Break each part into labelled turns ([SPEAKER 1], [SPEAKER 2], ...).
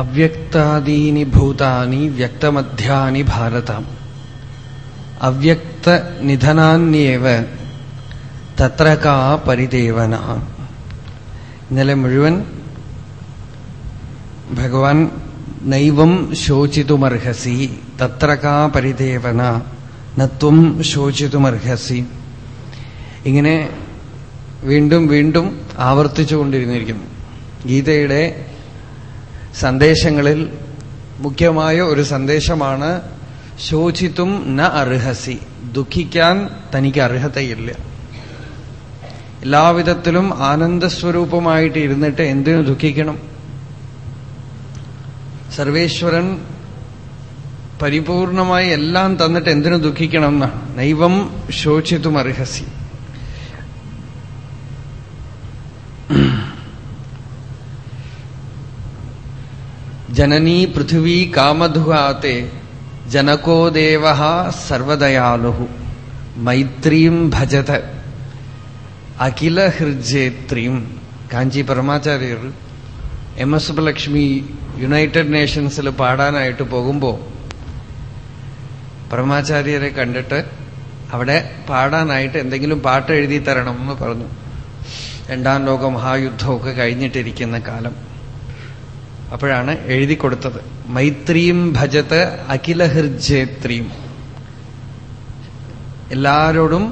[SPEAKER 1] അവ്യക്താദീനി ഭൂതാനി വ്യക്തമധ്യാനി ഭാരത. അവ്യക്തനിധനാന്യേവ തത്ര കാ പരിദേവന. ഇന്നലെ മുഴുവൻ ഭഗവാൻ നൈവം ശോചിതുമർഹസി തത്ര കാ പരിദേവന നത്വം ശോചിതുമർഹസി. ഇങ്ങനെ വീണ്ടും വീണ്ടും ആവർത്തിച്ചുകൊണ്ടിരുന്നിരിക്കുന്നു. ഗീതയുടെ സന്ദേശങ്ങളിൽ മുഖ്യമായ ഒരു സന്ദേശമാണ് ശോചിത്തും ന അർഹസി. ദുഃഖിക്കാൻ തനിക്ക് അർഹതയില്ല. എല്ലാവിധത്തിലും ആനന്ദസ്വരൂപമായിട്ട് ഇരുന്നിട്ട് എന്തിനു ദുഃഖിക്കണം? സർവേശ്വരൻ പരിപൂർണമായി എല്ലാം തന്നിട്ട് എന്തിനു ദുഃഖിക്കണം എന്നാണ്. നൈവം ശോചിത്തും അർഹസി. ജനനീ പൃഥിവീ കാമധുഹാത്തെ ജനകോ ദേവ സർവദയാലുഹു മൈത്രീം ഭജത അഖില ഹൃജേത്രീം കാഞ്ചി പരമാചാര്യർ എം എസ് സുബ്ബലക്ഷ്മി യുണൈറ്റഡ് നേഷൻസിൽ പാടാനായിട്ട് പോകുമ്പോൾ പരമാചാര്യരെ കണ്ടിട്ട് അവിടെ പാടാനായിട്ട് എന്തെങ്കിലും പാട്ട് എഴുതി തരണം എന്ന് പറഞ്ഞു. രണ്ടാം ലോക മഹായുദ്ധമൊക്കെ കഴിഞ്ഞിട്ടിരിക്കുന്ന കാലം. അപ്പോഴാണ് എഴുതി കൊടുത്തത്. മൈത്രിയും ഭജത്ത് അഖില ഹൃജേത്രിയും എല്ലാരോടും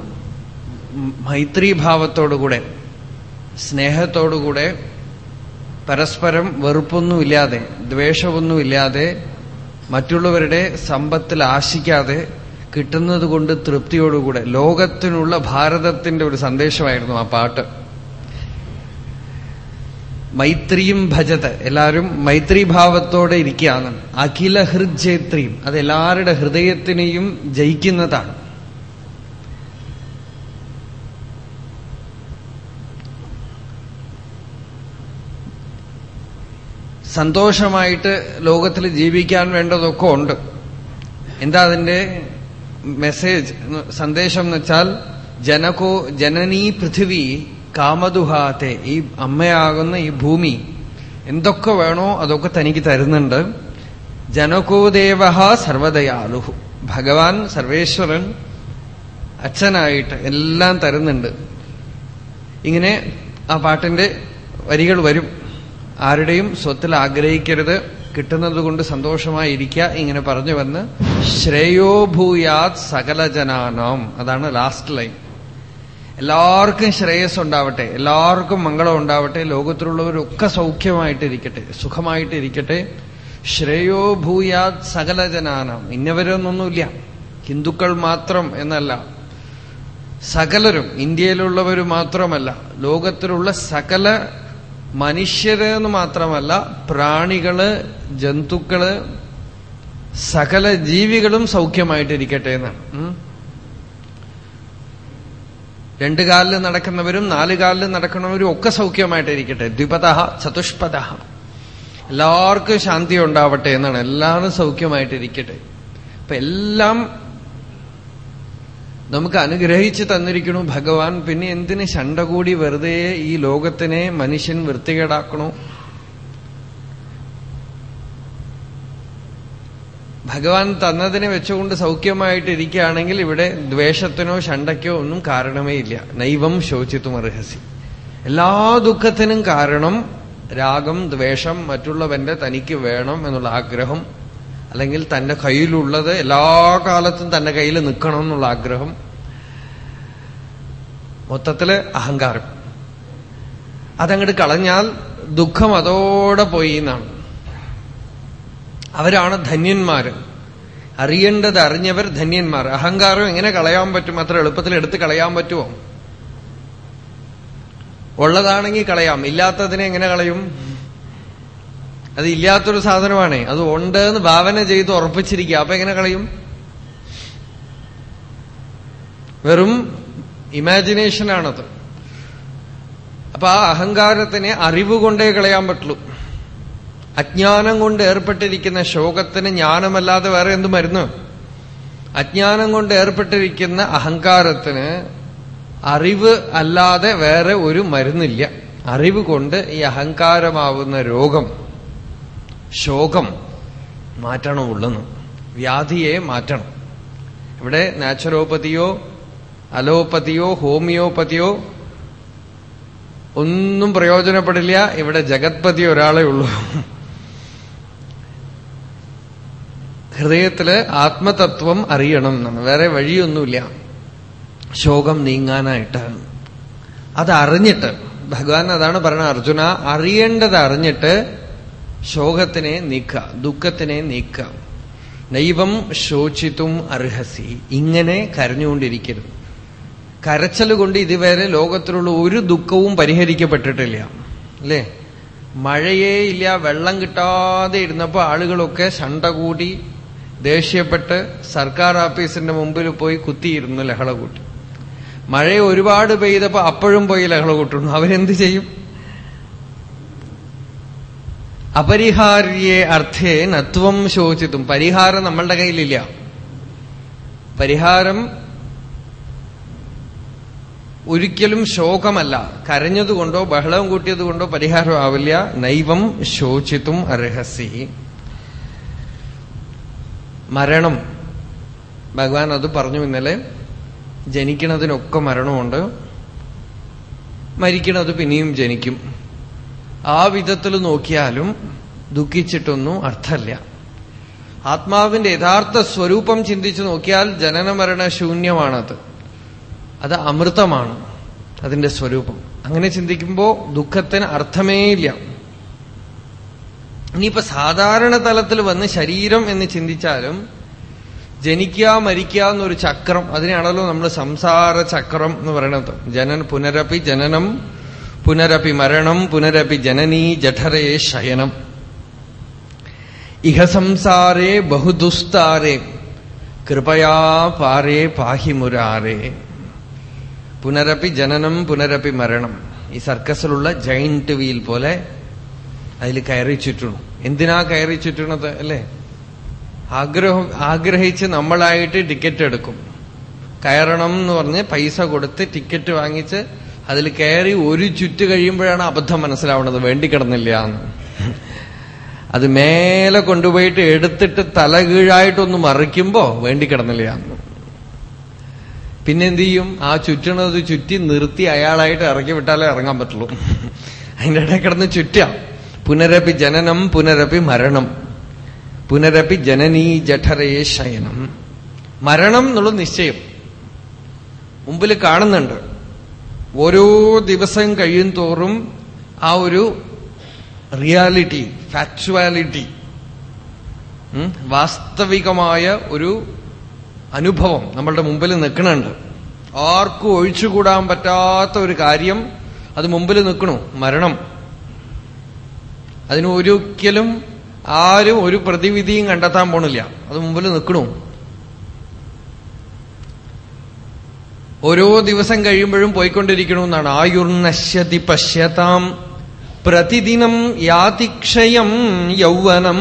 [SPEAKER 1] മൈത്രീഭാവത്തോടുകൂടെ സ്നേഹത്തോടുകൂടെ പരസ്പരം വെറുപ്പൊന്നുമില്ലാതെ ദ്വേഷമൊന്നുമില്ലാതെ മറ്റുള്ളവരുടെ സമ്പത്തിൽ ആശിക്കാതെ കിട്ടുന്നത് കൊണ്ട് തൃപ്തിയോടുകൂടെ ലോകത്തിനുള്ള ഭാരതത്തിന്റെ ഒരു സന്ദേശമായിരുന്നു ആ പാട്ട്. മൈത്രിയും ഭജത്. എല്ലാവരും മൈത്രിഭാവത്തോടെ ഇരിക്കുകയാണ്. അഖില ഹൃജേത്രിയും അത് എല്ലാവരുടെ ഹൃദയത്തിനെയും ജയിക്കുന്നതാണ്. സന്തോഷമായിട്ട് ലോകത്തിൽ ജീവിക്കാൻ വേണ്ടതൊക്കെ ഉണ്ട്. എന്താ അതിന്റെ മെസ്സേജ് സന്ദേശം എന്ന് വെച്ചാൽ ജനകോ ജനനീ പൃഥിവി കാമതുഹാത്തെ ഈ അമ്മയാകുന്ന ഈ ഭൂമി എന്തൊക്കെ വേണോ അതൊക്കെ തനിക്ക് തരുന്നുണ്ട്. ജനകോദേവ സർവദയാലുഹു. ഭഗവാൻ സർവേശ്വരൻ അച്ഛനായിട്ട് എല്ലാം തരുന്നുണ്ട്. ഇങ്ങനെ ആ പാട്ടിന്റെ വരികൾ വരും. ആരുടെയും സ്വത്തിൽ ആഗ്രഹിക്കരുത്. കിട്ടുന്നത് കൊണ്ട് സന്തോഷമായിരിക്കുക ഇങ്ങനെ പറഞ്ഞു വന്ന് ശ്രേയോ ഭൂയാത് സകല ജനാനാം അതാണ് ലാസ്റ്റ് ലൈൻ എല്ലാവർക്കും ശ്രേയസ് ഉണ്ടാവട്ടെ എല്ലാവർക്കും മംഗളം ഉണ്ടാവട്ടെ ലോകത്തിലുള്ളവരൊക്കെ സൗഖ്യമായിട്ടിരിക്കട്ടെ സുഖമായിട്ടിരിക്കട്ടെ. ശ്രേയോ ഭൂയാത് സകല ജനാനാം. ഇന്നവരൊന്നൊന്നുമില്ല. ഹിന്ദുക്കൾ മാത്രം എന്നല്ല. സകലരും ഇന്ത്യയിലുള്ളവരും മാത്രമല്ല. ലോകത്തിലുള്ള സകല മനുഷ്യരെന്ന് മാത്രമല്ല പ്രാണികൾ ജന്തുക്കൾ സകല ജീവികളും സൗഖ്യമായിട്ടിരിക്കട്ടെ എന്നാണ് രണ്ടു കാലിൽ നടക്കുന്നവരും നാല് കാലിൽ നടക്കുന്നവരും ഒക്കെ സൗഖ്യമായിട്ടിരിക്കട്ടെ. ദ്വിപത ചതുഷ്പത എല്ലാവർക്കും ശാന്തി ഉണ്ടാവട്ടെ എന്നാണ് എല്ലാവരും സൗഖ്യമായിട്ടിരിക്കട്ടെ. അപ്പൊ എല്ലാം നമുക്ക് അനുഗ്രഹിച്ചു തന്നിരിക്കണു ഭഗവാൻ. പിന്നെ എന്തിന് ശണ്ട കൂടി വെറുതെ ഈ ലോകത്തിനെ മനുഷ്യൻ വൃത്തികേടാക്കണു? ഭഗവാൻ തന്നതിനെ വെച്ചുകൊണ്ട് സൗഖ്യമായിട്ടിരിക്കുകയാണെങ്കിൽ ഇവിടെ ദ്വേഷത്തിനോ ഷണ്ടയ്ക്കോ ഒന്നും കാരണമേ ഇല്ല. നൈവം ശോചിത്തും അർഹസി. എല്ലാ ദുഃഖത്തിനും കാരണം രാഗം ദ്വേഷം മറ്റുള്ളവന്റെ തനിക്ക് വേണം എന്നുള്ള ആഗ്രഹം അല്ലെങ്കിൽ തന്റെ കയ്യിലുള്ളത് എല്ലാ കാലത്തും തന്റെ കയ്യിൽ നിൽക്കണം എന്നുള്ള ആഗ്രഹം. മൊത്തത്തിൽ അഹങ്കാരം. അതങ്ങോട്ട് കളഞ്ഞാൽ ദുഃഖം അതോടെ പോയി എന്നാണ്. അവരാണ് ധന്യന്മാര്. അറിയേണ്ടത് അറിഞ്ഞവർ ധന്യന്മാർ. അഹങ്കാരം എങ്ങനെ കളയാൻ പറ്റും? അത്ര എളുപ്പത്തിൽ എടുത്ത് കളയാൻ പറ്റുമോ? ഉള്ളതാണെങ്കിൽ കളയാം. ഇല്ലാത്തതിനെ എങ്ങനെ കളയും? അത് ഇല്ലാത്തൊരു സാധനമാണേ. അത് ഉണ്ട് എന്ന് ഭാവന ചെയ്ത് ഉറപ്പിച്ചിരിക്കുക. അപ്പൊ എങ്ങനെ കളയും? വെറും ഇമാജിനേഷനാണത്. അപ്പൊ ആ അഹങ്കാരത്തിനെ അറിവ് കൊണ്ടേ കളയാൻ പറ്റുള്ളൂ. അജ്ഞാനം കൊണ്ട് ഏർപ്പെട്ടിരിക്കുന്ന ശോകത്തിന് ജ്ഞാനമല്ലാതെ വേറെ എന്ത് മരുന്ന്? അജ്ഞാനം കൊണ്ട് ഏർപ്പെട്ടിരിക്കുന്ന അഹങ്കാരത്തിന് അറിവ് അല്ലാതെ വേറെ ഒരു മരുന്നില്ല. അറിവ് കൊണ്ട് ഈ അഹങ്കാരമാവുന്ന രോഗം ശോകം മാറ്റണമുള്ളെന്ന് വ്യാധിയെ മാറ്റണം. ഇവിടെ നാച്ചുറോപ്പതിയോ അലോപ്പതിയോ ഹോമിയോപ്പതിയോ ഒന്നും പ്രയോജനപ്പെടില്ല. ഇവിടെ ജഗത്പതി ഒരാളേ ഉള്ളൂ. ഹൃദയത്തിൽ ആത്മതത്വം അറിയണം എന്നാണ്. വേറെ വഴിയൊന്നുമില്ല. ശോകം നീങ്ങാനായിട്ട്. അത് അറിഞ്ഞിട്ട് ഭഗവാൻ അതാണ് പറയുന്നത് അർജുന അറിയേണ്ടത് അറിഞ്ഞിട്ട് ശോകത്തിനെ നീക്കുക ദുഃഖത്തിനെ നീക്കുക. നൈവം ശോചിത്തും അർഹസി. ഇങ്ങനെ കരഞ്ഞുകൊണ്ടിരിക്കരുത്. കരച്ചൽ കൊണ്ട് ഇതുവരെ ലോകത്തിലുള്ള ഒരു ദുഃഖവും പരിഹരിക്കപ്പെട്ടിട്ടില്ല. അല്ലേ? മഴയേ ഇല്ല വെള്ളം കിട്ടാതെ ഇരുന്നപ്പോ ആളുകളൊക്കെ ശണ്ട കൂടി ദേഷ്യപ്പെട്ട് സർക്കാർ ഓഫീസിന്റെ മുമ്പിൽ പോയി കുത്തിയിരുന്നു ലഹള കൂട്ടി. മഴ ഒരുപാട് പെയ്തപ്പോ അപ്പോഴും പോയി ലഹള കൂട്ടുന്നു. അവരെന്ത് ചെയ്യും? അപരിഹാര്യെ അർത്ഥേ നത്വം ശോചിത്തും പരിഹാരം നമ്മളുടെ കയ്യിലില്ല. പരിഹാരം ഒരിക്കലും ശോകമല്ല. കരഞ്ഞതുകൊണ്ടോ ബഹളം കൂട്ടിയതുകൊണ്ടോ പരിഹാരം ആവില്ല. നൈവം ശോചിത്തും അർഹസി. മരണം. ഭഗവാൻ അത് പറഞ്ഞു ഇന്നലെ. ജനിക്കണതിനൊക്കെ മരണമുണ്ട്. മരിക്കണത് പിന്നെയും ജനിക്കും. ആ വിധത്തിൽ നോക്കിയാലും ദുഃഖിച്ചിട്ടൊന്നും അർത്ഥമില്ല ആത്മാവിന്റെ യഥാർത്ഥ സ്വരൂപം ചിന്തിച്ചു നോക്കിയാൽ ജനനമരണ ശൂന്യമാണത്. അത് അമൃതമാണ് അതിന്റെ സ്വരൂപം. അങ്ങനെ ചിന്തിക്കുമ്പോൾ ദുഃഖത്തിന് അർത്ഥമേ ഇല്ല. ഇനിയിപ്പോ സാധാരണ തലത്തിൽ വന്ന് ശരീരം എന്ന് ചിന്തിച്ചാലും ജനിക്കുക മരിക്കുക എന്നൊരു ചക്രം അതിനാണല്ലോ നമ്മൾ സംസാര ചക്രം എന്ന് പറയുന്നത്. ജനൻ പുനരപി ജനനം പുനരപി മരണം പുനരപി ജനനീ ജഠരേ ശയനം. ഇഹ സംസാരേ ബഹുദുസ്താരേ കൃപയാ പാരേ പാഹി മുരാരേ പുനരപ്പി ജനനം പുനരപി മരണം. ഈ സർക്കസിലുള്ള ജൈന്റ് വീൽ പോലെ അതിൽ കയറി ചുറ്റണം എന്തിനാ കയറി ചുറ്റണത് അല്ലേ? ആഗ്രഹം ആഗ്രഹിച്ച് നമ്മളായിട്ട് ടിക്കറ്റ് എടുക്കും. കയറണം എന്ന് പറഞ്ഞ് പൈസ കൊടുത്ത് ടിക്കറ്റ് വാങ്ങിച്ച് അതിൽ കയറി ഒരു ചുറ്റ് കഴിയുമ്പോഴാണ് അബദ്ധം മനസ്സിലാവുന്നത് വേണ്ടി കിടന്നില്ല എന്ന്. അത് മേലെ കൊണ്ടുപോയിട്ട് എടുത്തിട്ട് തലകീഴായിട്ടൊന്ന് മറിക്കുമ്പോ വേണ്ടി കിടന്നില്ല എന്ന്. പിന്നെന്ത് ചെയ്യും? ആ ചുറ്റണത് ചുറ്റി നിർത്തി അയാളായിട്ട് ഇറക്കി വിട്ടാലേ ഇറങ്ങാൻ പറ്റുള്ളൂ. അതിന്റെ ഇടയിൽ കിടന്ന് ചുറ്റുക പുനരപ്പി ജനനം പുനരപി മരണം. പുനരപി ജനനീ ജഠരേ ശയനം. മരണം എന്നുള്ള നിശ്ചയം. മുമ്പിൽ കാണുന്നുണ്ട്. ഓരോ ദിവസം കഴിയും തോറും ആ ഒരു റിയാലിറ്റി ഫാക്ച്വാലിറ്റി വാസ്തവികമായ ഒരു അനുഭവം നമ്മളുടെ മുമ്പിൽ നിൽക്കണുണ്ട് ആർക്കും ഒഴിച്ചുകൂടാൻ പറ്റാത്ത ഒരു കാര്യം അത് മുമ്പിൽ നിൽക്കണു. മരണം. അതിന് ഒരിക്കലും ആരും ഒരു പ്രതിവിധിയും കണ്ടെത്താൻ പോണില്ല. അത് മുമ്പിൽ നിൽക്കണു ഓരോ ദിവസം കഴിയുമ്പോഴും പോയിക്കൊണ്ടിരിക്കണമെന്നാണ് ആയുർനശ്യതി പശ്യതാം പ്രതിദിനം യാതിക്ഷയം യൗവനം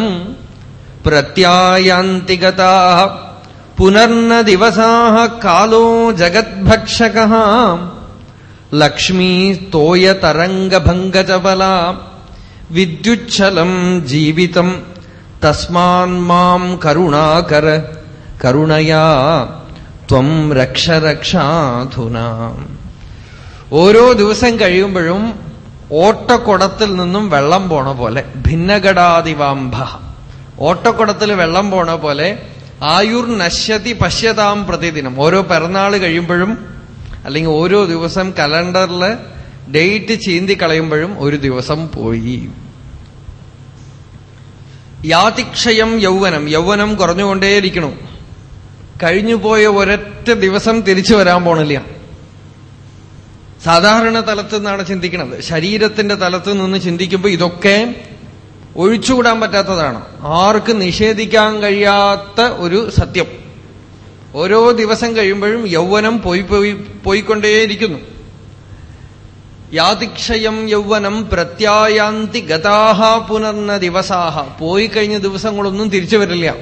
[SPEAKER 1] പ്രത്യായാന്തികതാ പുനർന ദിവസാ കാലോ ജഗദ്ഭക്ഷക ലക്ഷ്മീ തോയതരംഗഭംഗചപല വിദ്യുച്ഛലം ജീവിതം തസ്മാൻ മാം കരുണാകര കരുണയാ ത്വം രക്ഷ രക്ഷാധുന. ഓരോ ദിവസം കഴിയുമ്പോഴും ഓട്ടക്കുടത്തിൽ നിന്നും വെള്ളം പോണ പോലെ ഭിന്നഘടാതിവാംഭ ഓട്ടക്കുടത്തിൽ വെള്ളം പോണ പോലെ ആയുർ നശ്യതി പശ്യതാം പ്രതിദിനം. ഓരോ പിറന്നാൾ കഴിയുമ്പോഴും അല്ലെങ്കിൽ ഓരോ ദിവസം കലണ്ടറിൽ ഡേറ്റ് ചീന്തി കളയുമ്പോഴും ഒരു ദിവസം പോയി. യാതിക്ഷയം യൗവനം. യൗവനം കുറഞ്ഞുകൊണ്ടേയിരിക്കണു. കഴിഞ്ഞുപോയ ഒരൊറ്റ ദിവസം തിരിച്ചു വരാൻ പോണില്ല. സാധാരണ തലത്തു നിന്നാണ് ചിന്തിക്കുന്നത് ശരീരത്തിന്റെ തലത്ത് നിന്ന് ചിന്തിക്കുമ്പോൾ ഇതൊക്കെ ഒഴിച്ചുകൂടാൻ പറ്റാത്തതാണ്. ആർക്ക് നിഷേധിക്കാൻ കഴിയാത്ത ഒരു സത്യം. ഓരോ ദിവസം കഴിയുമ്പോഴും യൗവനം പോയി പോയി പോയിക്കൊണ്ടേയിരിക്കുന്നു. യാതിക്ഷയം യൗവനം പ്രത്യായാന്തി ഗതാഹ പുനർന്ന ദിവസാഹ. പോയി കഴിഞ്ഞ ദിവസങ്ങളൊന്നും തിരിച്ചു വരില്ല.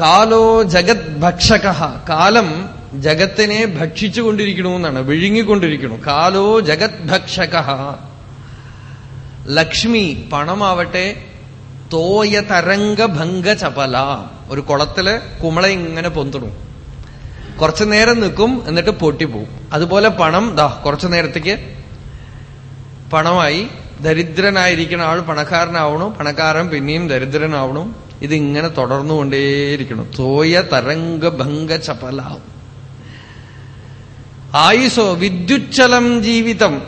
[SPEAKER 1] കാലോ ജഗത് ഭക്ഷക. കാലം ജഗത്തിനെ ഭക്ഷിച്ചുകൊണ്ടിരിക്കണമെന്നാണ് വിഴുങ്ങിക്കൊണ്ടിരിക്കണു. കാലോ ജഗത് ഭക്ഷക. ലക്ഷ്മി പണമാവട്ടെ തോയ തരംഗ ഭംഗ ചപല ഒരു കുളത്തിൽ കുമള ഇങ്ങനെ പൊന്തിടും കുറച്ചു നേരം നിൽക്കും എന്നിട്ട് പൊട്ടിപ്പോവും അതുപോലെ പണം ദാ കുറച്ചു നേരത്തേക്ക് പണമായി. ദരിദ്രനായിരിക്കുന്ന ആൾ പണക്കാരനാവണു. പണക്കാരൻ പിന്നെയും ദരിദ്രനാവണു. ഇതിങ്ങനെ തുടർന്നുകൊണ്ടേയിരിക്കണം തോയ തരംഗ ഭംഗ ചപലാവും. ആയുസോ വിദ്യുച്ഛലം ജീവിതം.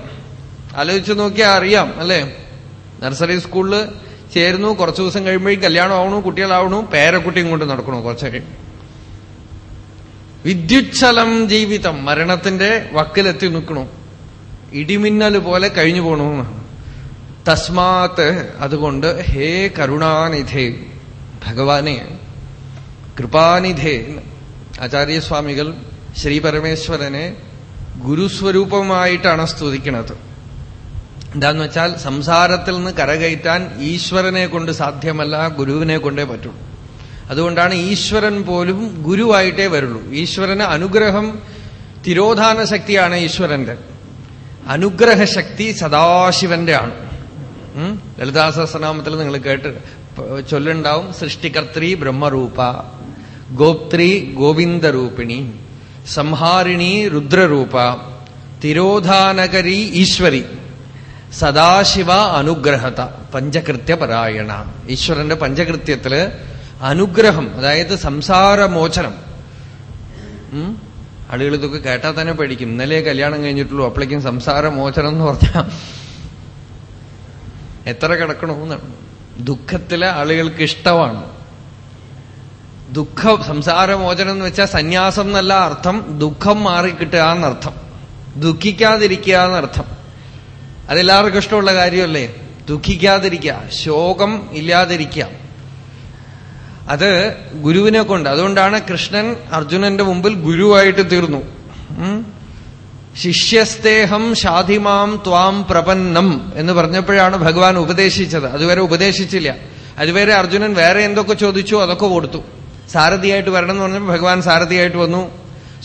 [SPEAKER 1] ആലോചിച്ച് നോക്കിയാൽ അറിയാം അല്ലേ? നഴ്സറി സ്കൂളിൽ ചേരുന്നു കുറച്ചു ദിവസം കഴിയുമ്പോഴേക്കും കല്യാണം ആവണു കുട്ടികളാവണു പേരക്കുട്ടിയും കൊണ്ട് നടക്കണു കുറച്ചൊക്കെ. വിദ്യുച്ഛലം ജീവിതം. മരണത്തിന്റെ വക്കിലെത്തി നിൽക്കണു. ഇടിമിന്നൽ പോലെ കഴിഞ്ഞു പോകണമെന്നാണ് തസ്മാത്ത് അതുകൊണ്ട് ഹേ കരുണാനിധേ ഭഗവാനെ കൃപാനിധേ ആചാര്യസ്വാമികൾ ശ്രീ പരമേശ്വരനെ ഗുരുസ്വരൂപമായിട്ടാണ് സ്തുതിക്കുന്നത് എന്താന്ന് വെച്ചാൽ സംസാരത്തിൽ നിന്ന് കരകയറ്റാൻ ഈശ്വരനെ കൊണ്ട് സാധ്യമല്ല ഗുരുവിനെ കൊണ്ടേ പറ്റൂ. അതുകൊണ്ടാണ് ഈശ്വരൻ പോലും ഗുരുവായിട്ടേ വരുള്ളൂ. ഈശ്വരന് അനുഗ്രഹം തിരോധാന ശക്തിയാണ് ഈശ്വരന്റെ. അനുഗ്രഹശക്തി സദാശിവന്റെ ആണ്. ലളിതാസഹസ്രനാമത്തിൽ നിങ്ങൾ കേട്ട് ചൊല്ലുണ്ടാവും സൃഷ്ടികർത്രി ബ്രഹ്മരൂപ ഗോപ്ത്രി ഗോവിന്ദരൂപിണി സംഹാരിണി രുദ്രരൂപ തിരോധാനകരി ഈശ്വരി സദാശിവ അനുഗ്രഹത പഞ്ചകൃത്യപരായണ. ഈശ്വരന്റെ പഞ്ചകൃത്യത്തിൽ അനുഗ്രഹം അതായത് സംസാരമോചനം. ആളുകൾ ഇതൊക്കെ കേട്ടാൽ തന്നെ പഠിക്കും ഇന്നലെ കല്യാണം കഴിഞ്ഞിട്ടുള്ളൂ അപ്പോഴേക്കും സംസാരമോചനം എന്ന് പറഞ്ഞാൽ എത്ര കിടക്കണമെന്നാണ് ദുഃഖത്തിലെ ആളുകൾക്ക് ഇഷ്ടമാണ്. ദുഃഖ സംസാരമോചനം എന്ന് വെച്ചാൽ സന്യാസം എന്നല്ല അർത്ഥം ദുഃഖം മാറിക്കിട്ടുക എന്നർത്ഥം. ദുഃഖിക്കാതിരിക്കുക എന്നർത്ഥം. അതെല്ലാവർക്കും ഇഷ്ടമുള്ള കാര്യമല്ലേ? ദുഃഖിക്കാതിരിക്കുക ശോകം ഇല്ലാതിരിക്കുക. അത് ഗുരുവിനെ കൊണ്ട്. അതുകൊണ്ടാണ് കൃഷ്ണൻ അർജുനന്റെ മുമ്പിൽ ഗുരുവായിട്ട് തീർന്നു. ശിഷ്യസ്തേഹം ഷാധിമാം ത്വാം പ്രപന്നം എന്ന് പറഞ്ഞപ്പോഴാണ് ഭഗവാൻ ഉപദേശിച്ചത്. അതുവരെ ഉപദേശിച്ചില്ല. അതുവരെ അർജുനൻ വേറെ എന്തൊക്കെ ചോദിച്ചു അതൊക്കെ കൊടുത്തു. സാരഥിയായിട്ട് വരണം എന്ന് പറഞ്ഞപ്പോൾ ഭഗവാൻ സാരഥിയായിട്ട് വന്നു.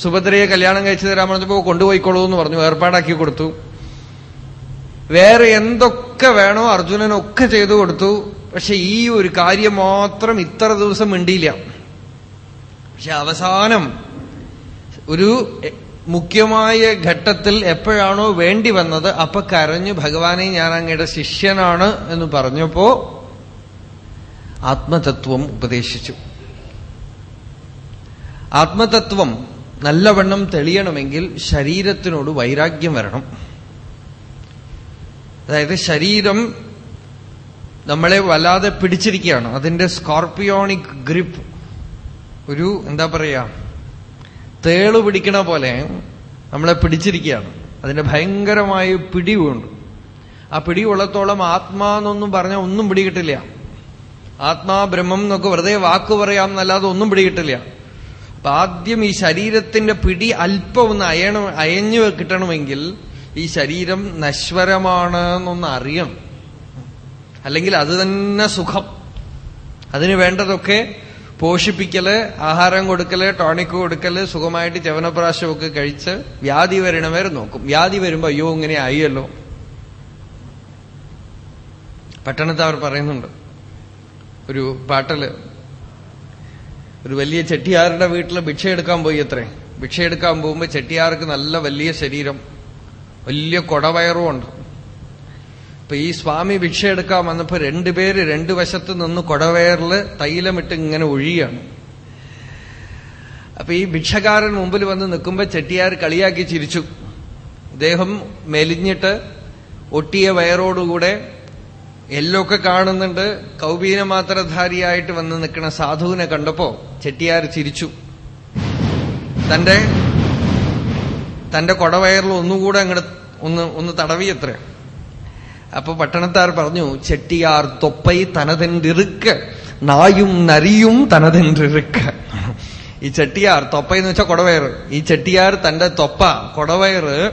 [SPEAKER 1] സുഭദ്രയെ കല്യാണം കഴിച്ചു തരാൻ പറഞ്ഞപ്പോ കൊണ്ടുപോയിക്കോളൂ എന്ന് പറഞ്ഞു ഏർപ്പാടാക്കി കൊടുത്തു. വേറെ എന്തൊക്കെ വേണോ അർജുനനൊക്കെ ചെയ്തു കൊടുത്തു. പക്ഷെ ഈ ഒരു കാര്യം മാത്രം ഇത്ര ദിവസം മിണ്ടിയില്ല. പക്ഷെ അവസാനം ഒരു മുഖ്യമായ ഘട്ടത്തിൽ എപ്പോഴാണോ വേണ്ടി വന്നത് അപ്പൊ കരഞ്ഞു ഭഗവാനെ ഞാൻ അങ്ങയുടെ ശിഷ്യനാണ് എന്ന് പറഞ്ഞപ്പോ ആത്മതത്വം ഉപദേശിച്ചു. ആത്മതത്വം നല്ലവണ്ണം തെളിയണമെങ്കിൽ ശരീരത്തിനോട് വൈരാഗ്യം വരണം. അതായത് ശരീരം നമ്മളെ വല്ലാതെ പിടിച്ചിരിക്കുകയാണ്. അതിന്റെ സ്കോർപിയോണിക് ഗ്രിപ്പ് ഒരു എന്താ പറയാ തേൾ പിടിക്കണ പോലെ നമ്മളെ പിടിച്ചിരിക്കുകയാണ്. അതിന്റെ ഭയങ്കരമായ പിടിവുണ്ട്. ആ പിടി ഉള്ളത്തോളം ആത്മാന്നൊന്നും പറഞ്ഞാൽ ഒന്നും പിടികിട്ടില്ല. ആത്മാ ബ്രഹ്മം എന്നൊക്കെ വെറുതെ വാക്ക് പറയാം എന്നല്ലാതെ ഒന്നും പിടികിട്ടില്ല. അപ്പൊ ആദ്യം ഈ ശരീരത്തിന്റെ പിടി അല്പം ഒന്ന് അയണം അയഞ്ഞു കിട്ടണമെങ്കിൽ ഈ ശരീരം നശ്വരമാണ് എന്നൊന്ന് അറിയണം. അല്ലെങ്കിൽ അത് തന്നെ സുഖം. അതിന് വേണ്ടതൊക്കെ പോഷിപ്പിക്കൽ ആഹാരം കൊടുക്കൽ ടോണിക് കൊടുക്കൽ സുഖമായിട്ട് ചവനപ്രാശമൊക്കെ കഴിച്ച് വ്യാധി വരണവരെ നോക്കും. വ്യാധി വരുമ്പോ അയ്യോ ഇങ്ങനെ ആയിയല്ലോ പട്ടണത്ത് അവർ പറയുന്നുണ്ട്. ഒരു പാട്ടിൽ ഒരു വലിയ ചെട്ടിയാരുടെ വീട്ടിൽ ഭിക്ഷയെടുക്കാൻ പോയി അത്രേ. ഭിക്ഷ എടുക്കാൻ പോകുമ്പോ ചെട്ടിയാർക്ക് നല്ല വലിയ ശരീരം വലിയ കൊടവയറും ഉണ്ട്. അപ്പൊ ഈ സ്വാമി ഭിക്ഷ എടുക്കാൻ വന്നപ്പോ രണ്ടുപേര് രണ്ടു വശത്ത് നിന്ന് കൊടവേറിൽ തൈലമിട്ട് ഇങ്ങനെ ഒഴിയാണ്. അപ്പൊ ഈ ഭിക്ഷകാരൻ മുമ്പിൽ വന്ന് നിൽക്കുമ്പോ ചെട്ടിയാർ കളിയാക്കി ചിരിച്ചു. ദേഹം മെലിഞ്ഞിട്ട് ഒട്ടിയ വയറോടുകൂടെ എല്ലൊക്കെ കാണുന്നുണ്ട്. കൗബീന മാത്രധാരിയായിട്ട് വന്ന് നിൽക്കുന്ന സാധുവിനെ കണ്ടപ്പോ ചെട്ടിയാർ ചിരിച്ചു. തന്റെ തന്റെ കൊടവയറിൽ ഒന്നുകൂടെ അങ്ങോട്ട് ഒന്ന് ഒന്ന് തടവിയത്ര അപ്പൊ പട്ടണത്താർ പറഞ്ഞു ചെട്ടിയാർ തൊപ്പൈ തനതെന്റിറുക്ക് നായും നരിയും തനതെന്റിറുക്ക്. ഈ ചെട്ടിയാർ തൊപ്പ എന്ന് വെച്ചാൽ കൊടവയറ്. ഈ ചെട്ടിയാർ തന്റെ തൊപ്പ കൊടവയറ്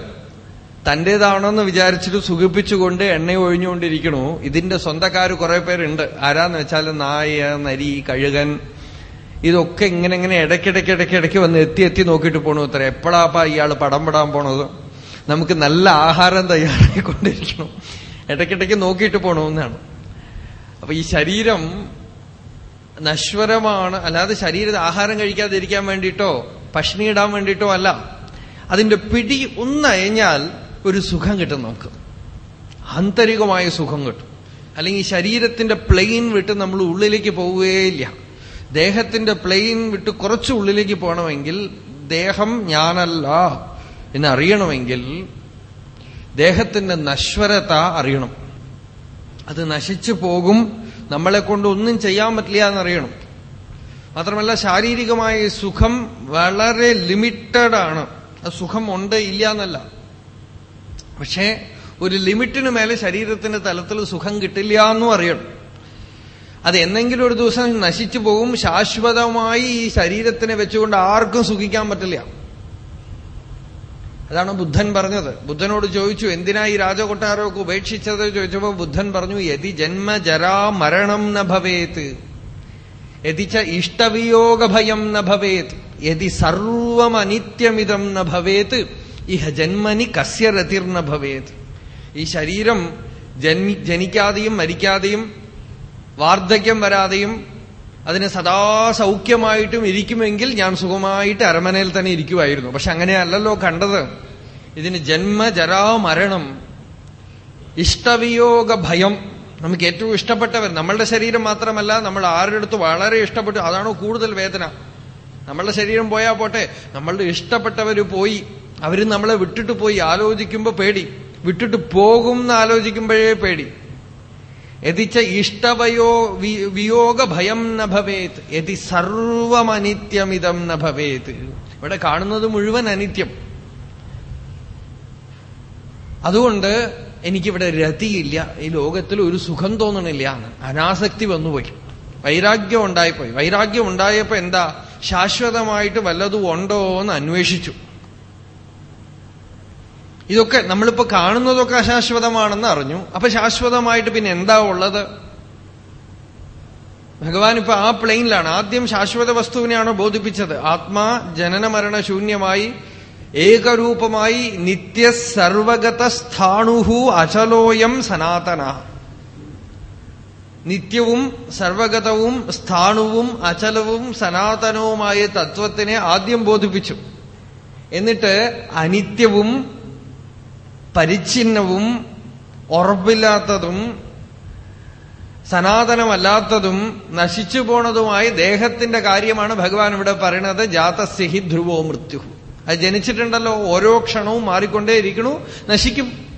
[SPEAKER 1] തന്റേതാണെന്ന് വിചാരിച്ചിട്ട് സുഖിപ്പിച്ചുകൊണ്ട് എണ്ണ ഒഴിഞ്ഞുകൊണ്ടിരിക്കണു. ഇതിന്റെ സ്വന്തക്കാർ കുറെ പേരുണ്ട്. ആരാന്ന് വെച്ചാൽ നായ നരി കഴുകൻ. ഇതൊക്കെ ഇങ്ങനെ ഇങ്ങനെ ഇടയ്ക്കിടയ്ക്ക് ഇടയ്ക്കിടയ്ക്ക് വന്ന് എത്തി എത്തി നോക്കിയിട്ട് പോണു അത്ര. എപ്പോഴാപ്പാ ഇയാൾ പടം പെടാൻ പോണത്? നമുക്ക് നല്ല ആഹാരം തയ്യാറായിക്കൊണ്ടിരിക്കണം ഇടയ്ക്കിടയ്ക്ക് നോക്കിയിട്ട് പോണമെന്നാണ് അപ്പൊ ഈ ശരീരം നശ്വരമാണ് അല്ലാതെ ശരീരത്തിൽ ആഹാരം കഴിക്കാതിരിക്കാൻ വേണ്ടിയിട്ടോ ഇടാൻ വേണ്ടിയിട്ടോ അല്ല. അതിന്റെ പിടി ഒന്നയഞ്ഞാൽ ഒരു സുഖം കിട്ടും നമുക്ക്. ആന്തരികമായ സുഖം കിട്ടും. അല്ലെങ്കിൽ ശരീരത്തിന്റെ പ്ലെയിൻ വിട്ട് നമ്മൾ ഉള്ളിലേക്ക് പോവുകയില്ല. ദേഹത്തിന്റെ പ്ലെയിൻ വിട്ട് കുറച്ച് ഉള്ളിലേക്ക് പോകണമെങ്കിൽ ദേഹം ഞാനല്ല എന്നറിയണമെങ്കിൽ ദേഹത്തിന്റെ നശ്വരത അറിയണം. അത് നശിച്ചു പോകും. നമ്മളെ കൊണ്ട് ഒന്നും ചെയ്യാൻ പറ്റില്ല എന്നറിയണം മാത്രമല്ല ശാരീരികമായ സുഖം വളരെ ലിമിറ്റഡ് ആണ്. ആ സുഖം ഉണ്ട് ഇല്ല എന്നല്ല. പക്ഷേ ഒരു ലിമിറ്റിന് മേലെ ശരീരത്തിന്റെ തലത്തിൽ സുഖം കിട്ടില്ല എന്നും അറിയണം. അത് എന്നെങ്കിലും ഒരു ദിവസം നശിച്ചു പോകും. ശാശ്വതമായി ഈ ശരീരത്തിനെ വെച്ചുകൊണ്ട് ആർക്കും സുഖിക്കാൻ പറ്റില്ല. അതാണ് ബുദ്ധൻ പറഞ്ഞത്. ബുദ്ധനോട് ചോദിച്ചു എന്തിനാ ഈ രാജകൊട്ടാരമൊക്കെ ഉപേക്ഷിച്ചത്? ചോദിച്ചപ്പോ ബുദ്ധൻ പറഞ്ഞു യതി ജന്മ ജരാ മരണം ന ഭവേത്. യതിച്ച ഇഷ്ടവിയോഗ ഭയം ന ഭവേത്. യതി സർവം അനിത്യമിതം ന ഭവേത്. ഇഹ ജന്മനി കസ്യ രതിർന ഭവേത്. ഈ ശരീരം ജന്മി ജനിക്കാതെയും മരിക്കാതെയും വാർദ്ധക്യം വരാതെയും അതിന് സദാ സൗഖ്യമായിട്ടും ഇരിക്കുമെങ്കിൽ ഞാൻ സുഖമായിട്ട് അരമനയിൽ തന്നെ ഇരിക്കുമായിരുന്നു പക്ഷെ അങ്ങനെയല്ലല്ലോ കണ്ടത്. ഇതിന് ജന്മ ജരാമരണം ഇഷ്ടവിയോഗ ഭയം. നമുക്ക് ഏറ്റവും ഇഷ്ടപ്പെട്ടവർ നമ്മളുടെ ശരീരം മാത്രമല്ല നമ്മൾ ആരുടെ അടുത്ത് വളരെ ഇഷ്ടപ്പെട്ടു. അതാണോ കൂടുതൽ വേദന. നമ്മളുടെ ശരീരം പോയാൽ പോട്ടെ നമ്മളുടെ ഇഷ്ടപ്പെട്ടവർ പോയി. അവർ നമ്മളെ വിട്ടിട്ട് പോയി. ആലോചിക്കുമ്പോൾ പേടി. വിട്ടിട്ട് പോകും എന്ന് ആലോചിക്കുമ്പോഴേ പേടി. യതിച്ച ഇഷ്ടവയോ വിയോഗ ഭയം ന ഭവേത് യതി സർവമനിത്യമിതം ന ഭവേത് ഇവിടെ കാണുന്നത് മുഴുവൻ അനിത്യം. അതുകൊണ്ട് എനിക്കിവിടെ രതിയില്ല. ഈ ലോകത്തിൽ ഒരു സുഖം തോന്നണില്ല അനാസക്തി വന്നുപോയി. വൈരാഗ്യം ഉണ്ടായിപ്പോയി. വൈരാഗ്യം ഉണ്ടായപ്പോ എന്താ? ശാശ്വതമായിട്ട് വല്ലതും ഉണ്ടോ എന്ന് അന്വേഷിച്ചു. ഇതൊക്കെ നമ്മളിപ്പോ കാണുന്നതൊക്കെ അശാശ്വതമാണെന്ന് അറിഞ്ഞു. അപ്പൊ ശാശ്വതമായിട്ട് പിന്നെ എന്താ ഉള്ളത്? ഭഗവാൻ ഇപ്പൊ ആ പ്ലെയിനിലാണ്. ആദ്യം ശാശ്വത വസ്തുവിനെയാണ് ബോധിപ്പിച്ചത്? ആത്മാ ജനന മരണ ശൂന്യമായി ഏകരൂപമായി നിത്യ സർവഗത സ്ഥാണുഹു അചലോയം സനാതന. നിത്യവും സർവഗതവും സ്ഥാണുവും അചലവും സനാതനവുമായ തത്വത്തിനെ ആദ്യം ബോധിപ്പിച്ചു. എന്നിട്ട് അനിത്യവും പരിച്ഛിന്നവും ഉറപ്പില്ലാത്തതും സനാതനമല്ലാത്തതും നശിച്ചു പോണതുമായ ദേഹത്തിന്റെ കാര്യമാണ് ഭഗവാൻ ഇവിടെ പറയുന്നത്. ജാതസ്യഹി ധ്രുവോ മൃത്യു അത് ജനിച്ചിട്ടുണ്ടല്ലോ ഓരോ ക്ഷണവും മാറിക്കൊണ്ടേയിരിക്കണു നശിക്കും.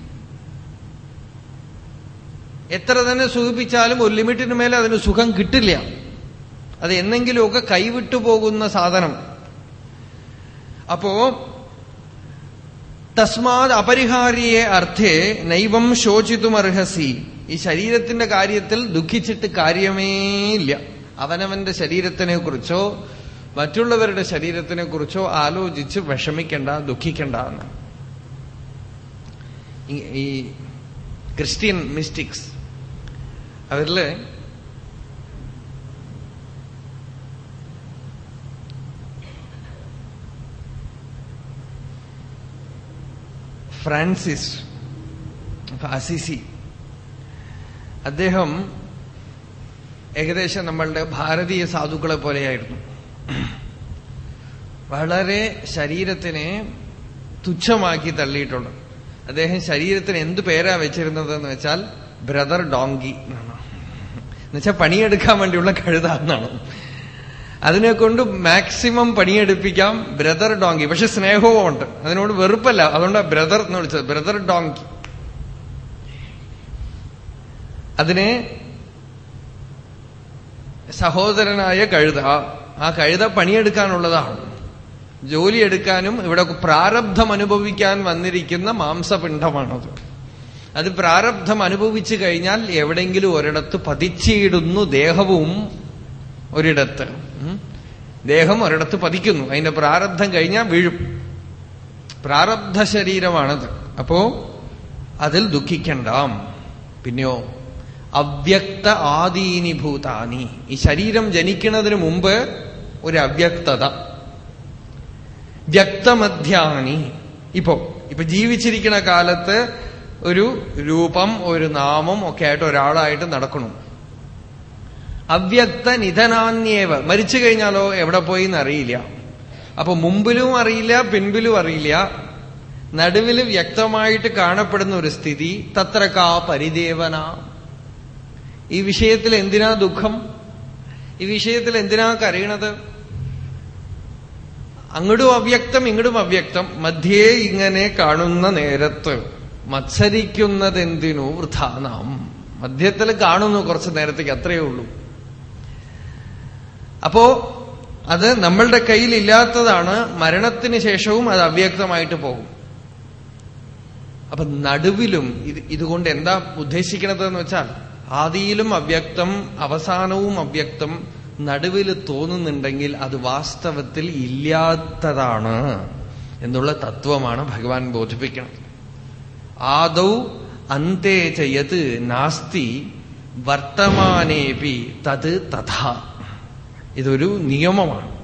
[SPEAKER 1] എത്ര തന്നെ സുഖിപ്പിച്ചാലും ഒരു ലിമിറ്റിന് മേലെ അതിന് സുഖം കിട്ടില്ല. അത് എന്നെങ്കിലുമൊക്കെ കൈവിട്ടു പോകുന്ന സാധനം. അപ്പോ തസ്മാത് അപരിഹാരിയെ അർത്ഥേ നൈവം ശോചിതുമർഹസി. ഈ ശരീരത്തിന്റെ കാര്യത്തിൽ ദുഃഖിച്ചിട്ട് കാര്യമേ ഇല്ല. അവനവന്റെ ശരീരത്തിനെ കുറിച്ചോ മറ്റുള്ളവരുടെ ശരീരത്തിനെ കുറിച്ചോ ആലോചിച്ച് വിഷമിക്കണ്ട ദുഃഖിക്കണ്ട എന്ന്. ഈ ക്രിസ്ത്യൻ മിസ്റ്റിക്സ്. അവരിൽ ഫ്രാൻസിസ് ഫാസിസി അദ്ദേഹം ഏകദേശം നമ്മളുടെ ഭാരതീയ സാധുക്കളെ പോലെയായിരുന്നു. വളരെ ശരീരത്തിനെ തുച്ഛമാക്കി തള്ളിയിട്ടുണ്ട്. അദ്ദേഹം ശരീരത്തിന് എന്ത് പേരാ വെച്ചിരുന്നതെന്ന് വെച്ചാൽ ബ്രദർ ഡോങ്കി എന്നാണ്. എന്നുവെച്ചാൽ പണിയെടുക്കാൻ വേണ്ടിയുള്ള കഴുത എന്നാണ്. അതിനെ കൊണ്ട് മാക്സിമം പണിയെടുപ്പിക്കാം ബ്രദർ ഡോങ്കി പക്ഷെ സ്നേഹവും ഉണ്ട് അതിനോട് വെറുപ്പല്ല. അതുകൊണ്ട് ബ്രദർ എന്ന് വിളിച്ചത്. ബ്രദർ ഡോങ്കി അതിനെ സഹോദരനായ കഴുത ആ കഴുത പണിയെടുക്കാനുള്ളതാണ്. ജോലിയെടുക്കാനും ഇവിടെ പ്രാരബ്ധം അനുഭവിക്കാൻ വന്നിരിക്കുന്ന മാംസപിണ്ഡമാണത്. അത് പ്രാരബ്ധം അനുഭവിച്ചു കഴിഞ്ഞാൽ എവിടെങ്കിലും ഒരിടത്ത് പതിച്ചിടുന്നു ദേഹവും ഒരിടത്ത്. ദേഹം ഒരിടത്ത് പതിക്കുന്നു. അതിന്റെ പ്രാരബ്ധം കഴിഞ്ഞാൽ വീഴും. പ്രാരബ്ധ ശരീരമാണത്. അപ്പോ അതിൽ ദുഃഖിക്കണ്ടാം. പിന്നെയോ അവ്യക്ത ആദീനി ഭൂതാനി. ഈ ശരീരം ജനിക്കുന്നതിന് മുമ്പ് ഒരു അവ്യക്തത. വ്യക്തമധ്യാനി. ഇപ്പോ ഇപ്പൊ ജീവിച്ചിരിക്കുന്ന കാലത്ത് ഒരു രൂപം ഒരു നാമം ഒക്കെ ആയിട്ട് ഒരാളായിട്ട് നടക്കണം അവ്യക്ത നിധനാന്യേവ. മരിച്ചു കഴിഞ്ഞാലോ എവിടെ പോയി എന്നറിയില്ല അപ്പൊ മുമ്പിലും അറിയില്ല പിൻപിലും അറിയില്ല. നടുവിൽ വ്യക്തമായിട്ട് കാണപ്പെടുന്ന ഒരു സ്ഥിതി തത്ര കാ പരിദേവന. ഈ വിഷയത്തിൽ എന്തിനാ ദുഃഖം? ഈ വിഷയത്തിൽ എന്തിനാ കരയണത്? അങ്ങോട്ടും അവ്യക്തം ഇങ്ങോട്ടും അവ്യക്തം. മധ്യേ ഇങ്ങനെ കാണുന്ന നേരത്ത് മത്സരിക്കുന്നതെന്തിനു വൃഥാനാം മധ്യത്തിൽ കാണുന്നു കുറച്ച് നേരത്തേക്ക് അത്രയേ ഉള്ളൂ. അപ്പോ അത് നമ്മളുടെ കയ്യിൽ ഇല്ലാത്തതാണ് മരണത്തിന് ശേഷവും അത് അവ്യക്തമായിട്ട് പോകും. അപ്പൊ നടുവിലും ഇത് ഇതുകൊണ്ട് എന്താ ഉദ്ദേശിക്കുന്നത് എന്ന് വെച്ചാൽ ആദിയിലും അവ്യക്തം അവസാനവും അവ്യക്തം നടുവിൽ തോന്നുന്നുണ്ടെങ്കിൽ അത് വാസ്തവത്തിൽ ഇല്ലാത്തതാണ് എന്നുള്ള തത്വമാണ് ഭഗവാൻ ബോധിപ്പിക്കുന്നത്. ആദൗ അന്തേ ചയത് നാസ്തി വർത്തമാനേപി തത് തഥാ. ഇതൊരു നിയമമാണ്.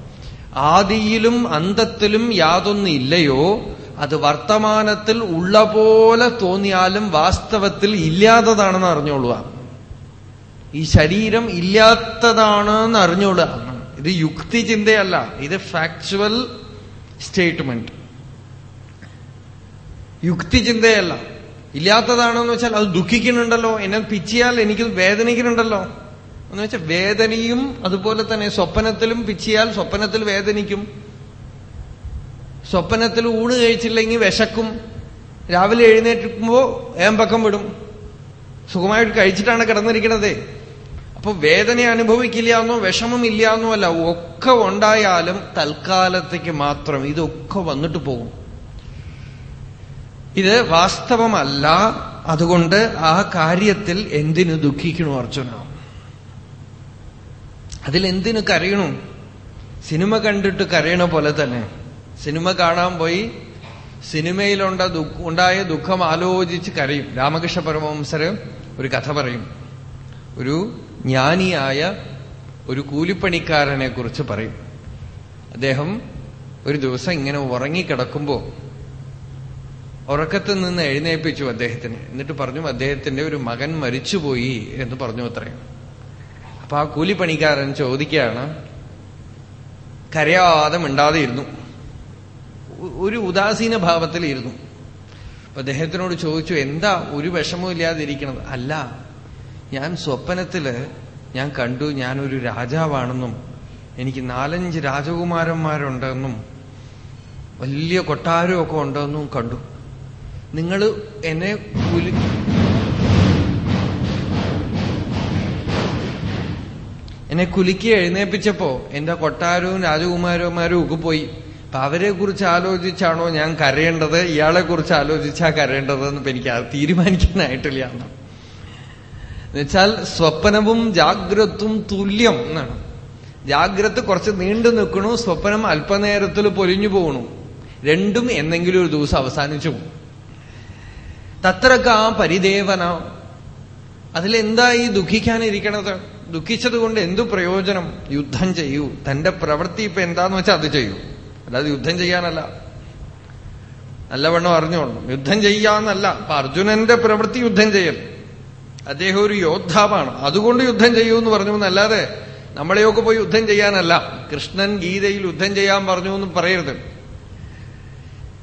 [SPEAKER 1] ആദിയിലും അന്തത്തിലും യാതൊന്നില്ലയോ അത് വർത്തമാനത്തിൽ ഉള്ള പോലെ തോന്നിയാലും വാസ്തവത്തിൽ ഇല്ലാത്തതാണെന്ന് അറിഞ്ഞോളുക. ഈ ശരീരം ഇല്ലാത്തതാണെന്ന് അറിഞ്ഞോളുക. ഇത് യുക്തി ചിന്തയല്ല. ഇത് ഫാക്ച്വൽ സ്റ്റേറ്റ്മെന്റ് യുക്തി ചിന്തയല്ല. ഇല്ലാത്തതാണെന്ന് വെച്ചാൽ അത് ദുഃഖിക്കുന്നുണ്ടല്ലോ. എന്നെ പിച്ചിയാൽ എനിക്ക് വേദനിക്കുന്നുണ്ടല്ലോ. എന്ന് വെച്ചാൽ വേദനയും അതുപോലെ തന്നെ സ്വപ്നത്തിലും പിച്ചിയാൽ സ്വപ്നത്തിൽ വേദനിക്കും. സ്വപ്നത്തിൽ ഊണ് കഴിച്ചില്ലെങ്കിൽ വിശക്കും. രാവിലെ എഴുന്നേറ്റുമ്പോ ഏമ്പക്കം വിടും. സുഖമായിട്ട് കഴിച്ചിട്ടാണ് കിടന്നിരിക്കണത്. അപ്പൊ വേദന അനുഭവിക്കില്ല എന്നോ വിഷമം ഇല്ല എന്നോ അല്ല ഒക്കെ ഉണ്ടായാലും തൽക്കാലത്തേക്ക് മാത്രം ഇതൊക്കെ വന്നിട്ട് പോകും. ഇത് വാസ്തവമല്ല. അതുകൊണ്ട് ആ കാര്യത്തിൽ എന്തിനു ദുഃഖിക്കണു അർജുന? അതിലെന്തിനു കരയണു? സിനിമ കണ്ടിട്ട് കരയണ പോലെ തന്നെ. സിനിമ കാണാൻ പോയി സിനിമയിലുണ്ട ഉണ്ടായ ദുഃഖം ആലോചിച്ച് കരയും. രാമകൃഷ്ണ പരമവംസര് ഒരു കഥ പറയും. ഒരു ജ്ഞാനിയായ ഒരു കൂലിപ്പണിക്കാരനെ കുറിച്ച് പറയും. അദ്ദേഹം ഒരു ദിവസം ഇങ്ങനെ ഉറങ്ങിക്കിടക്കുമ്പോ ഉറക്കത്തിൽ നിന്ന് എഴുന്നേൽപ്പിച്ചു അദ്ദേഹത്തിന്. എന്നിട്ട് പറഞ്ഞു അദ്ദേഹത്തിന്റെ ഒരു മകൻ മരിച്ചുപോയി എന്ന് പറഞ്ഞു അത്രയും. അപ്പൊ ആ കൂലിപ്പണിക്കാരൻ ചോദിക്കുകയാണ് കരയാതെ മിണ്ടാതെ ഇരുന്നു ഒരു ഉദാസീന ഭാവത്തിലിരുന്നു. അപ്പൊ അദ്ദേഹത്തിനോട് ചോദിച്ചു എന്താ ഒരു വിഷമവും ഇല്ലാതിരിക്കണത്? അല്ല ഞാൻ സ്വപ്നത്തിൽ ഞാൻ കണ്ടു ഞാനൊരു രാജാവാണെന്നും എനിക്ക് നാലഞ്ച് രാജകുമാരന്മാരുണ്ടെന്നും വലിയ കൊട്ടാരമൊക്കെ ഉണ്ടെന്നും കണ്ടു. നിങ്ങൾ എന്നെ എന്നെ കുലുക്കി എഴുന്നേപ്പിച്ചപ്പോ എന്റെ കൊട്ടാരവും രാജകുമാരന്മാരും ഒക്കെ പോയി. അപ്പൊ അവരെ കുറിച്ച് ആലോചിച്ചാണോ ഞാൻ കരയേണ്ടത്? ഇയാളെ കുറിച്ച് ആലോചിച്ചാ കരയേണ്ടത് എന്ന് എനിക്ക് തീരുമാനിക്കാനായിട്ടില്ല. എന്ന് എന്നുവെച്ചാൽ സ്വപ്നവും ജാഗ്രത്തും തുല്യം എന്നാണ്. ജാഗ്രത കുറച്ച് നീണ്ടു നിൽക്കണു സ്വപ്നം അല്പനേരത്തിൽ പൊലിഞ്ഞു പോകണു രണ്ടും എന്തെങ്കിലും ഒരു ദിവസം അവസാനിച്ചു പോകും തത്രക്കാ പരിദേവന. അതിലെന്താ ഈ ദുഃഖിക്കാനിരിക്കണത്? ദുഃഖിച്ചത് കൊണ്ട് എന്തു പ്രയോജനം? യുദ്ധം ചെയ്യൂ. തന്റെ പ്രവൃത്തി ഇപ്പൊ എന്താന്ന് വെച്ചാൽ അത് ചെയ്യൂ. അല്ലാതെ യുദ്ധം ചെയ്യാനല്ല. നല്ലവണ്ണം അറിഞ്ഞോളൂ യുദ്ധം ചെയ്യാന്നല്ല. അപ്പൊ അർജുനന്റെ പ്രവൃത്തി യുദ്ധം ചെയ്യൽ. അദ്ദേഹം ഒരു യോദ്ധാവാണ്. അതുകൊണ്ട് യുദ്ധം ചെയ്യൂ എന്ന് പറഞ്ഞു എന്നല്ലാതെ നമ്മളെയൊക്കെ പോയി യുദ്ധം ചെയ്യാനല്ല. കൃഷ്ണൻ ഗീതയിൽ യുദ്ധം ചെയ്യാൻ പറഞ്ഞു എന്ന് പറയരുത്.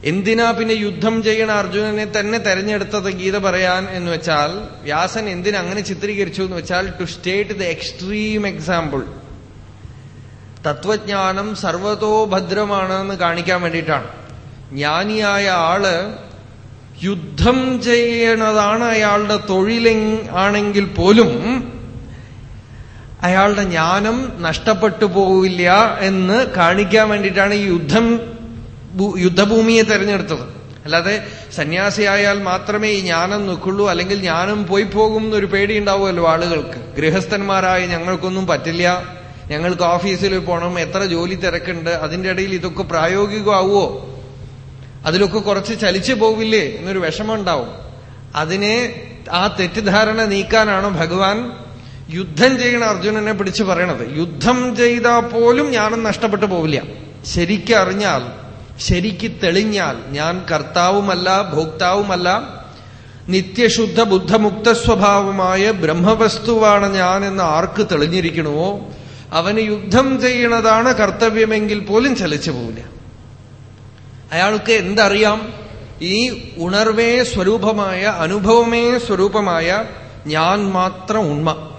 [SPEAKER 1] എന്തിനാ പിന്നെ യുദ്ധം ചെയ്യണ അർജുനനെ തന്നെ തെരഞ്ഞെടുത്തത് ഗീത പറയാൻ എന്ന് വെച്ചാൽ വ്യാസൻ എന്തിനാ അങ്ങനെ ചിത്രീകരിച്ചു എന്ന് വെച്ചാൽ to state the extreme example തത്വജ്ഞാനം സർവതോ ഭദ്രമാണ് എന്ന് കാണിക്കാൻ വേണ്ടിയിട്ടാണ്. ജ്ഞാനിയായ ആൾ യുദ്ധം ചെയ്യണതാണ് അയാളുടെ തൊഴിലെ ആണെങ്കിൽ പോലും അയാളുടെ ജ്ഞാനം നഷ്ടപ്പെട്ടു പോവില്ല എന്ന് കാണിക്കാൻ വേണ്ടിയിട്ടാണ് ഈ യുദ്ധം യുദ്ധഭൂമിയെ തെരഞ്ഞെടുത്തത്. അല്ലാതെ സന്യാസിയായാൽ മാത്രമേ ഈ ജ്ഞാനം നിൽക്കുള്ളൂ അല്ലെങ്കിൽ ജ്ഞാനം പോയി പോകും എന്നൊരു പേടി ഉണ്ടാവുമല്ലോ ആളുകൾക്ക്. ഗൃഹസ്ഥന്മാരായ ഞങ്ങൾക്കൊന്നും പറ്റില്ല. ഞങ്ങൾക്ക് ഓഫീസിൽ പോകണം എത്ര ജോലി തിരക്കുണ്ട് അതിന്റെ ഇടയിൽ ഇതൊക്കെ പ്രായോഗികമാവുമോ? അതിലൊക്കെ കുറച്ച് ചലിച്ചു പോവില്ലേ എന്നൊരു വിഷമം ഉണ്ടാവും അതിനെ ആ തെറ്റിദ്ധാരണ നീക്കാനാണ് ഭഗവാൻ യുദ്ധം ചെയ്യണ അർജുനനെ പിടിച്ചു പറയണത്. യുദ്ധം ചെയ്താൽ പോലും ജ്ഞാനം നഷ്ടപ്പെട്ടു പോവില്ല. ശരിക്കറിഞ്ഞാൽ ശരിക്ക് തെളിഞ്ഞാൽ ഞാൻ കർത്താവുമല്ല ഭോക്താവുമല്ല നിത്യശുദ്ധ ബുദ്ധമുക്ത സ്വഭാവമായ ബ്രഹ്മവസ്തുവാണ് ഞാൻ എന്ന് ആർക്ക് തെളിഞ്ഞിരിക്കണമോ? അവന് യുദ്ധം ചെയ്യണതാണ് കർത്തവ്യമെങ്കിൽ പോലും ചലിച്ചു പോവില്ല. അയാൾക്ക് എന്തറിയാം? ഈ ഉണർവേ സ്വരൂപമായ അനുഭവമേ സ്വരൂപമായ ഞാൻ മാത്രം ഉണ്മ.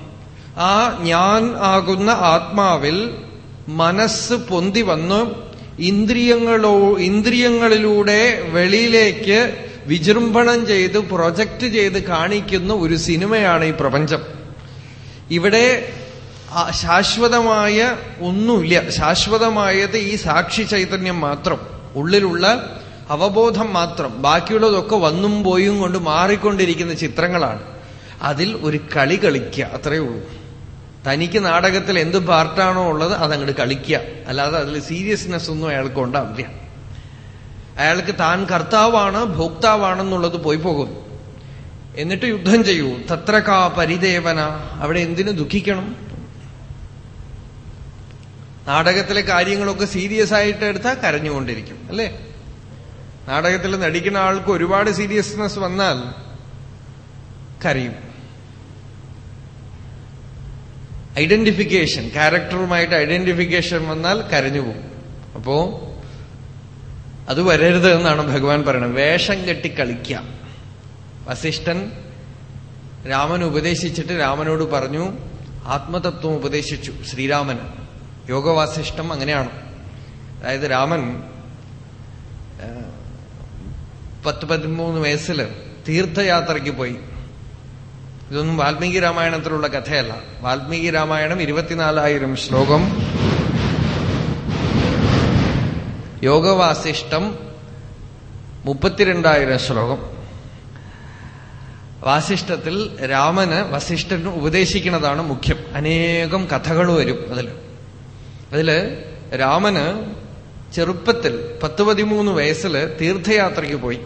[SPEAKER 1] ആ ഞാൻ ആകുന്ന ആത്മാവിൽ മനസ്സ് പൊന്തി വന്ന് ഇന്ദ്രിയങ്ങളോ ഇന്ദ്രിയങ്ങളിലൂടെ വെളിയിലേക്ക് വിജൃംഭണം ചെയ്ത് പ്രൊജക്റ്റ് ചെയ്ത് കാണിക്കുന്ന ഒരു സിനിമയാണ് ഈ പ്രപഞ്ചം. ഇവിടെ ശാശ്വതമായ ഒന്നുമില്ല. ശാശ്വതമായത് ഈ സാക്ഷി ചൈതന്യം മാത്രം. ഉള്ളിലുള്ള അവബോധം മാത്രം. ബാക്കിയുള്ളതൊക്കെ വന്നും പോയും കൊണ്ട് മാറിക്കൊണ്ടിരിക്കുന്ന ചിത്രങ്ങളാണ്. അതിൽ ഒരു കളി കളിക്കുക അത്രയേ ഉള്ളൂ. തനിക്ക് നാടകത്തിൽ എന്ത് പാർട്ടാണോ ഉള്ളത് അതങ്ങോട്ട് കളിക്കുക. അല്ലാതെ അതിൽ സീരിയസ്നെസ് ഒന്നും അയാൾക്ക് ഉണ്ടാവില്ല. അയാൾക്ക് താൻ കർത്താവാണ് ഭോക്താവാണെന്നുള്ളത് പോയി പോകും. എന്നിട്ട് യുദ്ധം ചെയ്യൂ. തത്രകാ പരിദേവന. അവിടെ എന്തിനു ദുഃഖിക്കണം? നാടകത്തിലെ കാര്യങ്ങളൊക്കെ സീരിയസ് ആയിട്ട് എടുത്താൽ കരഞ്ഞുകൊണ്ടിരിക്കും അല്ലേ? നാടകത്തിൽ നടിക്കുന്ന ആൾക്ക് ഒരുപാട് സീരിയസ്നെസ് വന്നാൽ കരയും. ഐഡന്റിഫിക്കേഷൻ ക്യാരക്ടറുമായിട്ട് ഐഡന്റിഫിക്കേഷൻ വന്നാൽ കരഞ്ഞുപോകും അപ്പോ അത് വരരുത് എന്നാണ് ഭഗവാൻ പറയുന്നത്. വേഷം കെട്ടി കളിക്കുക വസിഷ്ഠൻ രാമൻ ഉപദേശിച്ചിട്ട് രാമനോട് പറഞ്ഞു ആത്മതത്വം ഉപദേശിച്ചു ശ്രീരാമന്. യോഗവാസിഷ്ടം അങ്ങനെയാണ്. അതായത് രാമൻ പത്ത് പതിമൂന്ന് വയസ്സിൽ തീർത്ഥയാത്രയ്ക്ക് പോയി. ഇതൊന്നും വാൽമീകി രാമായണത്തിലുള്ള കഥയല്ല. വാൽമീകി രാമായണം ഇരുപത്തിനാലായിരം ശ്ലോകം. യോഗവാസിഷ്ടം മുപ്പത്തിരണ്ടായിരം ശ്ലോകം. വാസിഷ്ടത്തിൽ രാമന് വസിഷ്ഠന് ഉപദേശിക്കുന്നതാണ് മുഖ്യം. അനേകം കഥകൾ വരും അതിൽ അതിൽ രാമന് ചെറുപ്പത്തിൽ പത്ത് പതിമൂന്ന് വയസ്സിൽ തീർത്ഥയാത്രയ്ക്ക് പോയി.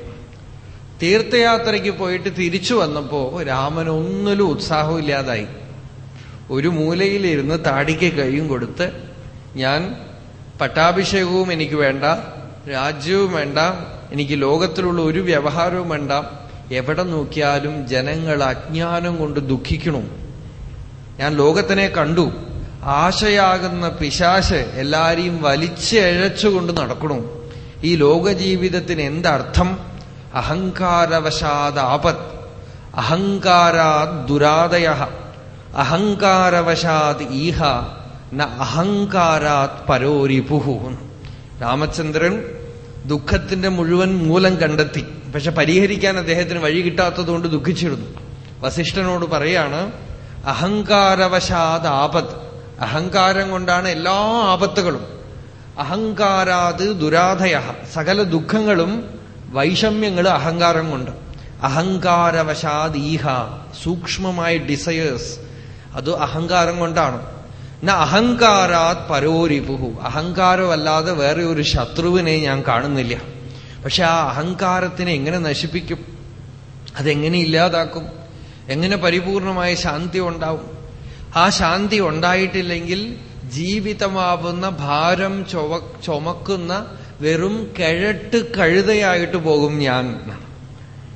[SPEAKER 1] തീർത്ഥയാത്രയ്ക്ക് പോയിട്ട് തിരിച്ചു വന്നപ്പോ രാമൻ ഒന്നിലും ഉത്സാഹമില്ലാതായി. ഒരു മൂലയിലിരുന്ന് താടിക്ക് കൈയും കൊടുത്ത് ഞാൻ പട്ടാഭിഷേകവും എനിക്ക് വേണ്ട രാജ്യവും വേണ്ട എനിക്ക് ലോകത്തിലുള്ള ഒരു വ്യവഹാരവും വേണ്ട എവിടെ നോക്കിയാലും ജനങ്ങൾ അജ്ഞാനം കൊണ്ട് ദുഃഖിക്കണു. ഞാൻ ലോകത്തിനെ കണ്ടു. ആശയാകുന്ന പിശാശ് എല്ലാരെയും വലിച്ചഴച്ചുകൊണ്ട് നടക്കണു. ഈ ലോകജീവിതത്തിന് എന്തർത്ഥം? അഹങ്കാരവശാത് ആപത്. അഹങ്കാരാത് ദുരാദയ അഹങ്കാരവശാത് ഈഹ. ന അഹങ്കാരാത് പരോരിപുഹു. രാമചന്ദ്രൻ ദുഃഖത്തിന്റെ മുഴുവൻ മൂലം കണ്ടെത്തി. പക്ഷെ പരിഹരിക്കാൻ അദ്ദേഹത്തിന് വഴി കിട്ടാത്തതുകൊണ്ട് ദുഃഖിച്ചിരുന്നു. വസിഷ്ഠനോട് പറയാണ് അഹങ്കാരവശാത് ആപത്. അഹങ്കാരം കൊണ്ടാണ് എല്ലാ ആപത്തുകളും. അഹങ്കാരാത് ദുരാധയ സകല ദുഃഖങ്ങളും വൈഷമ്യങ്ങൾ അഹങ്കാരം കൊണ്ട്. അഹങ്കാരവശാദ് ഈഹ സൂക്ഷ്മമായ ഡിസയേഴ്സ് അത് അഹങ്കാരം കൊണ്ടാണ്. എന്നാ അഹങ്കാരാത് പരോരിപുഹു. അഹങ്കാരമല്ലാതെ വേറെ ഒരു ശത്രുവിനെ ഞാൻ കാണുന്നില്ല. പക്ഷെ ആ അഹങ്കാരത്തിനെ എങ്ങനെ നശിപ്പിക്കും? അതെങ്ങനെ ഇല്ലാതാക്കും? എങ്ങനെ പരിപൂർണമായ ശാന്തി ഉണ്ടാവും? ആ ശാന്തി ഉണ്ടായിട്ടില്ലെങ്കിൽ ജീവിതമാവുന്ന ഭാരം ചുമക്കുന്ന വെറും കിഴട്ട് കഴുതയായിട്ട് പോകും ഞാൻ.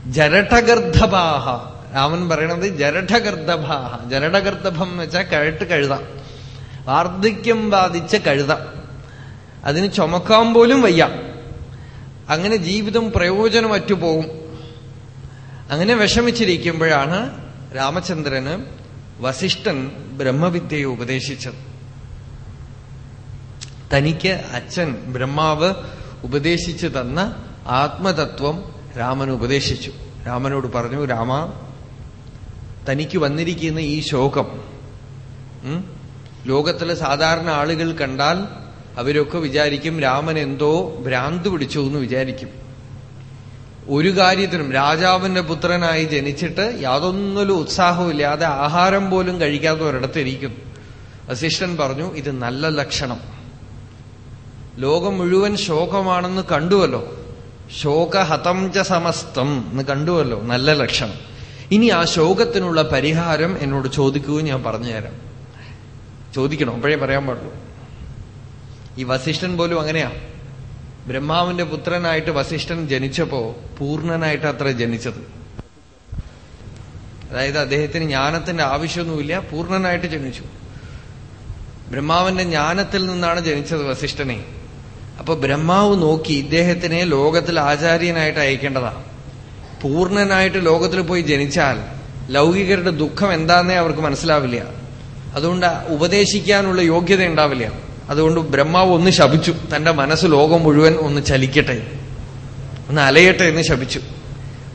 [SPEAKER 1] ജരഠഗർദ്ധഭാഹ. രാമൻ പറയണത് ജരഠഗർദ്ധഭാഹ. ജരഠഗർദ്ധഭം എന്ന് വെച്ചാൽ കിഴട്ട് കഴുത. വാർദ്ധക്യം ബാധിച്ച കഴുത. അതിന് ചുമക്കാൻ പോലും വയ്യ. അങ്ങനെ ജീവിതം പ്രയോജനമറ്റു പോകും. അങ്ങനെ വിഷമിച്ചിരിക്കുമ്പോഴാണ് രാമചന്ദ്രന് വസിഷ്ഠൻ ബ്രഹ്മവിദ്യയെ ഉപദേശിച്ചത്. തനിക്ക് അച്ഛൻ ബ്രഹ്മാവ് ഉപദേശിച്ചു തന്ന ആത്മതത്വം രാമൻ ഉപദേശിച്ചു. രാമനോട് പറഞ്ഞു രാമ തനിക്ക് വന്നിരിക്കുന്ന ഈ ശോകം ലോകത്തിലെ സാധാരണ ആളുകൾ കണ്ടാൽ അവരൊക്കെ വിചാരിക്കും രാമൻ എന്തോ ഭ്രാന്ത് പിടിച്ചു എന്ന് വിചാരിക്കും. ഒരു കാര്യത്തിനും രാജാവിന്റെ പുത്രനായി ജനിച്ചിട്ട് യാതൊന്നിലും ഉത്സാഹമില്ലാതെ ആഹാരം പോലും കഴിക്കാത്ത ഒരിടത്തിരിക്കുന്നു വസിഷ്ഠൻ പറഞ്ഞു ഇത് നല്ല ലക്ഷണം. ലോകം മുഴുവൻ ശോകമാണെന്ന് കണ്ടുവല്ലോ. ശോകഹതം ച സമസ്തം എന്ന് കണ്ടുവല്ലോ. നല്ല ലക്ഷണം. ഇനി ആ ശോകത്തിനുള്ള പരിഹാരം എന്നോട് ചോദിക്കൂ ഞാൻ പറഞ്ഞുതരാം. ചോദിക്കണം അപ്പോഴേ പറയാൻ പാടുള്ളൂ. ഈ വസിഷ്ഠൻ പോലും അങ്ങനെയാ. ബ്രഹ്മാവിന്റെ പുത്രനായിട്ട് വസിഷ്ഠൻ ജനിച്ചപ്പോ പൂർണനായിട്ട് അത്ര ജനിച്ചത്. അതായത് അദ്ദേഹത്തിന് ജ്ഞാനത്തിന്റെ ആവശ്യമൊന്നുമില്ല പൂർണനായിട്ട് ജനിച്ചു. ബ്രഹ്മാവിന്റെ ജ്ഞാനത്തിൽ നിന്നാണ് ജനിച്ചത് വസിഷ്ഠനെ. അപ്പൊ ബ്രഹ്മാവ് നോക്കി ഇദ്ദേഹത്തിനെ ലോകത്തിൽ ആചാര്യനായിട്ട് അയക്കേണ്ടതാണ് പൂർണനായിട്ട് ലോകത്തിൽ പോയി ജനിച്ചാൽ ലൗകികരുടെ ദുഃഖം എന്താന്നേ അവർക്ക് മനസ്സിലാവില്ല. അതുകൊണ്ട് ഉപദേശിക്കാനുള്ള യോഗ്യത ഉണ്ടാവില്ല. അതുകൊണ്ട് ബ്രഹ്മാവ് ഒന്ന് ശപിച്ചു. തന്റെ മനസ്സ് ലോകം മുഴുവൻ ഒന്ന് ചലിക്കട്ടെ. ഒന്ന് അലയട്ടെ എന്ന് ശപിച്ചു.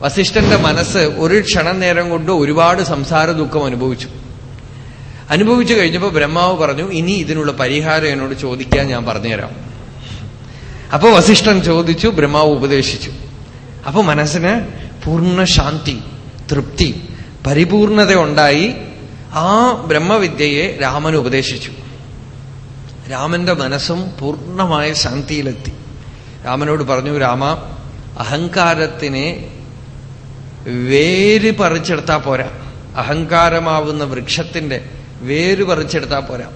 [SPEAKER 1] വസിഷ്ഠന്റെ മനസ്സ് ഒരു ക്ഷണം നേരം കൊണ്ട് ഒരുപാട് സംസാര ദുഃഖം അനുഭവിച്ചു. അനുഭവിച്ചു കഴിഞ്ഞപ്പോൾ ബ്രഹ്മാവ് പറഞ്ഞു ഇനി ഇതിനുള്ള പരിഹാരം എന്നോട് ചോദിക്കാൻ ഞാൻ പറഞ്ഞുതരാം. അപ്പൊ വസിഷ്ഠൻ ചോദിച്ചു ബ്രഹ്മാവ് ഉപദേശിച്ചു. അപ്പൊ മനസ്സിന് പൂർണ ശാന്തി തൃപ്തി പരിപൂർണത ഉണ്ടായി ആ ബ്രഹ്മവിദ്യയെ രാമൻ ഉപദേശിച്ചു. രാമന്റെ മനസ്സും പൂർണമായ ശാന്തിയിലെത്തി. രാമനോട് പറഞ്ഞു രാമ അഹങ്കാരത്തിനെ വേര് പറിച്ചെടുത്താൽ പോരാ. അഹങ്കാരമാവുന്ന വൃക്ഷത്തിന്റെ വേര് പറിച്ചെടുത്താൽ പോരാ.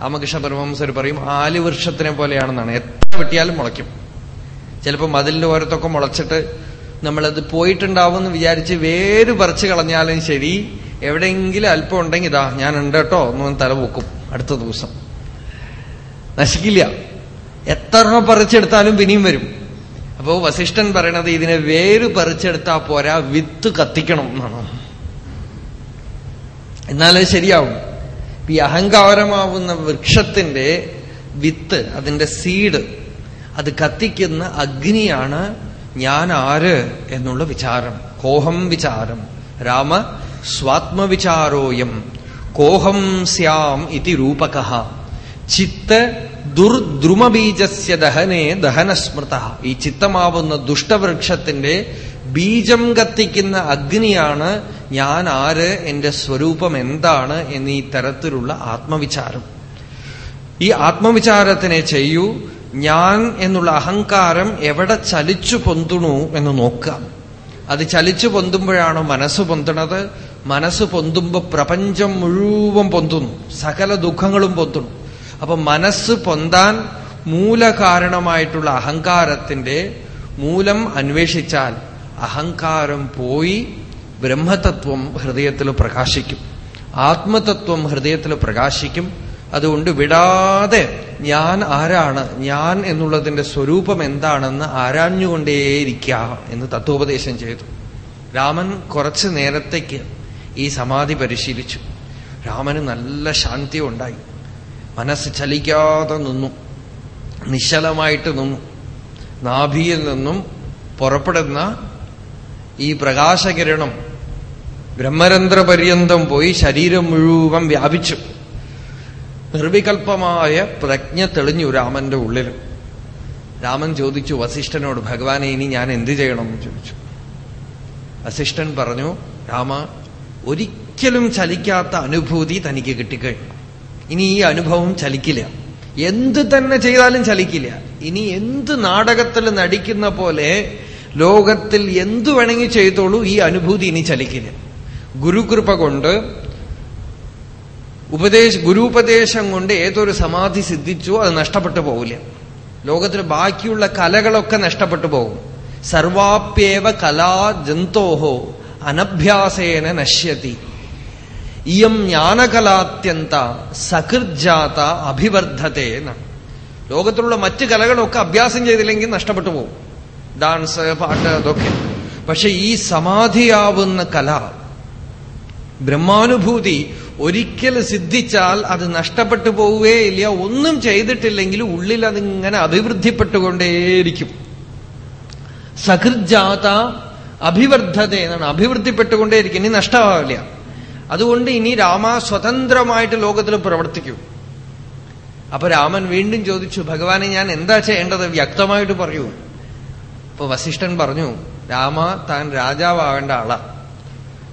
[SPEAKER 1] രാമകൃഷ്ണ പരമഹംസർ പറയും ആലുവൃക്ഷത്തിനെ പോലെയാണെന്നാണ്. എത്ര വെട്ടിയാലും മുളയ്ക്കും. ചിലപ്പോൾ മതിലിന്റെ ഓരത്തൊക്കെ മുളച്ചിട്ട് നമ്മളത് പോയിട്ടുണ്ടാവുമെന്ന് വിചാരിച്ച് വേര് പറിച്ചു കളഞ്ഞാലും ശരി എവിടെയെങ്കിലും അല്പം ഉണ്ടെങ്കിൽ ഇതാ ഞാൻ ഉണ്ട് കേട്ടോ എന്ന് തല പൊക്കും അടുത്ത ദിവസം. നശിക്കില്ല. എത്ര പറിച്ചെടുത്താലും പിന്നെയും വരും. അപ്പോ വസിഷ്ഠൻ പറയണത് ഇതിനെ വേര് പറിച്ചെടുത്താ പോരാ വിത്ത് കത്തിക്കണം എന്നാണ്. എന്നാലേ ശരിയാവും. ഈ അഹങ്കാരമാവുന്ന വൃക്ഷത്തിന്റെ വിത്ത് അതിന്റെ സീഡ് അത് കത്തിക്കുന്ന അഗ്നിയാണ് ഞാൻ ആര് എന്നുള്ള വിചാരം. കോഹം വിചാരം. രാമ സ്വാത്മവിചാരോയം. കോഹം സ്യാം ഇതി രൂപക. ചിത്ത ദുർദ്രുമബീജസ്യ ദഹനേ ദഹനസ്മൃത. ഈ ചിത്തമാവുന്ന ദുഷ്ടവൃക്ഷത്തിന്റെ ബീജം കത്തിക്കുന്ന അഗ്നിയാണ് ഞാൻ ആര് എന്റെ സ്വരൂപം എന്താണ് എന്നീ തരത്തിലുള്ള ആത്മവിചാരം. ഈ ആത്മവിചാരത്തിനെ ചെയ്യൂ ഞാൻ എന്നുള്ള അഹങ്കാരം എവിടെ ചലിച്ചു പൊന്തുണു എന്ന് നോക്കാം അത് ചലിച്ചു പൊന്തുമ്പോഴാണോ മനസ്സ് പൊന്തണത്? മനസ്സ് പൊന്തുമ്പോ പ്രപഞ്ചം മുഴുവൻ പൊന്തുന്നു. സകല ദുഃഖങ്ങളും പൊന്തുന്നു അപ്പൊ മനസ്സ് പൊന്താൻ മൂലകാരണമായിട്ടുള്ള അഹങ്കാരത്തിന്റെ മൂലം അന്വേഷിച്ചാൽ അഹങ്കാരം പോയി ബ്രഹ്മതത്വം ഹൃദയത്തിൽ പ്രകാശിക്കും. ആത്മതത്വം ഹൃദയത്തിൽ പ്രകാശിക്കും. അതുകൊണ്ട് വിടാതെ ഞാൻ ആരാണ് ഞാൻ എന്നുള്ളതിന്റെ സ്വരൂപം എന്താണെന്ന് ആരാഞ്ഞുകൊണ്ടേയിരിക്കുക എന്ന് തത്വോപദേശം ചെയ്തു. രാമൻ കുറച്ചു നേരത്തേക്ക് ഈ സമാധി പരിശീലിച്ചു. രാമന് നല്ല ശാന്തി ഉണ്ടായി മനസ്സ് ചലിക്കാതെ നിന്നു. നിശ്ചലമായിട്ട് നിന്നു. നാഭിയിൽ നിന്നും പുറപ്പെടുന്ന ഈ പ്രകാശകിരണം ബ്രഹ്മരന്ധ്രപര്യന്തം പോയി ശരീരം മുഴുവൻ വ്യാപിച്ചു. നിർവികൽപ്പമായ പ്രജ്ഞ തെളിഞ്ഞു രാമന്റെ ഉള്ളിൽ. രാമൻ ചോദിച്ചു വസിഷ്ഠനോട് ഭഗവാനെ ഇനി ഞാൻ എന്ത് ചെയ്യണം എന്ന് ചോദിച്ചു. വസിഷ്ഠൻ പറഞ്ഞു രാമ ഒരിക്കലും ചലിക്കാത്ത അനുഭൂതി തനിക്ക് കിട്ടിക്കഴിഞ്ഞു. ഇനി ഈ അനുഭവം ചലിക്കില്ല. എന്ത് തന്നെ ചെയ്താലും ചലിക്കില്ല. ഇനി എന്ത് നാടകത്തിൽ നടിക്കുന്ന പോലെ ലോകത്തിൽ എന്തു വേണമെങ്കിൽ ചെയ്തോളൂ ഈ അനുഭൂതി ഇനി ചലിക്കില്ല. ഗുരുകൃപ കൊണ്ട് ഉപദേശ ഗുരുപദേശം കൊണ്ട് ഏതൊരു സമാധി സിദ്ധിച്ചോ അത് നഷ്ടപ്പെട്ടു പോവില്ല. ലോകത്തിൽ ബാക്കിയുള്ള കലകളൊക്കെ നഷ്ടപ്പെട്ടു പോകും. സർവാപ്യേവ കലാ ജന്തോഹോ അനഭ്യാസേന നശ്യതി. ഇയം ജ്ഞാനകലാത്യന്ത സകൃജാത അഭിവർദ്ധതേന. ലോകത്തിലുള്ള മറ്റ് കലകളൊക്കെ അഭ്യാസം ചെയ്തില്ലെങ്കിൽ നഷ്ടപ്പെട്ടു പോകും. ഡാൻസ് പാട്ട് അതൊക്കെ. പക്ഷെ ഈ സമാധിയാവുന്ന കല ബ്രഹ്മാനുഭൂതി ഒരിക്കൽ സിദ്ധിച്ചാൽ അത് നഷ്ടപ്പെട്ടു പോവുകയില്ല ഒന്നും ചെയ്തിട്ടില്ലെങ്കിൽ ഉള്ളിൽ അതിങ്ങനെ അഭിവൃദ്ധിപ്പെട്ടുകൊണ്ടേയിരിക്കും. സഹൃജാത അഭിവർദ്ധത എന്നാണ് അഭിവൃദ്ധിപ്പെട്ടുകൊണ്ടേയിരിക്കും ഇനി നഷ്ടമാവില്ല. അതുകൊണ്ട് ഇനി രാമ സ്വതന്ത്രമായിട്ട് ലോകത്തിൽ പ്രവർത്തിക്കും. അപ്പൊ രാമൻ വീണ്ടും ചോദിച്ചു ഭഗവാനെ ഞാൻ എന്താ ചെയ്യേണ്ടത്? വ്യക്തമായിട്ട് പറയൂ. അപ്പൊ വസിഷ്ഠൻ പറഞ്ഞു രാമ താൻ രാജാവാകേണ്ട ആളാ.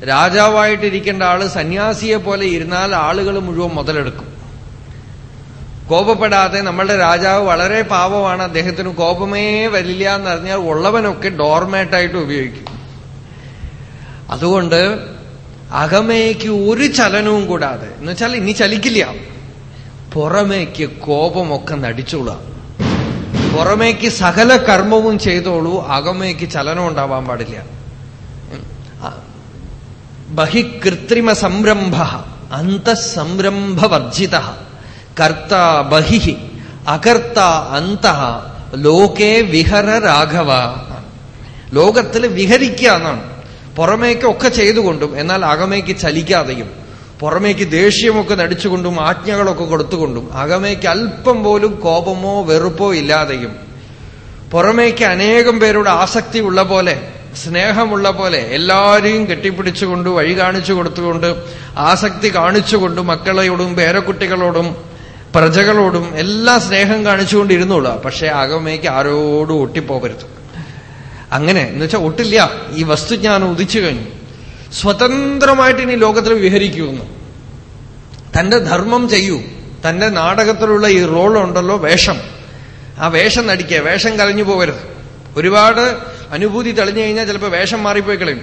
[SPEAKER 1] രാജാവായിട്ടിരിക്കേണ്ട ആൾ സന്യാസിയെ പോലെ ഇരുന്നാൽ ആളുകൾ മുഴുവൻ മുതലെടുക്കും. കോപപ്പെടാതെ നമ്മളുടെ രാജാവ് വളരെ പാവമാണ്. അദ്ദേഹത്തിന് കോപമേ വരില്ല എന്ന് അറിഞ്ഞാൽ ഉള്ളവനൊക്കെ ഡോർമേറ്റായിട്ട് ഉപയോഗിക്കും. അതുകൊണ്ട് അകമേക്ക് ഒരു ചലനവും കൂടാതെ എന്ന് വെച്ചാൽ ഇനി ചലിക്കില്ല പുറമേക്ക് കോപമൊക്കെ നടിച്ചോളാം പുറമേക്ക് സകല കർമ്മവും ചെയ്തോളൂ അകമേക്ക് ചലനം ഉണ്ടാവാൻ പാടില്ല. ബഹികൃത്രിമ സംരംഭ അന്തസംരംഭവർജിത കർത്ത ബഹി അകർത്ത അന്ത ലോകേ വിഹര രാഘവ. ലോകത്തിൽ വിഹരിക്കുക എന്നാണ്. പുറമേക്കൊക്കെ ചെയ്തുകൊണ്ടും എന്നാൽ അകമേക്ക് ചലിക്കാതെയും. പുറമേക്ക് ദേഷ്യമൊക്കെ നടിച്ചുകൊണ്ടും ആജ്ഞകളൊക്കെ കൊടുത്തുകൊണ്ടും അകമേക്ക് അല്പം പോലും കോപമോ വെറുപ്പോ ഇല്ലാതെയും പുറമേക്ക് അനേകം പേരോട് ആസക്തി ഉള്ള പോലെ സ്നേഹമുള്ള പോലെ എല്ലാവരെയും കെട്ടിപ്പിടിച്ചുകൊണ്ട് വഴി കാണിച്ചു കൊടുത്തുകൊണ്ട് ആസക്തി കാണിച്ചുകൊണ്ട് മക്കളോടും പേരക്കുട്ടികളോടും പ്രജകളോടും എല്ലാ സ്നേഹം കാണിച്ചുകൊണ്ടിരുന്നുള്ളൂ. പക്ഷെ അകമേക്ക് ആരോടും ഒട്ടിപ്പോകരുത് അങ്ങനെ എന്ന് വെച്ചാൽ ഒട്ടില്ല. ഈ വസ്തുജ്ഞാനം ഉദിച്ചു കഴിഞ്ഞു. സ്വതന്ത്രമായിട്ട് ഇനി ലോകത്തിൽ വിഹരിക്കുമെന്ന്. തന്റെ ധർമ്മം ചെയ്യൂ. തന്റെ നാടകത്തിലുള്ള ഈ റോൾ ഉണ്ടല്ലോ വേഷം. ആ വേഷം നടിക്കുക വേഷം കലഞ്ഞു പോകരുത്. ഒരുപാട് അനുഭൂതി തെളിഞ്ഞു കഴിഞ്ഞാൽ ചിലപ്പോൾ വേഷം മാറിപ്പോയി കളയും.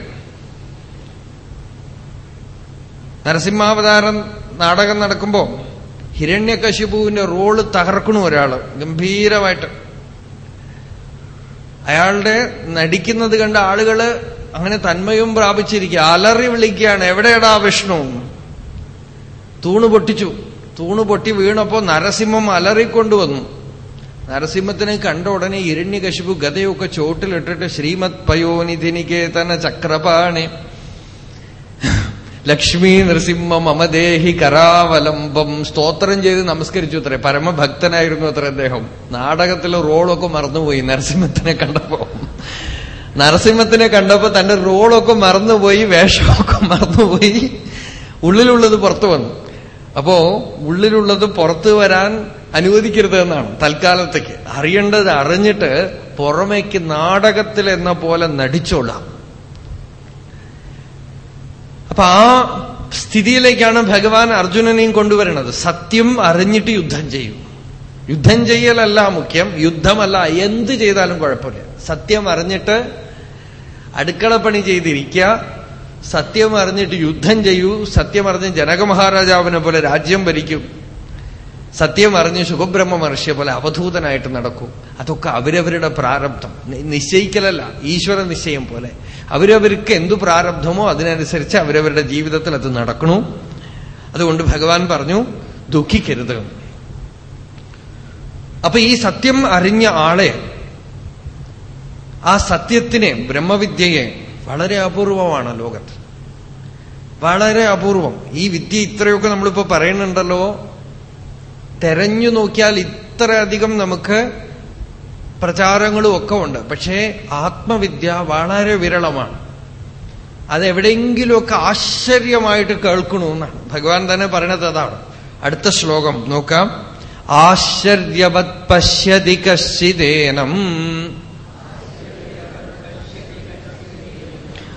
[SPEAKER 1] നരസിംഹാവതാരം നാടകം നടക്കുമ്പോൾ ഹിരണ്യകശിപുവിന്റെ റോൾ തകർക്കണു ഒരാൾ ഗംഭീരമായിട്ട്. അയാളുടെ നടിക്കുന്നത് കണ്ട ആളുകൾ അങ്ങനെ തന്മയും പ്രാപിച്ചിരിക്കുക. അലറി വിളിക്കുകയാണ്. എവിടെയടാ വിഷ്ണു? തൂണ് പൊട്ടിച്ചു. തൂണ് പൊട്ടി വീണപ്പോ നരസിംഹം അലറിക്കൊണ്ടുവന്നു. നരസിംഹത്തിനെ കണ്ട ഉടനെ ഇരണ്യകശിപു ഗതയൊക്കെ ചോട്ടിലിട്ടിട്ട് ശ്രീമത് പയോനിധിനികേതന ചക്രപാണി. ലക്ഷ്മി നൃസിംഹ മമദേഹി കരാവലംബം. സ്തോത്രം ചെയ്ത് നമസ്കരിച്ചു അത്രേ. പരമഭക്തനായിരുന്നു അത്ര അദ്ദേഹം. നാടകത്തിലെ റോളൊക്കെ മറന്നുപോയി നരസിംഹത്തിനെ കണ്ടപ്പോ. നരസിംഹത്തിനെ കണ്ടപ്പോ തന്റെ റോളൊക്കെ മറന്നുപോയി വേഷമൊക്കെ മറന്നുപോയി. ഉള്ളിലുള്ളത് പുറത്തു വന്നു. അപ്പോ ഉള്ളിലുള്ളത് പുറത്തു വരാൻ അനുവദിക്കരുത് എന്നാണ് തൽക്കാലത്തേക്ക്. അറിയേണ്ടത് അറിഞ്ഞിട്ട് പുറമേക്ക് നാടകത്തിൽ എന്ന പോലെ നടിച്ചോളാം. അപ്പൊ ആ സ്ഥിതിയിലേക്കാണ് ഭഗവാൻ അർജുനനെയും കൊണ്ടുവരുന്നത്. സത്യം അറിഞ്ഞിട്ട് യുദ്ധം ചെയ്യും. യുദ്ധം ചെയ്യലല്ല മുഖ്യം യുദ്ധമല്ല എന്ത് ചെയ്താലും കുഴപ്പമില്ല. സത്യം അറിഞ്ഞിട്ട് അടുക്കളപ്പണി ചെയ്തിരിക്കുക സത്യം അറിഞ്ഞിട്ട് യുദ്ധം ചെയ്യൂ സത്യം അറിഞ്ഞ് ജനക മഹാരാജാവിനെ പോലെ രാജ്യം ഭരിക്കും. സത്യം അറിഞ്ഞ് ശുഭബ്രഹ്മ മഹർഷിയെ പോലെ അവധൂതനായിട്ട് നടക്കും. അതൊക്കെ അവരവരുടെ പ്രാരബ്ധം. നിശ്ചയിക്കലല്ല ഈശ്വര നിശ്ചയം പോലെ. അവരവർക്ക് എന്തു പ്രാരബ്ധമോ അതിനനുസരിച്ച് അവരവരുടെ ജീവിതത്തിൽ അത് നടക്കണു. അതുകൊണ്ട് ഭഗവാൻ പറഞ്ഞു ദുഃഖിക്കരുത്. അപ്പൊ ഈ സത്യം അറിഞ്ഞ ആളെ ആ സത്യത്തിനെ ബ്രഹ്മവിദ്യയെ വളരെ അപൂർവമാണ് ലോകത്ത്. വളരെ അപൂർവം. ഈ വിദ്യ ഇത്രയൊക്കെ നമ്മളിപ്പോ പറയുന്നുണ്ടല്ലോ. തെരഞ്ഞു നോക്കിയാൽ ഇത്രയധികം നമുക്ക് പ്രചാരങ്ങളും ഒക്കെ ഉണ്ട്. പക്ഷേ ആത്മവിദ്യ വളരെ വിരളമാണ്. അതെവിടെയെങ്കിലുമൊക്കെ ആശ്ചര്യമായിട്ട് കേൾക്കണമെന്നാണ് ഭഗവാൻ തന്നെ പറയണത് അതാണ്. അടുത്ത ശ്ലോകം നോക്കാം. ആശ്ചര്യവത് പശ്യതി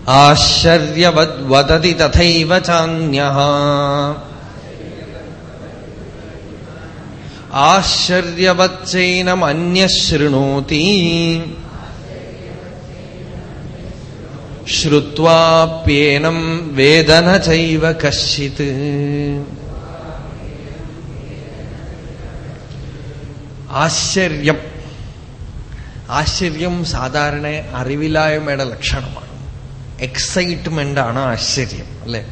[SPEAKER 1] ആശ്ചര്യവത് വദതി തഥൈവ ചാന്യ ആശ്ചര്യവച്ചൈനമന്യശൃണോതി ശ്രുവാപ്യേനം വേദന ചൈവ കശ്ചിത്. ആശ്ചര്യം. ആശ്ചര്യം സാധാരണ അറിവില്ലായ്മയുടെ ലക്ഷണമാണ്. എക്സൈറ്റ്മെന്റ് ആണ് ആശ്ചര്യം അല്ലെ?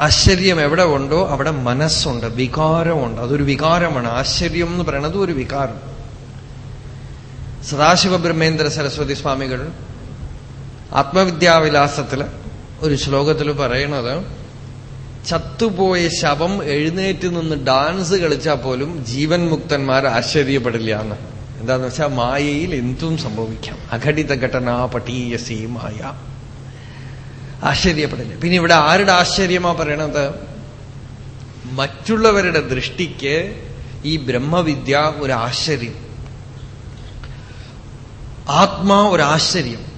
[SPEAKER 1] ആശ്ചര്യം എവിടെ ഉണ്ടോ അവിടെ മനസ്സുണ്ട് വികാരമുണ്ട്. അതൊരു വികാരമാണ്. ആശ്ചര്യം എന്ന് പറയുന്നത് ഒരു വികാരം. സദാശിവ ബ്രഹ്മേന്ദ്ര സരസ്വതി സ്വാമികൾ ആത്മവിദ്യാവിലാസത്തിൽ ഒരു ശ്ലോകത്തിൽ പറയുന്നത് ചത്തുപോയ ശവം എഴുന്നേറ്റ് നിന്ന് ഡാൻസ് കളിച്ചാൽ പോലും ജീവൻ മുക്തന്മാർ ആശ്ചര്യപ്പെടില്ല എന്ന്. എന്താന്ന് വെച്ചാൽ മായയിൽ എന്തും സംഭവിക്കാം. അഘടിത ഘടന പട്ടീയസി മായ. ആശ്ചര്യപ്പെടില്ല പിന്നെ ഇവിടെ ആരുടെ ആശ്ചര്യമാ പറയണത്? മറ്റുള്ളവരുടെ ദൃഷ്ടിക്ക് ഈ ബ്രഹ്മവിദ്യ ഒരു ആശ്ചര്യം. ആത്മാ ഒരു ആശ്ചര്യം.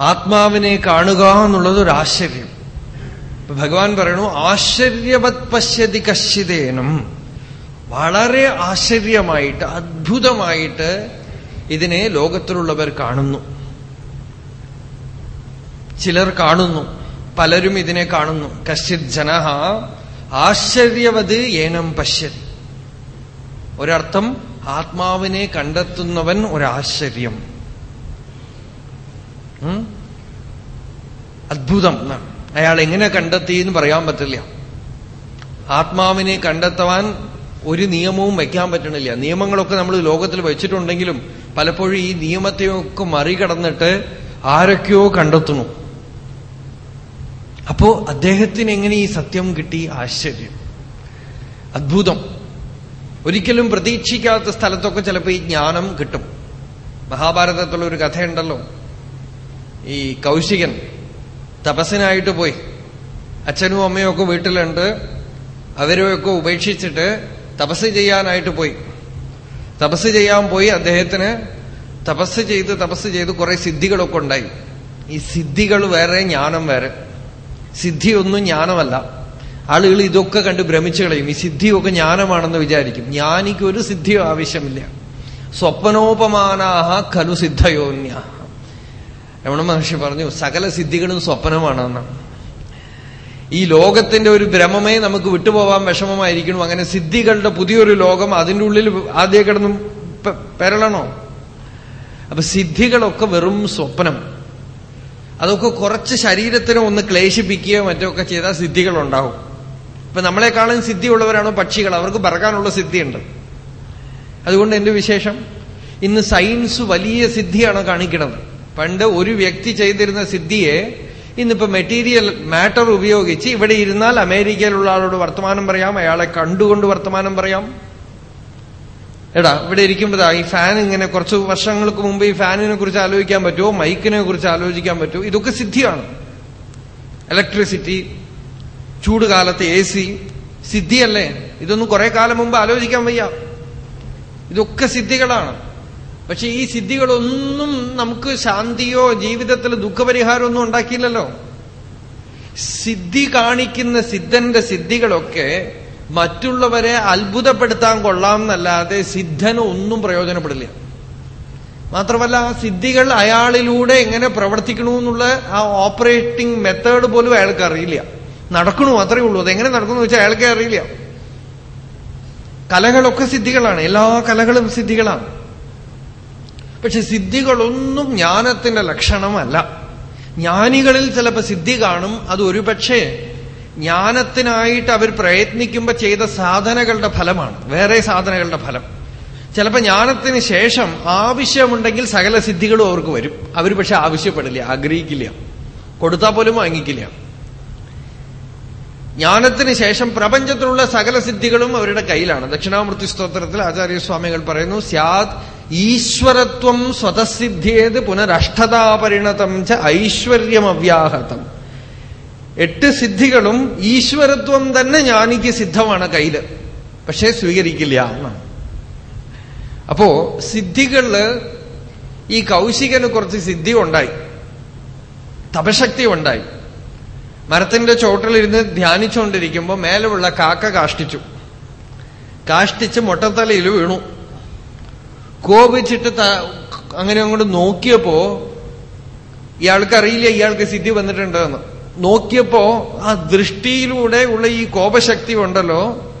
[SPEAKER 1] ആത്മാവിനെ കാണുക എന്നുള്ളത് ഒരു ആശ്ചര്യം. ഭഗവാൻ പറയണു ആശ്ചര്യവത് പശ്യതി കശ്ചിതേനം. വളരെ ആശ്ചര്യമായിട്ട് അത്ഭുതമായിട്ട് ഇതിനെ ലോകത്തിലുള്ളവർ കാണുന്നു. ചിലർ കാണുന്നു പലരും ഇതിനെ കാണുന്നു. കശ്ചിത് ജനഹ ആശ്ചര്യവത് ഏനം പശ്യതി. ഒരർത്ഥം ആത്മാവിനെ കണ്ടെത്തുന്നവൻ ഒരാശ്ചര്യം. അദ്ഭുതം അയാൾ എങ്ങനെ കണ്ടെത്തി എന്ന് പറയാൻ പറ്റില്ല. ആത്മാവിനെ കണ്ടെത്തുവാൻ ഒരു നിയമവും വയ്ക്കാൻ പറ്റണില്ല. നിയമങ്ങളൊക്കെ നമ്മൾ ലോകത്തിൽ വെച്ചിട്ടുണ്ടെങ്കിലും പലപ്പോഴും ഈ നിയമത്തെയൊക്കെ മറികടന്നിട്ട് ആരൊക്കെയോ കണ്ടെത്തുന്നു. അപ്പോ അദ്ദേഹത്തിന് എങ്ങനെ ഈ സത്യം കിട്ടി? ആശ്ചര്യം. അത്ഭുതം. ഒരിക്കലും പ്രതീക്ഷിക്കാത്ത സ്ഥലത്തൊക്കെ ചിലപ്പോൾ ഈ ജ്ഞാനം കിട്ടും. മഹാഭാരതത്തിലുള്ള ഒരു കഥയുണ്ടല്ലോ. ഈ കൗശികൻ തപസ്സിനായിട്ട് പോയി. അച്ഛനും അമ്മയും ഒക്കെ വീട്ടിലുണ്ട്. അവരെയൊക്കെ ഉപേക്ഷിച്ചിട്ട് തപസ് ചെയ്യാനായിട്ട് പോയി. തപസ് ചെയ്യാൻ പോയി അദ്ദേഹത്തിന്. തപസ് ചെയ്ത് തപസ് ചെയ്ത് കുറെ സിദ്ധികളൊക്കെ ഉണ്ടായി. ഈ സിദ്ധികൾ വേറെ ജ്ഞാനം വേറെ. സിദ്ധിയൊന്നും ജ്ഞാനമല്ല. ആളുകൾ ഇതൊക്കെ കണ്ട് ഭ്രമിച്ചു കളയും. ഈ സിദ്ധിയൊക്കെ ജ്ഞാനമാണെന്ന് വിചാരിക്കും. ജ്ഞാനിക്ക് ഒരു സിദ്ധിയോ ആവശ്യമില്ല. സ്വപ്നോപമാനാഹ ഖലു സിദ്ധയോന്യ. രമണ മഹർഷി പറഞ്ഞു സകല സിദ്ധികളും സ്വപ്നമാണെന്ന്. ഈ ലോകത്തിന്റെ ഒരു ഭ്രമമേ നമുക്ക് വിട്ടുപോവാൻ വിഷമമായിരിക്കണം അങ്ങനെ സിദ്ധികളുടെ പുതിയൊരു ലോകം അതിന്റെ ഉള്ളിൽ ആദ്യം കിടന്നും പെരളണോ? അപ്പൊ സിദ്ധികളൊക്കെ വെറും സ്വപ്നം. അതൊക്കെ കുറച്ച് ശരീരത്തിനെ ഒന്ന് ക്ലേശിപ്പിക്കുകയോ മറ്റോ ഒക്കെ ചെയ്താൽ സിദ്ധികൾ ഉണ്ടാവും ഇപ്പൊ നമ്മളെക്കാളും സിദ്ധിയുള്ളവരാണോ പക്ഷികൾ? അവർക്ക് പറക്കാനുള്ള സിദ്ധിയുണ്ട്. അതുകൊണ്ട് എന്റെ വിശേഷം? ഇന്ന് സയൻസ് വലിയ സിദ്ധിയാണ് കാണിക്കുന്നത്. പണ്ട് ഒരു വ്യക്തി ചെയ്തിരുന്ന സിദ്ധിയെ ഇന്നിപ്പോ മെറ്റീരിയൽ മാറ്റർ ഉപയോഗിച്ച് ഇവിടെ ഇരുന്നാൽ അമേരിക്കയിലുള്ള ആളോട് വർത്തമാനം പറയാം അയാളെ കണ്ടുകൊണ്ട് വർത്തമാനം പറയാം. എടാ ഇവിടെ ഇരിക്കുമ്പോഴാ ഈ ഫാൻ ഇങ്ങനെ കുറച്ച് വർഷങ്ങൾക്ക് മുമ്പ് ഈ ഫാനിനെ കുറിച്ച് ആലോചിക്കാൻ പറ്റുമോ മൈക്കിനെ കുറിച്ച് ആലോചിക്കാൻ പറ്റുമോ ഇതൊക്കെ സിദ്ധിയാണ്. ഇലക്ട്രിസിറ്റി ചൂട് ചൂടുകാലത്ത് എ സി സിദ്ധിയല്ലേ? ഇതൊന്നും കുറെ കാലം മുമ്പ് ആലോചിക്കാൻ വയ്യ. ഇതൊക്കെ സിദ്ധികളാണ്. പക്ഷെ ഈ സിദ്ധികളൊന്നും നമുക്ക് ശാന്തിയോ ജീവിതത്തിൽ ദുഃഖപരിഹാരമൊന്നും ഉണ്ടാക്കിയില്ലല്ലോ. സിദ്ധി കാണിക്കുന്ന സിദ്ധന്റെ സിദ്ധികളൊക്കെ മറ്റുള്ളവരെ അത്ഭുതപ്പെടുത്താൻ കൊള്ളാം എന്നല്ലാതെ സിദ്ധന് ഒന്നും പ്രയോജനപ്പെടില്ല. മാത്രമല്ല ആ സിദ്ധികൾ അയാളിലൂടെ എങ്ങനെ പ്രവർത്തിക്കണമെന്നുള്ള ആ ഓപ്പറേറ്റിംഗ് മെത്തേഡ് പോലും അയാൾക്ക് അറിയില്ല. നടക്കണു അത്രേ ഉള്ളൂ. അതെങ്ങനെ നടക്കുന്നു വെച്ചാൽ അയാൾക്കേ അറിയില്ല. കലകളൊക്കെ സിദ്ധികളാണ്. എല്ലാ കലകളും സിദ്ധികളാണ്. പക്ഷെ സിദ്ധികളൊന്നും ജ്ഞാനത്തിന്റെ ലക്ഷണമല്ല. ജ്ഞാനികളിൽ ചിലപ്പോൾ സിദ്ധി കാണും. അത് ഒരുപക്ഷെ ജ്ഞാനത്തിനായിട്ട് അവർ പ്രയത്നിക്കുമ്പോൾ ചെയ്ത സാധനകളുടെ ഫലമാണ്. വേറെ സാധനകളുടെ ഫലം. ചിലപ്പോൾ ജ്ഞാനത്തിന് ശേഷം ആവശ്യമുണ്ടെങ്കിൽ സകല സിദ്ധികളും അവർക്ക് വരും. അവർ പക്ഷെ ആവശ്യപ്പെടില്ല ആഗ്രഹിക്കില്ല. കൊടുത്താൽ പോലും വാങ്ങിക്കില്ല. ജ്ഞാനത്തിന് ശേഷം പ്രപഞ്ചത്തിലുള്ള സകല സിദ്ധികളും അവരുടെ കയ്യിലാണ്. ദക്ഷിണാമൂർത്തി സ്തോത്രത്തിൽ ആചാര്യസ്വാമികൾ പറയുന്നു സ്യാദ് ഈശ്വരത്വം സ്വതസിദ്ധിയേത് പുനരഷ്ടതാപരിണതം ച ഐശ്വര്യമവ്യാഹതം. എട്ട് സിദ്ധികളും ഈശ്വരത്വം തന്നെ ജ്ഞാനിക്ക് സിദ്ധമാണ് കയ്യിൽ. പക്ഷേ സ്വീകരിക്കില്ല എന്നാണ് അപ്പോ സിദ്ധികളിൽ ഈ കൗശികന് കുറച്ച് സിദ്ധി ഉണ്ടായി തപശക്തി ഉണ്ടായി മരത്തിന്റെ ചോട്ടിലിരുന്ന് ധ്യാനിച്ചുകൊണ്ടിരിക്കുമ്പോ മേലുള്ള കാക്ക കാഷ്ടിച്ചു. കാഷ്ടിച്ച് മുട്ടത്തലയിൽ വീണു. കോപിച്ചിട്ട് അങ്ങനെ അങ്ങോട്ട് നോക്കിയപ്പോ ഇയാൾക്ക് അറിയില്ല ഇയാൾക്ക് സിദ്ധി വന്നിട്ടുണ്ടെന്ന്. നോക്കിയപ്പോ ആ ദൃഷ്ടിയിലൂടെ ഉള്ള ഈ കോപശക്തി ഉണ്ടല്ലോ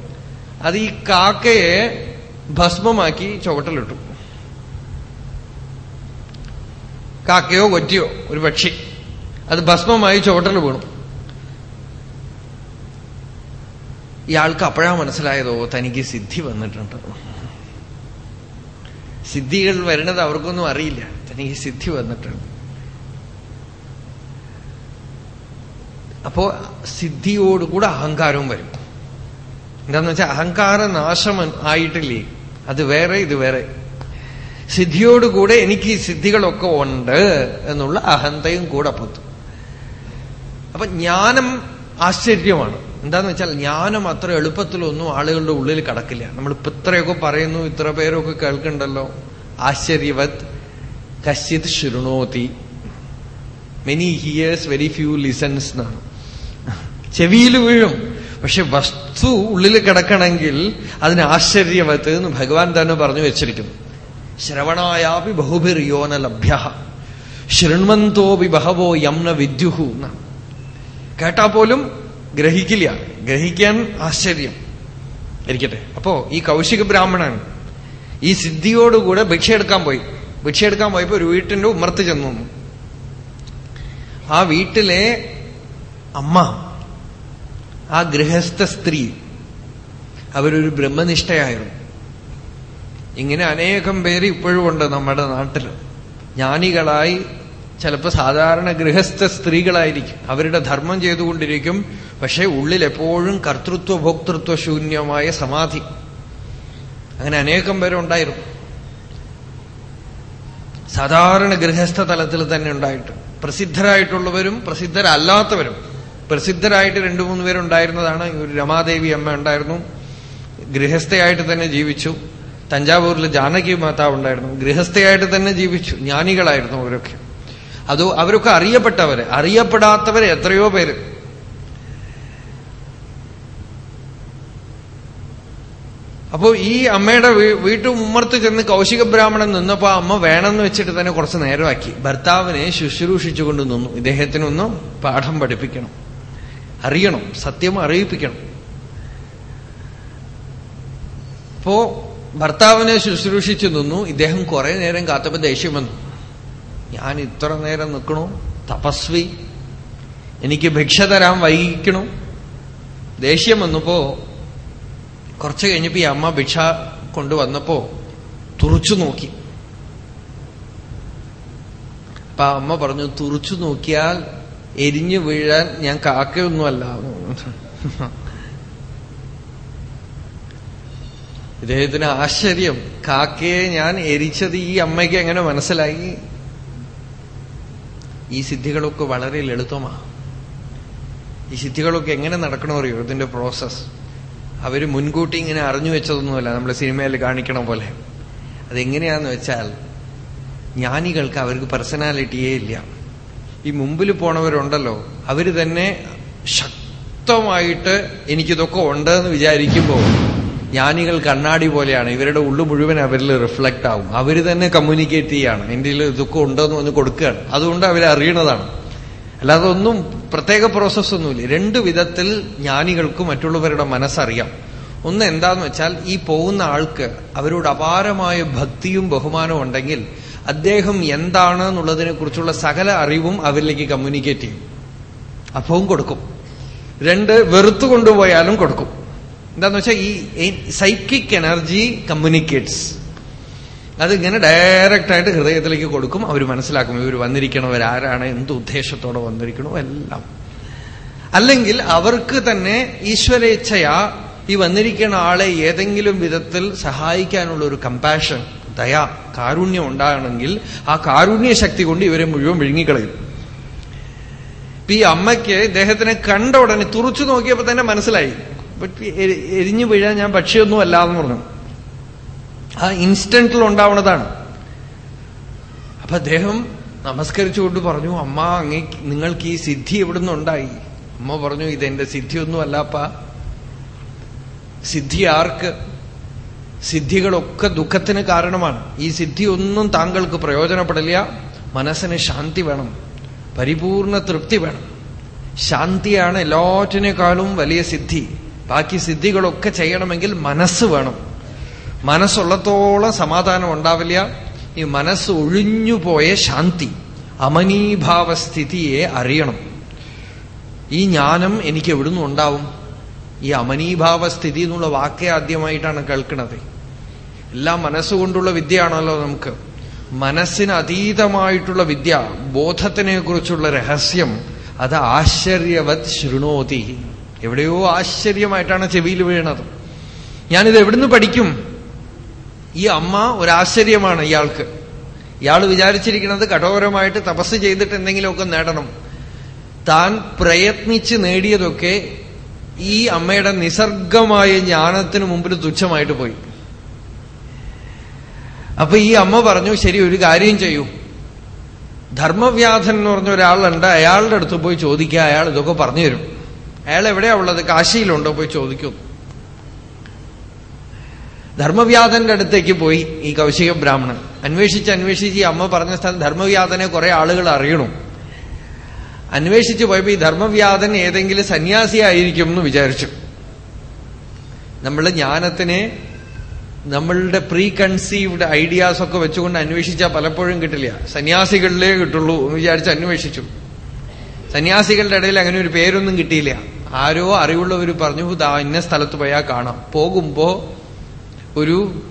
[SPEAKER 1] അത് ഈ കാക്കയെ ഭസ്മമാക്കി ചുവട്ടിലിട്ടു. കാക്കയോ കൊറ്റിയോ ഒരു പക്ഷി അത് ഭസ്മമായി ചുവട്ടൽ വീണു. ഇയാൾക്ക് അപ്പോഴാ മനസ്സിലായതോ തനിക്ക് സിദ്ധി വന്നിട്ടുണ്ട്. സിദ്ധികൾ വരുന്നത് അവർക്കൊന്നും അറിയില്ല. തനിക്ക് സിദ്ധി വന്നിട്ടുണ്ട്. അപ്പോ സിദ്ധിയോടുകൂടെ അഹങ്കാരവും വരും. എന്താന്ന് വെച്ചാൽ അഹങ്കാര നാശം ആയിട്ടില്ലേ? അത് വേറെ ഇത് വേറെ. സിദ്ധിയോടുകൂടെ എനിക്ക് ഈ സിദ്ധികളൊക്കെ ഉണ്ട് എന്നുള്ള അഹന്തയും കൂടെ പൊത്തു. അപ്പൊ ജ്ഞാനം ആശ്ചര്യമാണ്. എന്താന്ന് വെച്ചാൽ ജ്ഞാനം അത്ര എളുപ്പത്തിലൊന്നും ആളുകളുടെ ഉള്ളിൽ കടക്കില്ല. നമ്മൾ ഇപ്പൊ ഇത്രയൊക്കെ പറയുന്നു ഇത്ര പേരൊക്കെ കേൾക്കണ്ടല്ലോ. ആശ്ചര്യവത് കശ്യത് ശൃണോതി. Many hears very few listens എന്നാണ്. ചെവിയിൽ വീഴും. പക്ഷെ വസ്തു ഉള്ളിൽ കിടക്കണമെങ്കിൽ അതിന് ആശ്ചര്യവത്ത് എന്ന് ഭഗവാൻ തന്നെ പറഞ്ഞു വെച്ചിരിക്കുന്നു. ശ്രവണായാപി ബഹുഭിർയോന ലഭ്യ. ശൃണ്വന്തോപി ബഹവോ യംന വിദ്യുഹു എന്നാണ് കേട്ടാ പോലും ഗ്രഹിക്കില്ല. ഗ്രഹിക്കാൻ ആശ്ചര്യം. ഇരിക്കട്ടെ. അപ്പോ ഈ കൗശിക ബ്രാഹ്മണൻ ഈ സിദ്ധിയോടുകൂടെ ഭിക്ഷയെടുക്കാൻ പോയി. ഭിക്ഷയെടുക്കാൻ പോയപ്പോ ഒരു വീട്ടിന്റെ ഉമ്മർത്ത് ചെന്നു. ആ വീട്ടിലെ അമ്മ ആ ഗൃഹസ്ഥ സ്ത്രീ അവരൊരു ബ്രഹ്മനിഷ്ഠയായിരുന്നു. ഇങ്ങനെ അനേകം പേര് ഇപ്പോഴും ഉണ്ട് നമ്മുടെ നാട്ടിൽ ജ്ഞാനികളായി ചിലപ്പോൾ സാധാരണ ഗൃഹസ്ഥ സ്ത്രീകളായിരിക്കും. അവരുടെ ധർമ്മം ചെയ്തുകൊണ്ടിരിക്കും. പക്ഷെ ഉള്ളിൽ എപ്പോഴും കർത്തൃത്വ ഭോക്തൃത്വ ശൂന്യമായ സമാധി. അങ്ങനെ അനേകം പേരുണ്ടായിരുന്നു. സാധാരണ ഗൃഹസ്ഥ തലത്തിൽ തന്നെ ഉണ്ടായിട്ട്. പ്രസിദ്ധരായിട്ടുള്ളവരും പ്രസിദ്ധരല്ലാത്തവരും. പ്രസിദ്ധരായിട്ട് രണ്ടു മൂന്ന് പേരുണ്ടായിരുന്നതാണ്. ഒരു രമാദേവി അമ്മ ഉണ്ടായിരുന്നു. ഗൃഹസ്ഥയായിട്ട് തന്നെ ജീവിച്ചു. തഞ്ചാവൂരിൽ ജാനകി മാതാവ് ഉണ്ടായിരുന്നു. ഗൃഹസ്ഥയായിട്ട് തന്നെ ജീവിച്ചു. ജ്ഞാനികളായിരുന്നു അവരൊക്കെ. അതോ അവരൊക്കെ അറിയപ്പെട്ടവര്. അറിയപ്പെടാത്തവര് എത്രയോ പേര്. അപ്പോ ഈ അമ്മയുടെ വീട്ടു ഉമ്മർത്ത് ചെന്ന് കൗശിക ബ്രാഹ്മണൻ നിന്നപ്പോ അമ്മ വേണമെന്ന് വെച്ചിട്ട് തന്നെ കുറച്ച് നേരമാക്കി. ഭർത്താവിനെ ശുശ്രൂഷിച്ചുകൊണ്ട് നിന്നു. ഇദ്ദേഹത്തിനൊന്നും പാഠം പഠിപ്പിക്കണം. അറിയണം സത്യം അറിയിപ്പിക്കണം. അപ്പോ ഭർത്താവിനെ ശുശ്രൂഷിച്ചു നിന്നു. ഇദ്ദേഹം കുറെ നേരം കാത്തപ്പോ ദേഷ്യം വന്നു. ഞാൻ ഇത്ര നേരം നിൽക്കണു തപസ്വി. എനിക്ക് ഭിക്ഷ തരാൻ വൈകിക്കണു. ദേഷ്യം വന്നപ്പോ കുറച്ച് കഴിഞ്ഞപ്പോ ഈ അമ്മ ഭിക്ഷ കൊണ്ടുവന്നപ്പോ തുറച്ചു നോക്കി. അപ്പൊ അമ്മ പറഞ്ഞു തുറച്ചു നോക്കിയാൽ എരിഞ്ഞു വീഴാൻ ഞാൻ കാക്കയൊന്നുമല്ല. ഇദ്ദേഹത്തിന് ആശ്ചര്യം. കാക്കയെ ഞാൻ എരിച്ചത് ഈ അമ്മയ്ക്ക് എങ്ങനെ മനസ്സിലായി? ഈ സിദ്ധികളൊക്കെ വളരെ ലളിതമാണ് ഈ സിദ്ധികളൊക്കെ എങ്ങനെ നടക്കണോ അറിയോ? ഇതിന്റെ പ്രോസസ് അവർ മുൻകൂട്ടി ഇങ്ങനെ അറിഞ്ഞു വെച്ചതൊന്നുമല്ല. നമ്മളെ സിനിമയിൽ കാണിക്കണ പോലെ. അതെങ്ങനെയാന്ന് വെച്ചാൽ ജ്ഞാനികൾക്ക് അവർക്ക് പേഴ്സണാലിറ്റിയേ ഇല്ല. ഈ മുമ്പിൽ പോണവരുണ്ടല്ലോ അവർ തന്നെ ശക്തമായിട്ട് എനിക്കിതൊക്കെ ഉണ്ടെന്ന് വിചാരിക്കുമ്പോൾ ജ്ഞാനികൾ കണ്ണാടി പോലെയാണ് ഇവരുടെ ഉള്ളു മുഴുവൻ അവരിൽ റിഫ്ലക്ട് ആവും. അവർ തന്നെ കമ്മ്യൂണിക്കേറ്റ് ചെയ്യാണ് എന്റെ ഇതൊക്കെ ഉണ്ടെന്ന് പറഞ്ഞ് കൊടുക്കുകയാണ്. അതുകൊണ്ട് അവരറിയണതാണ് അല്ലാതെ ഒന്നും പ്രത്യേക പ്രോസസ് ഒന്നുമില്ല. രണ്ടു വിധത്തിൽ ജ്ഞാനികൾക്ക് മറ്റുള്ളവരുടെ മനസ്സറിയാം. ഒന്ന് എന്താന്ന് വെച്ചാൽ ഈ പോകുന്ന ആൾക്ക് അവരോട് അപാരമായ ഭക്തിയും ബഹുമാനവും ഉണ്ടെങ്കിൽ അദ്ദേഹം എന്താണ് എന്നുള്ളതിനെ കുറിച്ചുള്ള സകല അറിവും അവരിലേക്ക് കമ്മ്യൂണിക്കേറ്റ് ചെയ്യും. അപ്പവും കൊടുക്കും. രണ്ട് വെറുത്തു കൊണ്ടുപോയാലും കൊടുക്കും. എന്താന്ന് വെച്ചാൽ ഈ സൈക്കിക് എനർജി കമ്മ്യൂണിക്കേറ്റ്സ് അതിങ്ങനെ ഡയറക്റ്റ് ആയിട്ട് ഹൃദയത്തിലേക്ക് കൊടുക്കും. അവർ മനസ്സിലാക്കും ഇവർ വന്നിരിക്കണവരാരാണ് എന്ത് ഉദ്ദേശത്തോടെ വന്നിരിക്കണോ എല്ലാം. അല്ലെങ്കിൽ അവർക്ക് തന്നെ ഈശ്വരേച്ഛയാ ഈ വന്നിരിക്കുന്ന ആളെ ഏതെങ്കിലും വിധത്തിൽ സഹായിക്കാനുള്ള ഒരു കമ്പാഷൻ ദയ കാരുണ്യം ഉണ്ടാകണമെങ്കിൽ ആ കാരുണ്യ ശക്തി കൊണ്ട് ഇവരെ മുഴുവൻ വിഴുങ്ങിക്കളയും. ഈ അമ്മയ്ക്ക് ഇദ്ദേഹത്തിനെ കണ്ട ഉടനെ തുറച്ചു നോക്കിയപ്പോ തന്നെ മനസ്സിലായി. എരിഞ്ഞു വീഴാൻ ഞാൻ പക്ഷിയൊന്നും അല്ല എന്ന് പറഞ്ഞു. ആ ഇൻസ്റ്റന്റിൽ ഉണ്ടാവുന്നതാണ് അപ്പൊ അദ്ദേഹം നമസ്കരിച്ചുകൊണ്ട് പറഞ്ഞു അമ്മ അങ്ങേ നിങ്ങൾക്ക് ഈ സിദ്ധി എവിടുന്ന് ഉണ്ടായി? അമ്മ പറഞ്ഞു ഇതെന്റെ സിദ്ധിയൊന്നും അല്ലാപ്പ സിദ്ധി ആർക്ക്? സിദ്ധികളൊക്കെ ദുഃഖത്തിന് കാരണമാണ്. ഈ സിദ്ധി ഒന്നും താങ്കൾക്ക് പ്രയോജനപ്പെടില്ല. മനസ്സിന് ശാന്തി വേണം. പരിപൂർണ തൃപ്തി വേണം. ശാന്തിയാണ് എല്ലാറ്റിനേക്കാളും വലിയ സിദ്ധി. ബാക്കി സിദ്ധികളൊക്കെ ചെയ്യണമെങ്കിൽ മനസ്സ് വേണം. മനസ്സുള്ളത്തോളം സമാധാനം ഉണ്ടാവില്ല. ഈ മനസ്സ് ഒഴിഞ്ഞുപോയ ശാന്തി അമനീഭാവസ്ഥിതിയെ അറിയണം. ഈ ജ്ഞാനം എനിക്ക് എവിടുന്ന് ഉണ്ടാവും? ഈ അമനീഭാവസ്ഥിതി എന്നുള്ള വാക്കേ ആദ്യമായിട്ടാണ് കേൾക്കുന്നത്. എല്ലാം മനസ്സുകൊണ്ടുള്ള വിദ്യയാണല്ലോ നമുക്ക്. മനസ്സിന് അതീതമായിട്ടുള്ള വിദ്യ ബോധത്തിനെ കുറിച്ചുള്ള രഹസ്യം അത് ആശ്ചര്യവത് ശൃണോതി. എവിടെയോ ആശ്ചര്യമായിട്ടാണ് ചെവിയിൽ വീണത്. ഞാനിത് എവിടുന്ന് പഠിക്കും? ഈ അമ്മ ഒരാശ്ചര്യമാണ് ഇയാൾക്ക്. ഇയാൾ വിചാരിച്ചിരിക്കുന്നത് കഠോരമായിട്ട് തപസ് ചെയ്തിട്ട് എന്തെങ്കിലുമൊക്കെ നേടണം. താൻ പ്രയത്നിച്ച് നേടിയതൊക്കെ ഈ അമ്മയുടെ നിസർഗമായ ജ്ഞാനത്തിന് മുമ്പിൽ തുച്ഛമായിട്ട് പോയി. അപ്പൊ ഈ അമ്മ പറഞ്ഞു ശരി ഒരു കാര്യം ചെയ്യൂ. ധർമ്മവ്യാധൻ എന്ന് പറഞ്ഞ ഒരാളുണ്ട് അയാളുടെ അടുത്ത് പോയി ചോദിക്കുക അയാൾ ഇതൊക്കെ പറഞ്ഞു തരും. അയാൾ എവിടെയാ ഉള്ളത്? കാശിയിലുണ്ടോ? പോയി ചോദിക്കൂ. ധർമ്മവ്യാധന്റെ അടുത്തേക്ക് പോയി ഈ കൗശിക ബ്രാഹ്മണൻ. അന്വേഷിച്ച് അന്വേഷിച്ച് ഈ അമ്മ പറഞ്ഞ സ്ഥലം ധർമ്മവ്യാധനെ കുറെ ആളുകൾ അറിയണു. അന്വേഷിച്ച് പോയപ്പോ ഈ ധർമ്മവ്യാധൻ ഏതെങ്കിലും സന്യാസിയായിരിക്കും എന്ന് വിചാരിച്ചു. നമ്മൾ ജ്ഞാനത്തിനെ നമ്മളുടെ പ്രീ കൺസീവ്ഡ് ഐഡിയാസ് ഒക്കെ വെച്ചുകൊണ്ട് അന്വേഷിച്ചാൽ പലപ്പോഴും കിട്ടില്ല. സന്യാസികളിലേ കിട്ടുള്ളൂ എന്ന് വിചാരിച്ച് അന്വേഷിച്ചു. സന്യാസികളുടെ ഇടയിൽ അങ്ങനെ ഒരു പേരൊന്നും കിട്ടിയില്ല. ആരോ അറിവുള്ളവർ പറഞ്ഞു ദാ ഇന്ന സ്ഥലത്ത് പോയാൽ കാണാം. പോകുമ്പോ ഒരു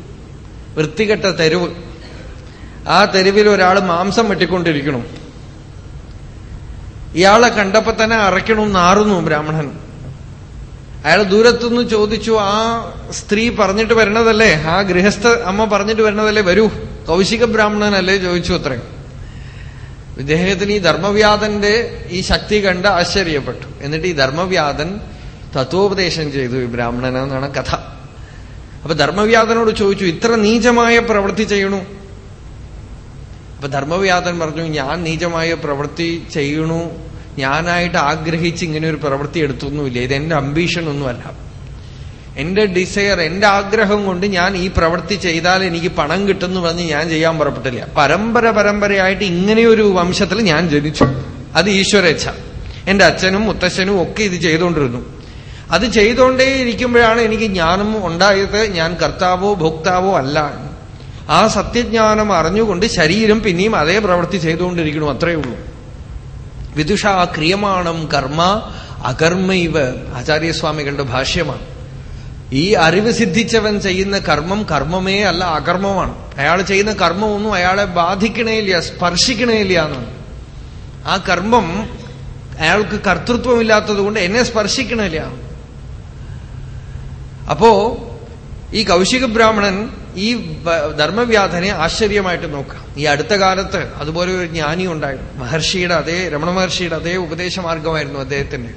[SPEAKER 1] വൃത്തികെട്ട തെരുവ്. ആ തെരുവിൽ ഒരാൾ മാംസം വെട്ടിക്കൊണ്ടിരിക്കണം ഇയാളെ കണ്ടപ്പോ തന്നെ അറയ്ക്കണമെന്ന് ആറുന്നു ബ്രാഹ്മണൻ. അയാൾ ദൂരത്തുനിന്ന് ചോദിച്ചു ആ സ്ത്രീ പറഞ്ഞിട്ട് വരണതല്ലേ? ആ ഗൃഹസ്ഥ അമ്മ പറഞ്ഞിട്ട് വരണതല്ലേ? വരൂ. കൗശിക ബ്രാഹ്മണനല്ലേ? ചോദിച്ചു അത്രയും ഇദ്ദേഹത്തിന് ഈ ധർമ്മവ്യാധന്റെ ഈ ശക്തി കണ്ട് ആശ്ചര്യപ്പെട്ടു. എന്നിട്ട് ഈ ധർമ്മവ്യാധൻ തത്വോപദേശം ചെയ്തു ഈ ബ്രാഹ്മണൻ എന്നാണ് കഥ. അപ്പൊ ധർമ്മവ്യാധനോട് ചോദിച്ചു ഇത്ര നീചമായ പ്രവൃത്തി ചെയ്യണു. അപ്പൊ ധർമ്മവ്യാധൻ പറഞ്ഞു ഞാൻ നീചമായ പ്രവൃത്തി ചെയ്യണു. ഞാനായിട്ട് ആഗ്രഹിച്ച് ഇങ്ങനെ ഒരു പ്രവൃത്തി എടുത്തൊന്നുമില്ല. ഇത് എന്റെ അംബീഷൻ ഒന്നുമല്ല. എന്റെ ഡിസയർ എന്റെ ആഗ്രഹം കൊണ്ട് ഞാൻ ഈ പ്രവൃത്തി ചെയ്താൽ എനിക്ക് പണം കിട്ടുന്നു പറഞ്ഞ് ഞാൻ ചെയ്യാൻ പുറപ്പെട്ടില്ല. പരമ്പര പരമ്പരയായിട്ട് ഇങ്ങനെയൊരു വംശത്തിൽ ഞാൻ ജനിച്ചു. അത് ഈശ്വരേച്ഛ എന്റെ അച്ഛനും മുത്തശ്ശനും ഒക്കെ ഇത് ചെയ്തുകൊണ്ടിരുന്നു. അത് ചെയ്തുകൊണ്ടേ ഇരിക്കുമ്പോഴാണ് എനിക്ക് ജ്ഞാനം ഉണ്ടായത്. ഞാൻ കർത്താവോ ഭോക്താവോ അല്ല. ആ സത്യജ്ഞാനം അറിഞ്ഞുകൊണ്ട് ശരീരം പിന്നെയും അതേ പ്രവൃത്തി ചെയ്തുകൊണ്ടിരിക്കണം അത്രയേ ഉള്ളൂ. വിദുഷ ക്രിയമാണം കർമ്മ അകർമ്മൈവ ആചാര്യസ്വാമികളുടെ ഭാഷ്യമാണ്. ഈ അറിവ് സിദ്ധിച്ചവൻ ചെയ്യുന്ന കർമ്മം കർമ്മമേ അല്ല അകർമ്മമാണ്. അയാൾ ചെയ്യുന്ന കർമ്മമൊന്നും അയാളെ ബാധിക്കണേ ബാധിക്കണേയില്ല സ്പർശിക്കണേയില്ല എന്നാണ്. ആ കർമ്മം അയാൾക്ക് കർത്തൃത്വമില്ലാത്തത് കൊണ്ട് എന്നെ സ്പർശിക്കണില്ല അപ്പോ ഈ കൗശിക ബ്രാഹ്മണൻ ഈ ധർമ്മവ്യാധനെ ആശ്ചര്യമായിട്ട് നോക്കാം ഈ അടുത്ത കാലത്ത് അതുപോലെ ഒരു ജ്ഞാനി ഉണ്ടായിരുന്നു. മഹർഷിയുടെ അതേ രമണ മഹർഷിയുടെ അതേ ഉപദേശമാർഗമായിരുന്നു അദ്ദേഹത്തിന്റെ.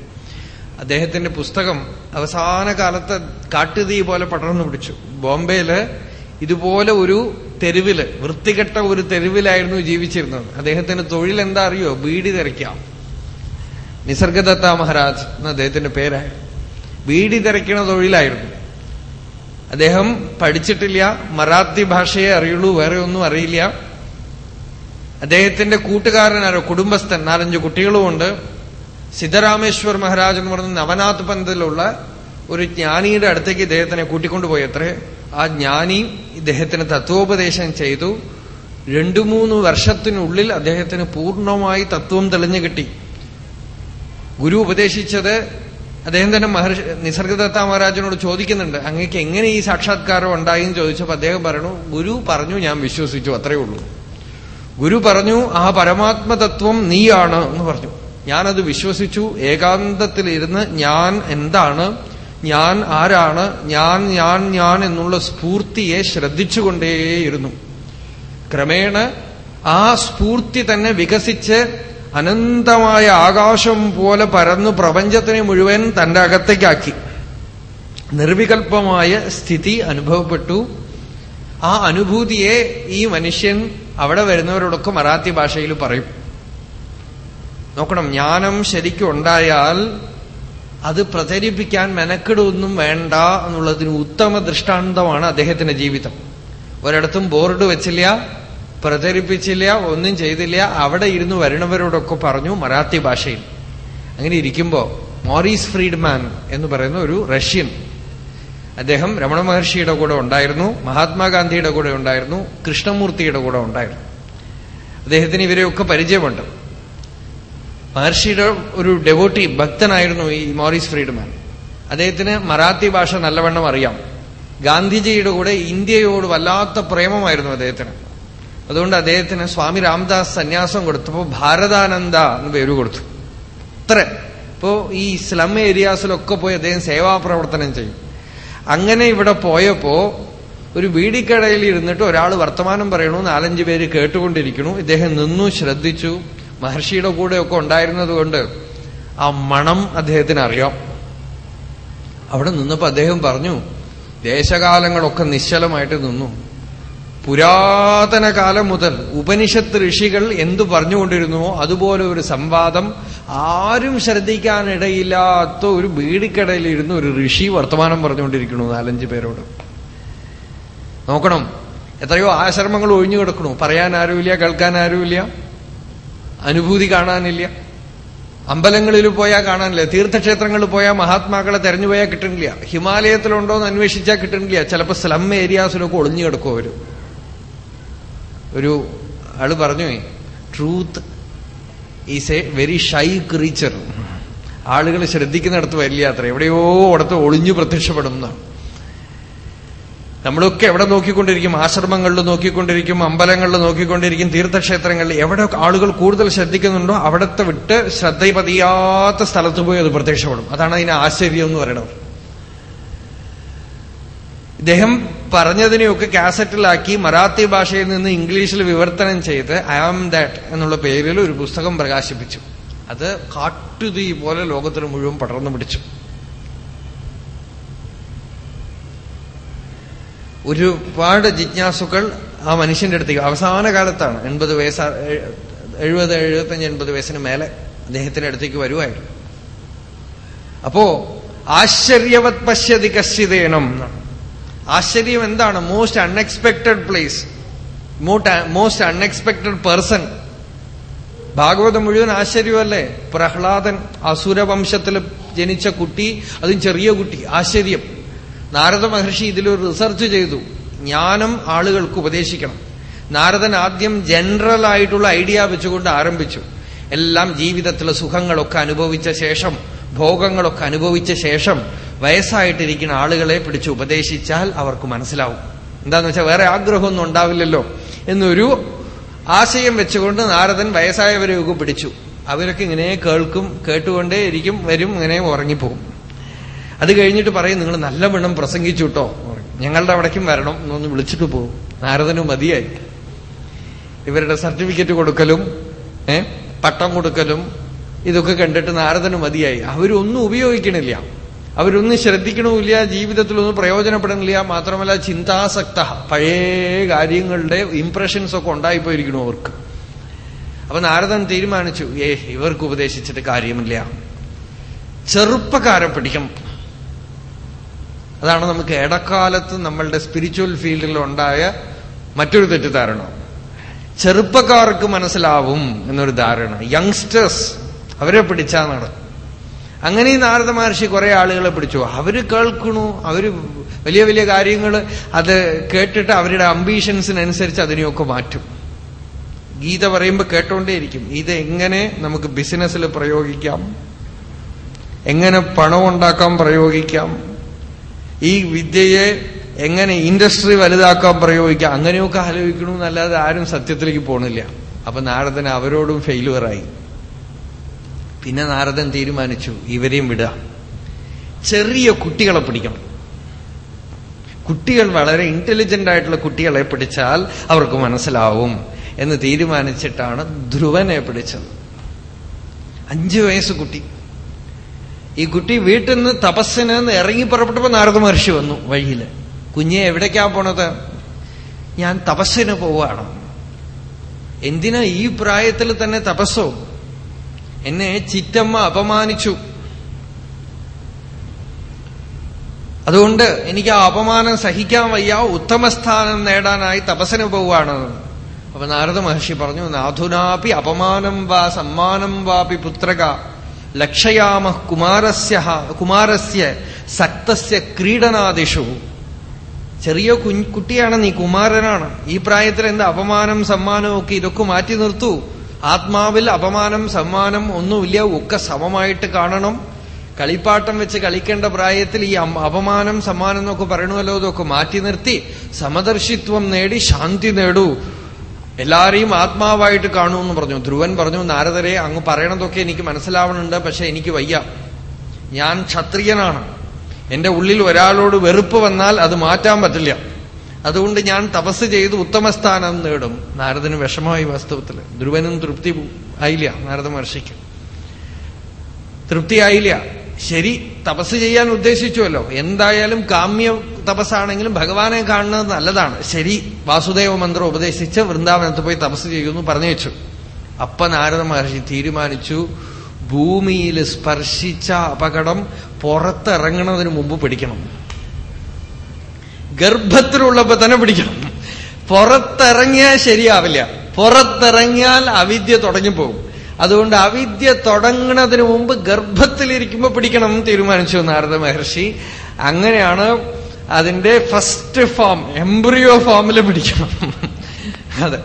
[SPEAKER 1] അദ്ദേഹത്തിന്റെ പുസ്തകം അവസാന കാലത്ത് കാട്ടുതീ പോലെ പടർന്നു പിടിച്ചു. ബോംബെയിൽ ഇതുപോലെ ഒരു തെരുവിൽ വൃത്തികെട്ട ഒരു തെരുവിലായിരുന്നു ജീവിച്ചിരുന്നത്. അദ്ദേഹത്തിന്റെ തൊഴിൽ എന്താ അറിയോ? ബീഡി തെരയ്ക്കാം നിസർഗദത്ത മഹാരാജ് എന്ന അദ്ദേഹത്തിന്റെ പേരായിരുന്നു. ബീഡി തിരയ്ക്കണ തൊഴിലായിരുന്നു. അദ്ദേഹം പഠിച്ചിട്ടില്ല മറാത്തി ഭാഷയെ അറിയുള്ളൂ വേറെ ഒന്നും അറിയില്ല. അദ്ദേഹത്തിന്റെ കൂട്ടുകാരനാരോ കുടുംബസ്ഥൻ നാലഞ്ച് കുട്ടികളുമുണ്ട്. സിദ്ധരാമേശ്വർ മഹാരാജ് എന്ന് പറഞ്ഞ നവനാഥ് പന്തിലുള്ള ഒരു ജ്ഞാനിയുടെ അടുത്തേക്ക് ഇദ്ദേഹത്തിനെ കൂട്ടിക്കൊണ്ടുപോയി. അത്രേ ആ ജ്ഞാനി ഇദ്ദേഹത്തിന് തത്വോപദേശം ചെയ്തു. രണ്ടു മൂന്ന് വർഷത്തിനുള്ളിൽ അദ്ദേഹത്തിന് പൂർണമായി തത്വം തെളിഞ്ഞു കിട്ടി. ഗുരു ഉപദേശിച്ചത് അദ്ദേഹം തന്നെ മഹർഷി നിസർഗദത്ത മഹാരാജനോട് ചോദിക്കുന്നുണ്ട് അങ്ങക്ക് എങ്ങനെ ഈ സാക്ഷാത്കാരം ഉണ്ടായി എന്ന് ചോദിച്ചപ്പോൾ അദ്ദേഹം പറഞ്ഞു ഗുരു പറഞ്ഞു ഞാൻ വിശ്വസിച്ചു അത്രയേ ഉള്ളൂ. ഗുരു പറഞ്ഞു ആ പരമാത്മതത്വം നീയാണ് എന്ന് പറഞ്ഞു. ഞാനത് വിശ്വസിച്ചു ഏകാന്തത്തിലിരുന്ന് ഞാൻ എന്താണ് ഞാൻ ആരാണ് ഞാൻ ഞാൻ ഞാൻ എന്നുള്ള സ്ഫൂർത്തിയെ ശ്രദ്ധിച്ചുകൊണ്ടേയിരുന്നു. ക്രമേണ ആ സ്ഫൂർത്തി തന്നെ വികസിച്ച് അനന്തമായ ആകാശം പോലെ പരന്നു പ്രപഞ്ചത്തിനെ മുഴുവൻ തന്റെ അകത്തേക്കാക്കി. നിർവികൽപ്പമായ സ്ഥിതി അനുഭവപ്പെട്ടു. ആ അനുഭൂതിയെ ഈ മനുഷ്യൻ അവിടെ വരുന്നവരോടൊക്കെ മറാത്തി ഭാഷയിൽ പറയും. നോക്കണം ജ്ഞാനം ശരിക്കും ഉണ്ടായാൽ അത് പ്രചരിപ്പിക്കാൻ മെനക്കെടൊന്നും വേണ്ട എന്നുള്ളതിന് ഉത്തമ ദൃഷ്ടാന്തമാണ് അദ്ദേഹത്തിന്റെ ജീവിതം. ഒരിടത്തും ബോർഡ് വെച്ചില്ല പ്രചരിപ്പിച്ചില്ല ഒന്നും ചെയ്തില്ല. അവിടെ ഇരുന്ന് വരുന്നവരോടൊക്കെ പറഞ്ഞു മറാത്തി ഭാഷയിൽ. അങ്ങനെ ഇരിക്കുമ്പോ മോറീസ് ഫ്രീഡ്മാൻ എന്ന് പറയുന്ന ഒരു റഷ്യൻ അദ്ദേഹം രമണ മഹർഷിയുടെ കൂടെ ഉണ്ടായിരുന്നു മഹാത്മാഗാന്ധിയുടെ കൂടെ ഉണ്ടായിരുന്നു കൃഷ്ണമൂർത്തിയുടെ കൂടെ ഉണ്ടായിരുന്നു. അദ്ദേഹത്തിന് ഇവരെയൊക്കെ പരിചയമുണ്ട്. മഹർഷിയുടെ ഒരു ഡെവോട്ടി ഭക്തനായിരുന്നു ഈ മോറീസ് ഫ്രീഡ്മാൻ. അദ്ദേഹത്തിന് മറാത്തി ഭാഷ നല്ലവണ്ണം അറിയാം. ഗാന്ധിജിയുടെ കൂടെ ഇന്ത്യയോട് വല്ലാത്ത പ്രേമമായിരുന്നു അദ്ദേഹത്തിന്. അതുകൊണ്ട് അദ്ദേഹത്തിന് സ്വാമി രാംദാസ് സന്യാസം കൊടുത്തപ്പോ ഭാരതാനന്ദ എന്ന് പേര് കൊടുത്തു. അത്ര. ഇപ്പോ ഈ സ്ലം ഏരിയാസിലൊക്കെ പോയി അദ്ദേഹം സേവാപ്രവർത്തനം ചെയ്യും. അങ്ങനെ ഇവിടെ പോയപ്പോ ഒരു വീടിക്കടയിൽ ഇരുന്നിട്ട് ഒരാൾ വർത്തമാനം പറയണു നാലഞ്ചു പേര് കേട്ടുകൊണ്ടിരിക്കണു ഇദ്ദേഹം നിന്നു ശ്രദ്ധിച്ചു. മഹർഷിയുടെ കൂടെയൊക്കെ ഉണ്ടായിരുന്നത് കൊണ്ട് ആ മണം അദ്ദേഹത്തിന് അറിയാം. അവിടെ നിന്നപ്പോ അദ്ദേഹം പറഞ്ഞു ദേശകാലങ്ങളൊക്കെ നിശ്ചലമായിട്ട് നിന്നു. പുരാതന കാലം മുതൽ ഉപനിഷത്ത് ഋഷികൾ എന്തു പറഞ്ഞുകൊണ്ടിരുന്നുവോ അതുപോലെ ഒരു സംവാദം. ആരും ശ്രദ്ധിക്കാനിടയില്ലാത്ത ഒരു ബീഡിക്കടയിലിരുന്ന് ഒരു ഋഷി വർത്തമാനം പറഞ്ഞുകൊണ്ടിരിക്കണു നാലഞ്ച് പേരോട്. നോക്കണം. എത്രയോ ആശ്രമങ്ങൾ ഒഴിഞ്ഞു കിടക്കണു പറയാൻ ആരുമില്ല കേൾക്കാൻ ആരുമില്ല. അനുഭൂതി കാണാനില്ല. അമ്പലങ്ങളിൽ പോയാൽ കാണാനില്ല. തീർത്ഥക്ഷേത്രങ്ങളിൽ പോയാൽ മഹാത്മാക്കളെ തെരഞ്ഞുപോയാൽ കിട്ടണില്ല. ഹിമാലയത്തിലുണ്ടോ എന്ന് അന്വേഷിച്ചാൽ കിട്ടണില്ല. ചിലപ്പോൾ സ്ലം ഏരിയാസിലൊക്കെ ഒളിഞ്ഞു കിടക്കും അവർ. ഒരു ആൾ പറഞ്ഞു truth is a very shy creature ആളുകൾ ശ്രദ്ധിക്കുന്നിടത്ത് വലിയ അത്ര എവിടെയോ അവിടത്ത് ഒളിഞ്ഞു പ്രത്യക്ഷപ്പെടുന്ന നമ്മളൊക്കെ എവിടെ നോക്കിക്കൊണ്ടിരിക്കും? ആശ്രമങ്ങളിൽ നോക്കിക്കൊണ്ടിരിക്കും അമ്പലങ്ങളിൽ നോക്കിക്കൊണ്ടിരിക്കും തീർത്ഥക്ഷേത്രങ്ങളിൽ. എവിടെ ആളുകൾ കൂടുതൽ ശ്രദ്ധിക്കുന്നുണ്ടോ അവിടത്തെ വിട്ട് ശ്രദ്ധ പതിയാത്ത സ്ഥലത്ത് പോയി അത് പ്രത്യക്ഷപ്പെടും. അതാണ് അതിന് ആശ്ചര്യം എന്ന് പറയുന്നത്. ഇദ്ദേഹം പറഞ്ഞതിനെയൊക്കെ കാസറ്റിലാക്കി മറാത്തി ഭാഷയിൽ നിന്ന് ഇംഗ്ലീഷിൽ വിവർത്തനം ചെയ്ത് ഐ ആം ദാറ്റ് എന്നുള്ള പേരിൽ ഒരു പുസ്തകം പ്രകാശിപ്പിച്ചു. അത് കാട്ടുതീ പോലെ ലോകത്തിന് മുഴുവൻ പടർന്നു പിടിച്ചു. ഒരുപാട് ജിജ്ഞാസുക്കൾ ആ മനുഷ്യന്റെ അടുത്തേക്ക് അവസാന കാലത്താണ് എൺപത് വയസ്സ് എഴുപത് എഴുപത്തഞ്ച് എൺപത് വയസ്സിന് മേലെ അദ്ദേഹത്തിന്റെ അടുത്തേക്ക് വരുമായിരുന്നു അപ്പോ ആശ്ചര്യവത് പശ്യതി കശ്യതേനം ആശ്ചര്യം എന്താണ്? Most unexpected place most unexpected person Bhagavatam മുഴുവൻ ആശ്ചര്യമല്ലേ? പ്രഹ്ലാദൻ അസുരവംശത്തിൽ ജനിച്ച കുട്ടി അതും ചെറിയ കുട്ടി. ആശ്ചര്യം. നാരദ മഹർഷി ഇതിലൊരു റിസർച്ച് ചെയ്തു. ജ്ഞാനം ആളുകൾക്ക് ഉപദേശിക്കണം. നാരദൻ ആദ്യം ജനറൽ ആയിട്ടുള്ള ഐഡിയ വെച്ചുകൊണ്ട് ആരംഭിച്ചു. എല്ലാം ജീവിതത്തിലെ സുഖങ്ങളൊക്കെ അനുഭവിച്ച ശേഷം ഭോഗങ്ങളൊക്കെ അനുഭവിച്ച ശേഷം വയസ്സായിട്ടിരിക്കുന്ന ആളുകളെ പിടിച്ച് ഉപദേശിച്ചാൽ അവർക്ക് മനസ്സിലാവും. എന്താന്ന് വെച്ചാൽ വേറെ ആഗ്രഹമൊന്നും ഉണ്ടാവില്ലല്ലോ എന്നൊരു ആശയം വെച്ചുകൊണ്ട് നാരദൻ വയസ്സായവരെയൊക്കെ പിടിച്ചു. അവരൊക്കെ ഇങ്ങനെ കേൾക്കും കേട്ടുകൊണ്ടേ ഇരിക്കും വരും ഇങ്ങനെ ഉറങ്ങിപ്പോകും. അത് കഴിഞ്ഞിട്ട് പറയും നിങ്ങൾ നല്ല വണ്ണം പ്രസംഗിച്ചു കേട്ടോ. ഞങ്ങളുടെ അവിടേക്കും വരണം എന്നൊന്ന് വിളിച്ചിട്ട് പോകും. നാരദനും മതിയായി. ഇവരുടെ സർട്ടിഫിക്കറ്റ് കൊടുക്കലും പട്ടം കൊടുക്കലും ഇതൊക്കെ കണ്ടിട്ട് നാരദന് മതിയായി. അവരൊന്നും ഉപയോഗിക്കണില്ല. അവരൊന്നും ശ്രദ്ധിക്കണമില്ല ജീവിതത്തിലൊന്നും പ്രയോജനപ്പെടണില്ല മാത്രമല്ല ചിന്താസക്ത പഴയ കാര്യങ്ങളുടെ ഇംപ്രഷൻസ് ഒക്കെ ഉണ്ടായിപ്പോയിരിക്കണു അവർക്ക്. അപ്പൊ നാരദൻ തീരുമാനിച്ചു ഏ ഇവർക്ക് ഉപദേശിച്ചിട്ട് കാര്യമില്ല. ചെറുപ്പക്കാരെ പിടിക്കണം അതാണ് നമുക്ക് ഇടക്കാലത്ത് നമ്മളുടെ സ്പിരിച്വൽ ഫീൽഡിൽ ഉണ്ടായ മറ്റൊരു തെറ്റിദ്ധാരണ. ചെറുപ്പക്കാർക്ക് മനസ്സിലാവും എന്നൊരു ധാരണ. യങ്സ്റ്റേഴ്സ് അവരെ പിടിച്ചാന്നാണ് അങ്ങനെ ഈ നാരദ മഹർഷി കുറെ ആളുകളെ പിടിച്ചു. അവർ കേൾക്കണു. അവർ വലിയ വലിയ കാര്യങ്ങൾ അത് കേട്ടിട്ട് അവരുടെ അംബീഷൻസിനനുസരിച്ച് അതിനെയൊക്കെ മാറ്റും. ഗീത പറയുമ്പോൾ കേട്ടോണ്ടേയിരിക്കും. ഇത് എങ്ങനെ നമുക്ക് ബിസിനസ്സിൽ പ്രയോഗിക്കാം? എങ്ങനെ പണം ഉണ്ടാക്കാൻ പ്രയോഗിക്കാം? ഈ വിദ്യയെ എങ്ങനെ ഇൻഡസ്ട്രി വലുതാക്കാൻ പ്രയോഗിക്കാം? അങ്ങനെയൊക്കെ ആലോചിക്കണമെന്നല്ലാതെ ആരും സത്യത്തിലേക്ക് പോണില്ല. അപ്പൊ നാരദന അവരോടും ഫെയിലുവറായി. പിന്നെ നാരദൻ തീരുമാനിച്ചു ഇവരെയും വിടുക. ചെറിയ കുട്ടികളെ പിടിക്കണം. കുട്ടികൾ വളരെ ഇന്റലിജന്റ് ആയിട്ടുള്ള കുട്ടികളെ പിടിച്ചാൽ അവർക്ക് മനസ്സിലാവും എന്ന് തീരുമാനിച്ചിട്ടാണ് ധ്രുവനെ പിടിച്ചത്. അഞ്ചു വയസ്സ് കുട്ടി. ഈ കുട്ടി വീട്ടിൽ നിന്ന് തപസ്സിന് ഇറങ്ങി പുറപ്പെട്ടപ്പോ നാരദ മഹർഷി വന്നു വഴിയിൽ. കുഞ്ഞെ എവിടേക്കാ പോണത്? ഞാൻ തപസ്സിന് പോവാണ് എന്തിനാ ഈ പ്രായത്തിൽ തന്നെ തപസ്സോ? എന്നെ ചിറ്റമ്മ അപമാനിച്ചു. അതുകൊണ്ട് എനിക്ക് ആ അപമാനം സഹിക്കാൻ വയ്യ ഉത്തമസ്ഥാനം നേടാനായി തപസ്സിന് പോവുകയാണ്. അപ്പൊ നാരദ മഹർഷി പറഞ്ഞു നാഥുനാപി അപമാനം വാ സമ്മാനം വാപി പുത്രക ലക്ഷയാമ കുമാരസ്യ കുമാരസ്യ സക്തസ്യ ക്രീഡനാദിഷു. ചെറിയ കുട്ടിയാണ് നീ കുമാരനാണ്. ഈ പ്രായത്തിൽ എന്താ അപമാനം സമ്മാനവും ഒക്കെ ഇതൊക്കെ മാറ്റി നിർത്തൂ. ആത്മാവിൽ അപമാനം സമ്മാനം ഒന്നുമില്ല ഒക്കെ സമമായിട്ട് കാണണം. കളിപ്പാട്ടം വെച്ച് കളിക്കേണ്ട പ്രായത്തിൽ ഈ അപമാനം സമ്മാനം എന്നൊക്കെ പറയണമല്ലോ ഇതൊക്കെ മാറ്റി നിർത്തി സമദർശിത്വം നേടി ശാന്തി നേടൂ. എല്ലാരെയും ആത്മാവായിട്ട് കാണൂ എന്ന് പറഞ്ഞു. ധ്രുവൻ പറഞ്ഞു നാരദരെ അങ്ങ് പറയണതൊക്കെ എനിക്ക് മനസ്സിലാവണുണ്ട് പക്ഷെ എനിക്ക് വയ്യ. ഞാൻ ക്ഷത്രിയനാണ്. എന്റെ ഉള്ളിൽ ഒരാളോട് വെറുപ്പ് വന്നാൽ അത് മാറ്റാൻ പറ്റില്ല. അതുകൊണ്ട് ഞാൻ തപസ് ചെയ്ത് ഉത്തമസ്ഥാനം നേടും. നാരദന് വിഷമമായി വാസ്തവത്തിൽ ധ്രുവനും തൃപ്തി ആയില്ല. നാരദ മഹർഷിക്ക് തൃപ്തിയായില്ല ശരി തപസ് ചെയ്യാൻ ഉദ്ദേശിച്ചുവല്ലോ. എന്തായാലും കാമ്യ തപസ്സാണെങ്കിലും ഭഗവാനെ കാണുന്നത് നല്ലതാണ്. ശരി വാസുദേവ മന്ത്രം ഉപദേശിച്ച് വൃന്ദാവനത്ത് പോയി തപസ് ചെയ്യുമെന്ന് പറഞ്ഞു വെച്ചു. അപ്പ നാരദ മഹർഷി തീരുമാനിച്ചു ഭൂമിയിൽ സ്പർശിച്ച അപകടം പുറത്തിറങ്ങുന്നതിന് മുമ്പ് പിടിക്കണം. ഗർഭത്തിലുള്ളപ്പോ തന്നെ പിടിക്കണം. പുറത്തിറങ്ങിയാൽ ശരിയാവില്ല. പുറത്തിറങ്ങിയാൽ അവിദ്യ തുടങ്ങിപ്പോകും. അതുകൊണ്ട് അവിദ്യ തുടങ്ങുന്നതിന് മുമ്പ് ഗർഭത്തിലിരിക്കുമ്പോ പിടിക്കണം തീരുമാനിച്ചു നാരദ മഹർഷി. അങ്ങനെയാണ് അതിന്റെ ഫസ്റ്റ് ഫോം എംബ്രിയോ ഫോമിൽ പിടിക്കണം. അതെ.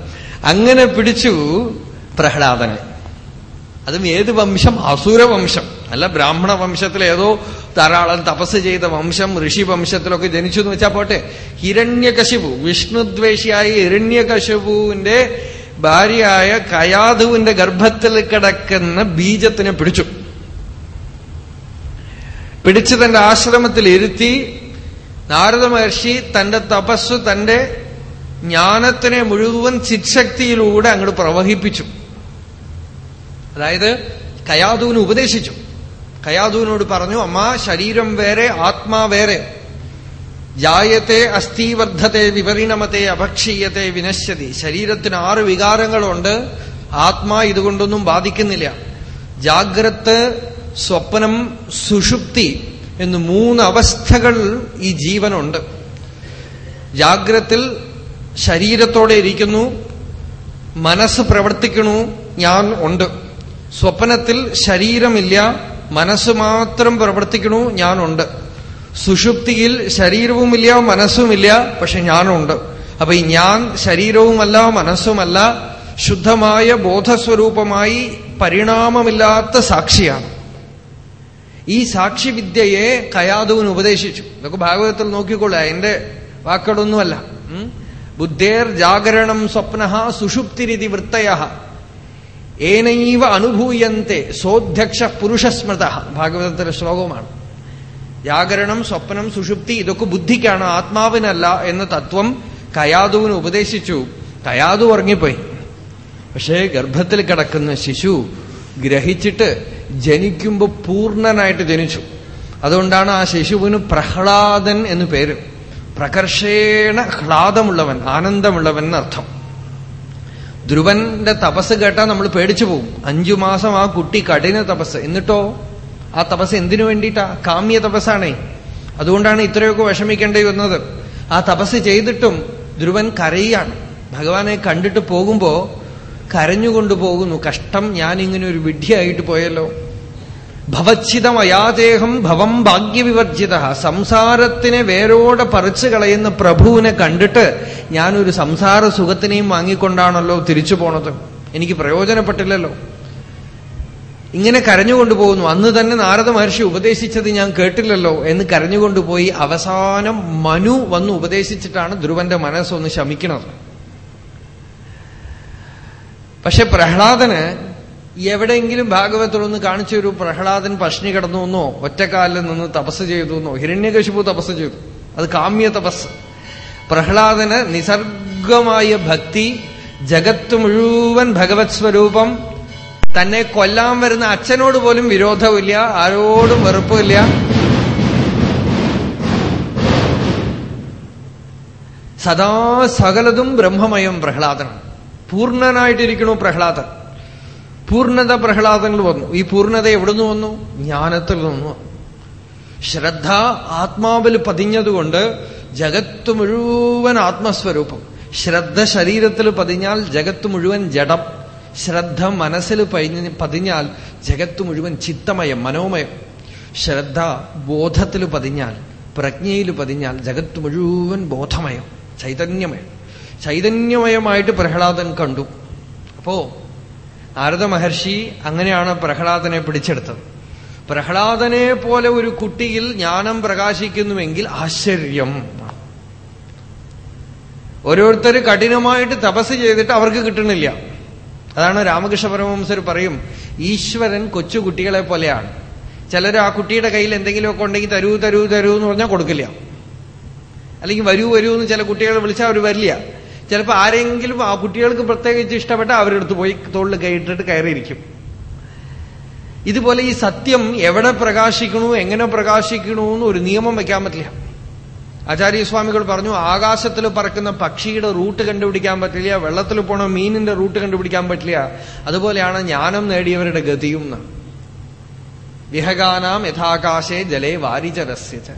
[SPEAKER 1] അങ്ങനെ പിടിച്ചു പ്രഹ്ലാദനെ. അതും ഏത് വംശം? അസുരവംശം അല്ല ബ്രാഹ്മണ വംശത്തിൽ ഏതോ ധാരാളം തപസ് ചെയ്ത വംശം ഋഷി വംശത്തിലൊക്കെ ജനിച്ചു എന്ന് വെച്ചാൽ പോട്ടെ. ഹിരണ്യകശിപു വിഷ്ണുദ്വേഷിയായ ഹിരണ്യകശിപുവിന്റെ ഭാര്യയായ കയാധുവിന്റെ ഗർഭത്തിൽ കിടക്കുന്ന ബീജത്തിനെ പിടിച്ചു. പിടിച്ച് തന്റെ ആശ്രമത്തിൽ ഇരുത്തി നാരദ മഹർഷി തന്റെ തപസ് തന്റെ ജ്ഞാനത്തിനെ മുഴുവൻ ചിത്ശക്തിയിലൂടെ അങ്ങോട്ട് പ്രവഹിപ്പിച്ചു. അതായത് കയാതുവിന് ഉപദേശിച്ചു. കയാതുവിനോട് പറഞ്ഞു അമ്മ ശരീരം വേറെ ആത്മാ വേറെ. ജായത്തെ അസ്ഥീവർദ്ധത്തെ വിപരിണമത്തെ വിനശ്യതി. ശരീരത്തിന് ആറ് വികാരങ്ങളുണ്ട്. ആത്മാ ഇതുകൊണ്ടൊന്നും ബാധിക്കുന്നില്ല. ജാഗ്രത് സ്വപ്നം സുഷുപ്തി എന്ന് മൂന്ന് അവസ്ഥകൾ ഈ ജീവനുണ്ട്. ജാഗ്രത്തിൽ ശരീരത്തോടെ ഇരിക്കുന്നു. മനസ്സ് പ്രവർത്തിക്കുന്നു ഞാൻ ഉണ്ട്. സ്വപ്നത്തിൽ ശരീരമില്ല. മനസ്സ് മാത്രം പ്രവർത്തിക്കണു ഞാനുണ്ട്. സുഷുപ്തിയിൽ ശരീരവുമില്ല മനസ്സുമില്ല പക്ഷെ ഞാനുണ്ട്. അപ്പൊ ഈ ഞാൻ ശരീരവുമല്ല മനസ്സുമല്ല ശുദ്ധമായ ബോധസ്വരൂപമായി പരിണാമമില്ലാത്ത സാക്ഷിയാണ്. ഈ സാക്ഷിവിദ്യയെ കയാതുവിന് ഉപദേശിച്ചു. ഇതൊക്കെ ഭാഗവതത്തിൽ നോക്കിക്കൊള്ളുക എന്റെ വാക്കുകളൊന്നുമല്ല. ബുദ്ധേർ ജാഗരണം സ്വപ്ന സുഷുപ്തിരിതി വൃത്തയ. ഏനൈവ അനുഭൂയന്തെ സോധ്യക്ഷ പുരുഷസ്മൃത ഭാഗവതത്തിലെ ശ്ലോകമാണ് ജാഗരണം സ്വപ്നം സുഷുപ്തി ഇതൊക്കെ ബുദ്ധിക്കാണ് ആത്മാവിനല്ല എന്ന തത്വം കയാതുവിന് ഉപദേശിച്ചു. കയാതു ഉറങ്ങിപ്പോയി. പക്ഷേ ഗർഭത്തിൽ കിടക്കുന്ന ശിശു ഗ്രഹിച്ചിട്ട് ജനിക്കുമ്പോൾ പൂർണനായിട്ട് ജനിച്ചു. അതുകൊണ്ടാണ് ആ ശിശുവിന് പ്രഹ്ലാദൻ എന്ന് പേര്. പ്രകർഷേണ ഹ്ലാദമുള്ളവൻ ആനന്ദമുള്ളവൻ എന്നർത്ഥം. ധ്രുവന്റെ തപസ് കേട്ടാൽ നമ്മൾ പേടിച്ചു പോകും. അഞ്ചു മാസം ആ കുട്ടി കഠിന തപസ്. എന്നിട്ടോ? ആ തപസ് എന്തിനു വേണ്ടിയിട്ടാ? കാമ്യ തപസ്സാണേ. അതുകൊണ്ടാണ് ഇത്രയൊക്കെ വിഷമിക്കേണ്ടി വന്നത്. ആ തപസ് ചെയ്തിട്ടും ധ്രുവൻ കരയാണ്. ഭഗവാനെ കണ്ടിട്ട് പോകുമ്പോ കരഞ്ഞുകൊണ്ട് പോകുന്നു. കഷ്ടം ഞാൻ ഇങ്ങനെ ഒരു വിഡ്ഢിയായിട്ട് പോയല്ലോ. ഭവച്ഛിതമയാദേഹം ഭവം ഭാഗ്യവിവർജിത. സംസാരത്തിനെ വേരോടെ പറിച്ചു കളയുന്ന പ്രഭുവിനെ കണ്ടിട്ട് ഞാനൊരു സംസാര സുഖത്തിനെയും വാങ്ങിക്കൊണ്ടാണല്ലോ തിരിച്ചു പോണത്. എനിക്ക് പ്രയോജനപ്പെട്ടില്ലല്ലോ. ഇങ്ങനെ കരഞ്ഞുകൊണ്ടു പോകുന്നു അന്ന് തന്നെ നാരദ മഹർഷി ഉപദേശിച്ചത് ഞാൻ കേട്ടില്ലല്ലോ എന്ന് കരഞ്ഞുകൊണ്ടുപോയി അവസാനം മനു വന്ന് ഉപദേശിച്ചിട്ടാണ് ധ്രുവന്റെ മനസ്സൊന്ന് ശമിക്കുന്നത് പക്ഷെ പ്രഹ്ലാദന് എവിടെയെങ്കിലും ഭാഗവത്തിലൊന്ന് കാണിച്ച ഒരു പ്രഹ്ലാദൻ പഷ്ണി കിടന്നു എന്നോ ഒറ്റക്കാലിൽ നിന്ന് തപസ് ചെയ്തു എന്നോ ഹിരണ്യകശിപു തപസ് ചെയ്തു. അത് കാമ്യ തപസ്. പ്രഹ്ലാദന് നിസർഗമായ ഭക്തി ജഗത്ത് മുഴുവൻ ഭഗവത് സ്വരൂപം തന്നെ കൊല്ലാൻ വരുന്ന അച്ഛനോട് പോലും വിരോധമില്ല ആരോടും വെറുപ്പില്ല സദാ സകലതും ബ്രഹ്മമയം പ്രഹ്ലാദനാണ്. പൂർണനായിട്ടിരിക്കണു പ്രഹ്ലാദൻ. പൂർണത പ്രഹ്ലാദങ്ങൾ വന്നു. ഈ പൂർണത എവിടെ നിന്ന് വന്നു? ജ്ഞാനത്തിൽ നിന്ന് ശ്രദ്ധ ആത്മാവിൽ പതിഞ്ഞതുകൊണ്ട് ജഗത്ത് മുഴുവൻ ആത്മസ്വരൂപം. ശ്രദ്ധ ശരീരത്തിൽ പതിഞ്ഞാൽ ജഗത്ത് മുഴുവൻ ജഡം. ശ്രദ്ധ മനസ്സിൽ പതിഞ്ഞാൽ ജഗത്ത് മുഴുവൻ ചിത്തമയം മനോമയം. ശ്രദ്ധ ബോധത്തിൽ പതിഞ്ഞാൽ പ്രജ്ഞയിൽ പതിഞ്ഞാൽ ജഗത്ത് മുഴുവൻ ബോധമയം ചൈതന്യമയം. ചൈതന്യമയമായിട്ട് പ്രഹ്ലാദൻ കണ്ടു. അപ്പോ നാരദ മഹർഷി അങ്ങനെയാണ് പ്രഹ്ലാദനെ പിടിച്ചെടുത്തത്. പ്രഹ്ലാദനെ പോലെ ഒരു കുട്ടിയിൽ ജ്ഞാനം പ്രകാശിക്കുന്നുവെങ്കിൽ ആശ്ചര്യം. ഓരോരുത്തർ കഠിനമായിട്ട് തപസ് ചെയ്തിട്ട് അവർക്ക് കിട്ടണില്ല. അതാണ് രാമകൃഷ്ണ പരമഹംസർ പറയും ഈശ്വരൻ കൊച്ചുകുട്ടികളെ പോലെയാണ്. ചിലർ ആ കുട്ടിയുടെ കയ്യിൽ എന്തെങ്കിലുമൊക്കെ ഉണ്ടെങ്കിൽ തരൂ തരൂ തരൂ എന്ന് പറഞ്ഞാൽ കൊടുക്കില്ല. അല്ലെങ്കിൽ വരൂ വരൂ എന്ന് ചില കുട്ടികളെ വിളിച്ചാൽ അവർ വരില്ല. ചിലപ്പോൾ ആരെങ്കിലും ആ കുട്ടികൾക്ക് പ്രത്യേകിച്ച് ഇഷ്ടപ്പെട്ട അവരെടുത്ത് പോയി തോളിൽ കൈയിട്ടിട്ട് കയറിയിരിക്കും. ഇതുപോലെ ഈ സത്യം എവിടെ പ്രകാശിക്കണു എങ്ങനെ പ്രകാശിക്കണു എന്ന് ഒരു നിയമം വയ്ക്കാൻ പറ്റില്ല. ആചാര്യസ്വാമികൾ പറഞ്ഞു ആകാശത്തിൽ പറക്കുന്ന പക്ഷിയുടെ റൂട്ട് കണ്ടുപിടിക്കാൻ പറ്റില്ല വെള്ളത്തിൽ പോണ മീനിന്റെ റൂട്ട് കണ്ടുപിടിക്കാൻ പറ്റില്ല. അതുപോലെയാണ് ജ്ഞാനം നേടിയവരുടെ ഗതിയും. വിഹഗാനാം യഥാകാശേ ജലേ വാരിചരസ്യച്ച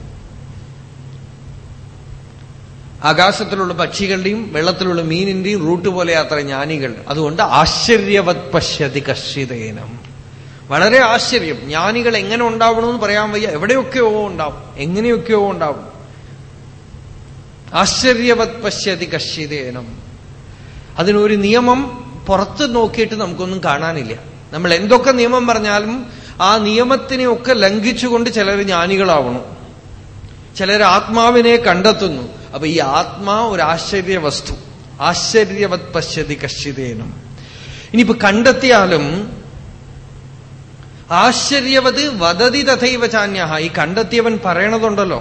[SPEAKER 1] ആകാശത്തിലുള്ള പക്ഷികളുടെയും വെള്ളത്തിലുള്ള മീനിന്റെയും റൂട്ട് പോലെ അത്ര ജ്ഞാനികൾ. അതുകൊണ്ട് ആശ്ചര്യവത് പശ്യതി കശ്യതേനം വളരെ ആശ്ചര്യം. ജ്ഞാനികൾ എങ്ങനെ ഉണ്ടാവണമെന്ന് പറയാൻ വയ്യ. എവിടെയൊക്കെയോ ഉണ്ടാവും. എങ്ങനെയൊക്കെയോ ഉണ്ടാവും. ആശ്ചര്യവത് പശ്യതി കശ്യതേനം അതിനൊരു നിയമം പുറത്ത് നോക്കിയിട്ട് നമുക്കൊന്നും കാണാനില്ല. നമ്മൾ എന്തൊക്കെ നിയമം പറഞ്ഞാലും ആ നിയമത്തിനെയൊക്കെ ലംഘിച്ചുകൊണ്ട് ചിലർ ജ്ഞാനികളാവണം. ചിലർ ആത്മാവിനെ കണ്ടെത്തുന്നു. അപ്പൊ ഈ ആത്മാ ഒരു ആശ്ചര്യ വസ്തു ആശ്ചര്യവത് പശ്യതി കശ്യതേനും ഇനിയിപ്പോ കണ്ടെത്തിയാലും ആശ്ചര്യവത് വദതി തഥൈവ ചാന്യ ഈ കണ്ടെത്തിയവൻ പറയണതുണ്ടല്ലോ.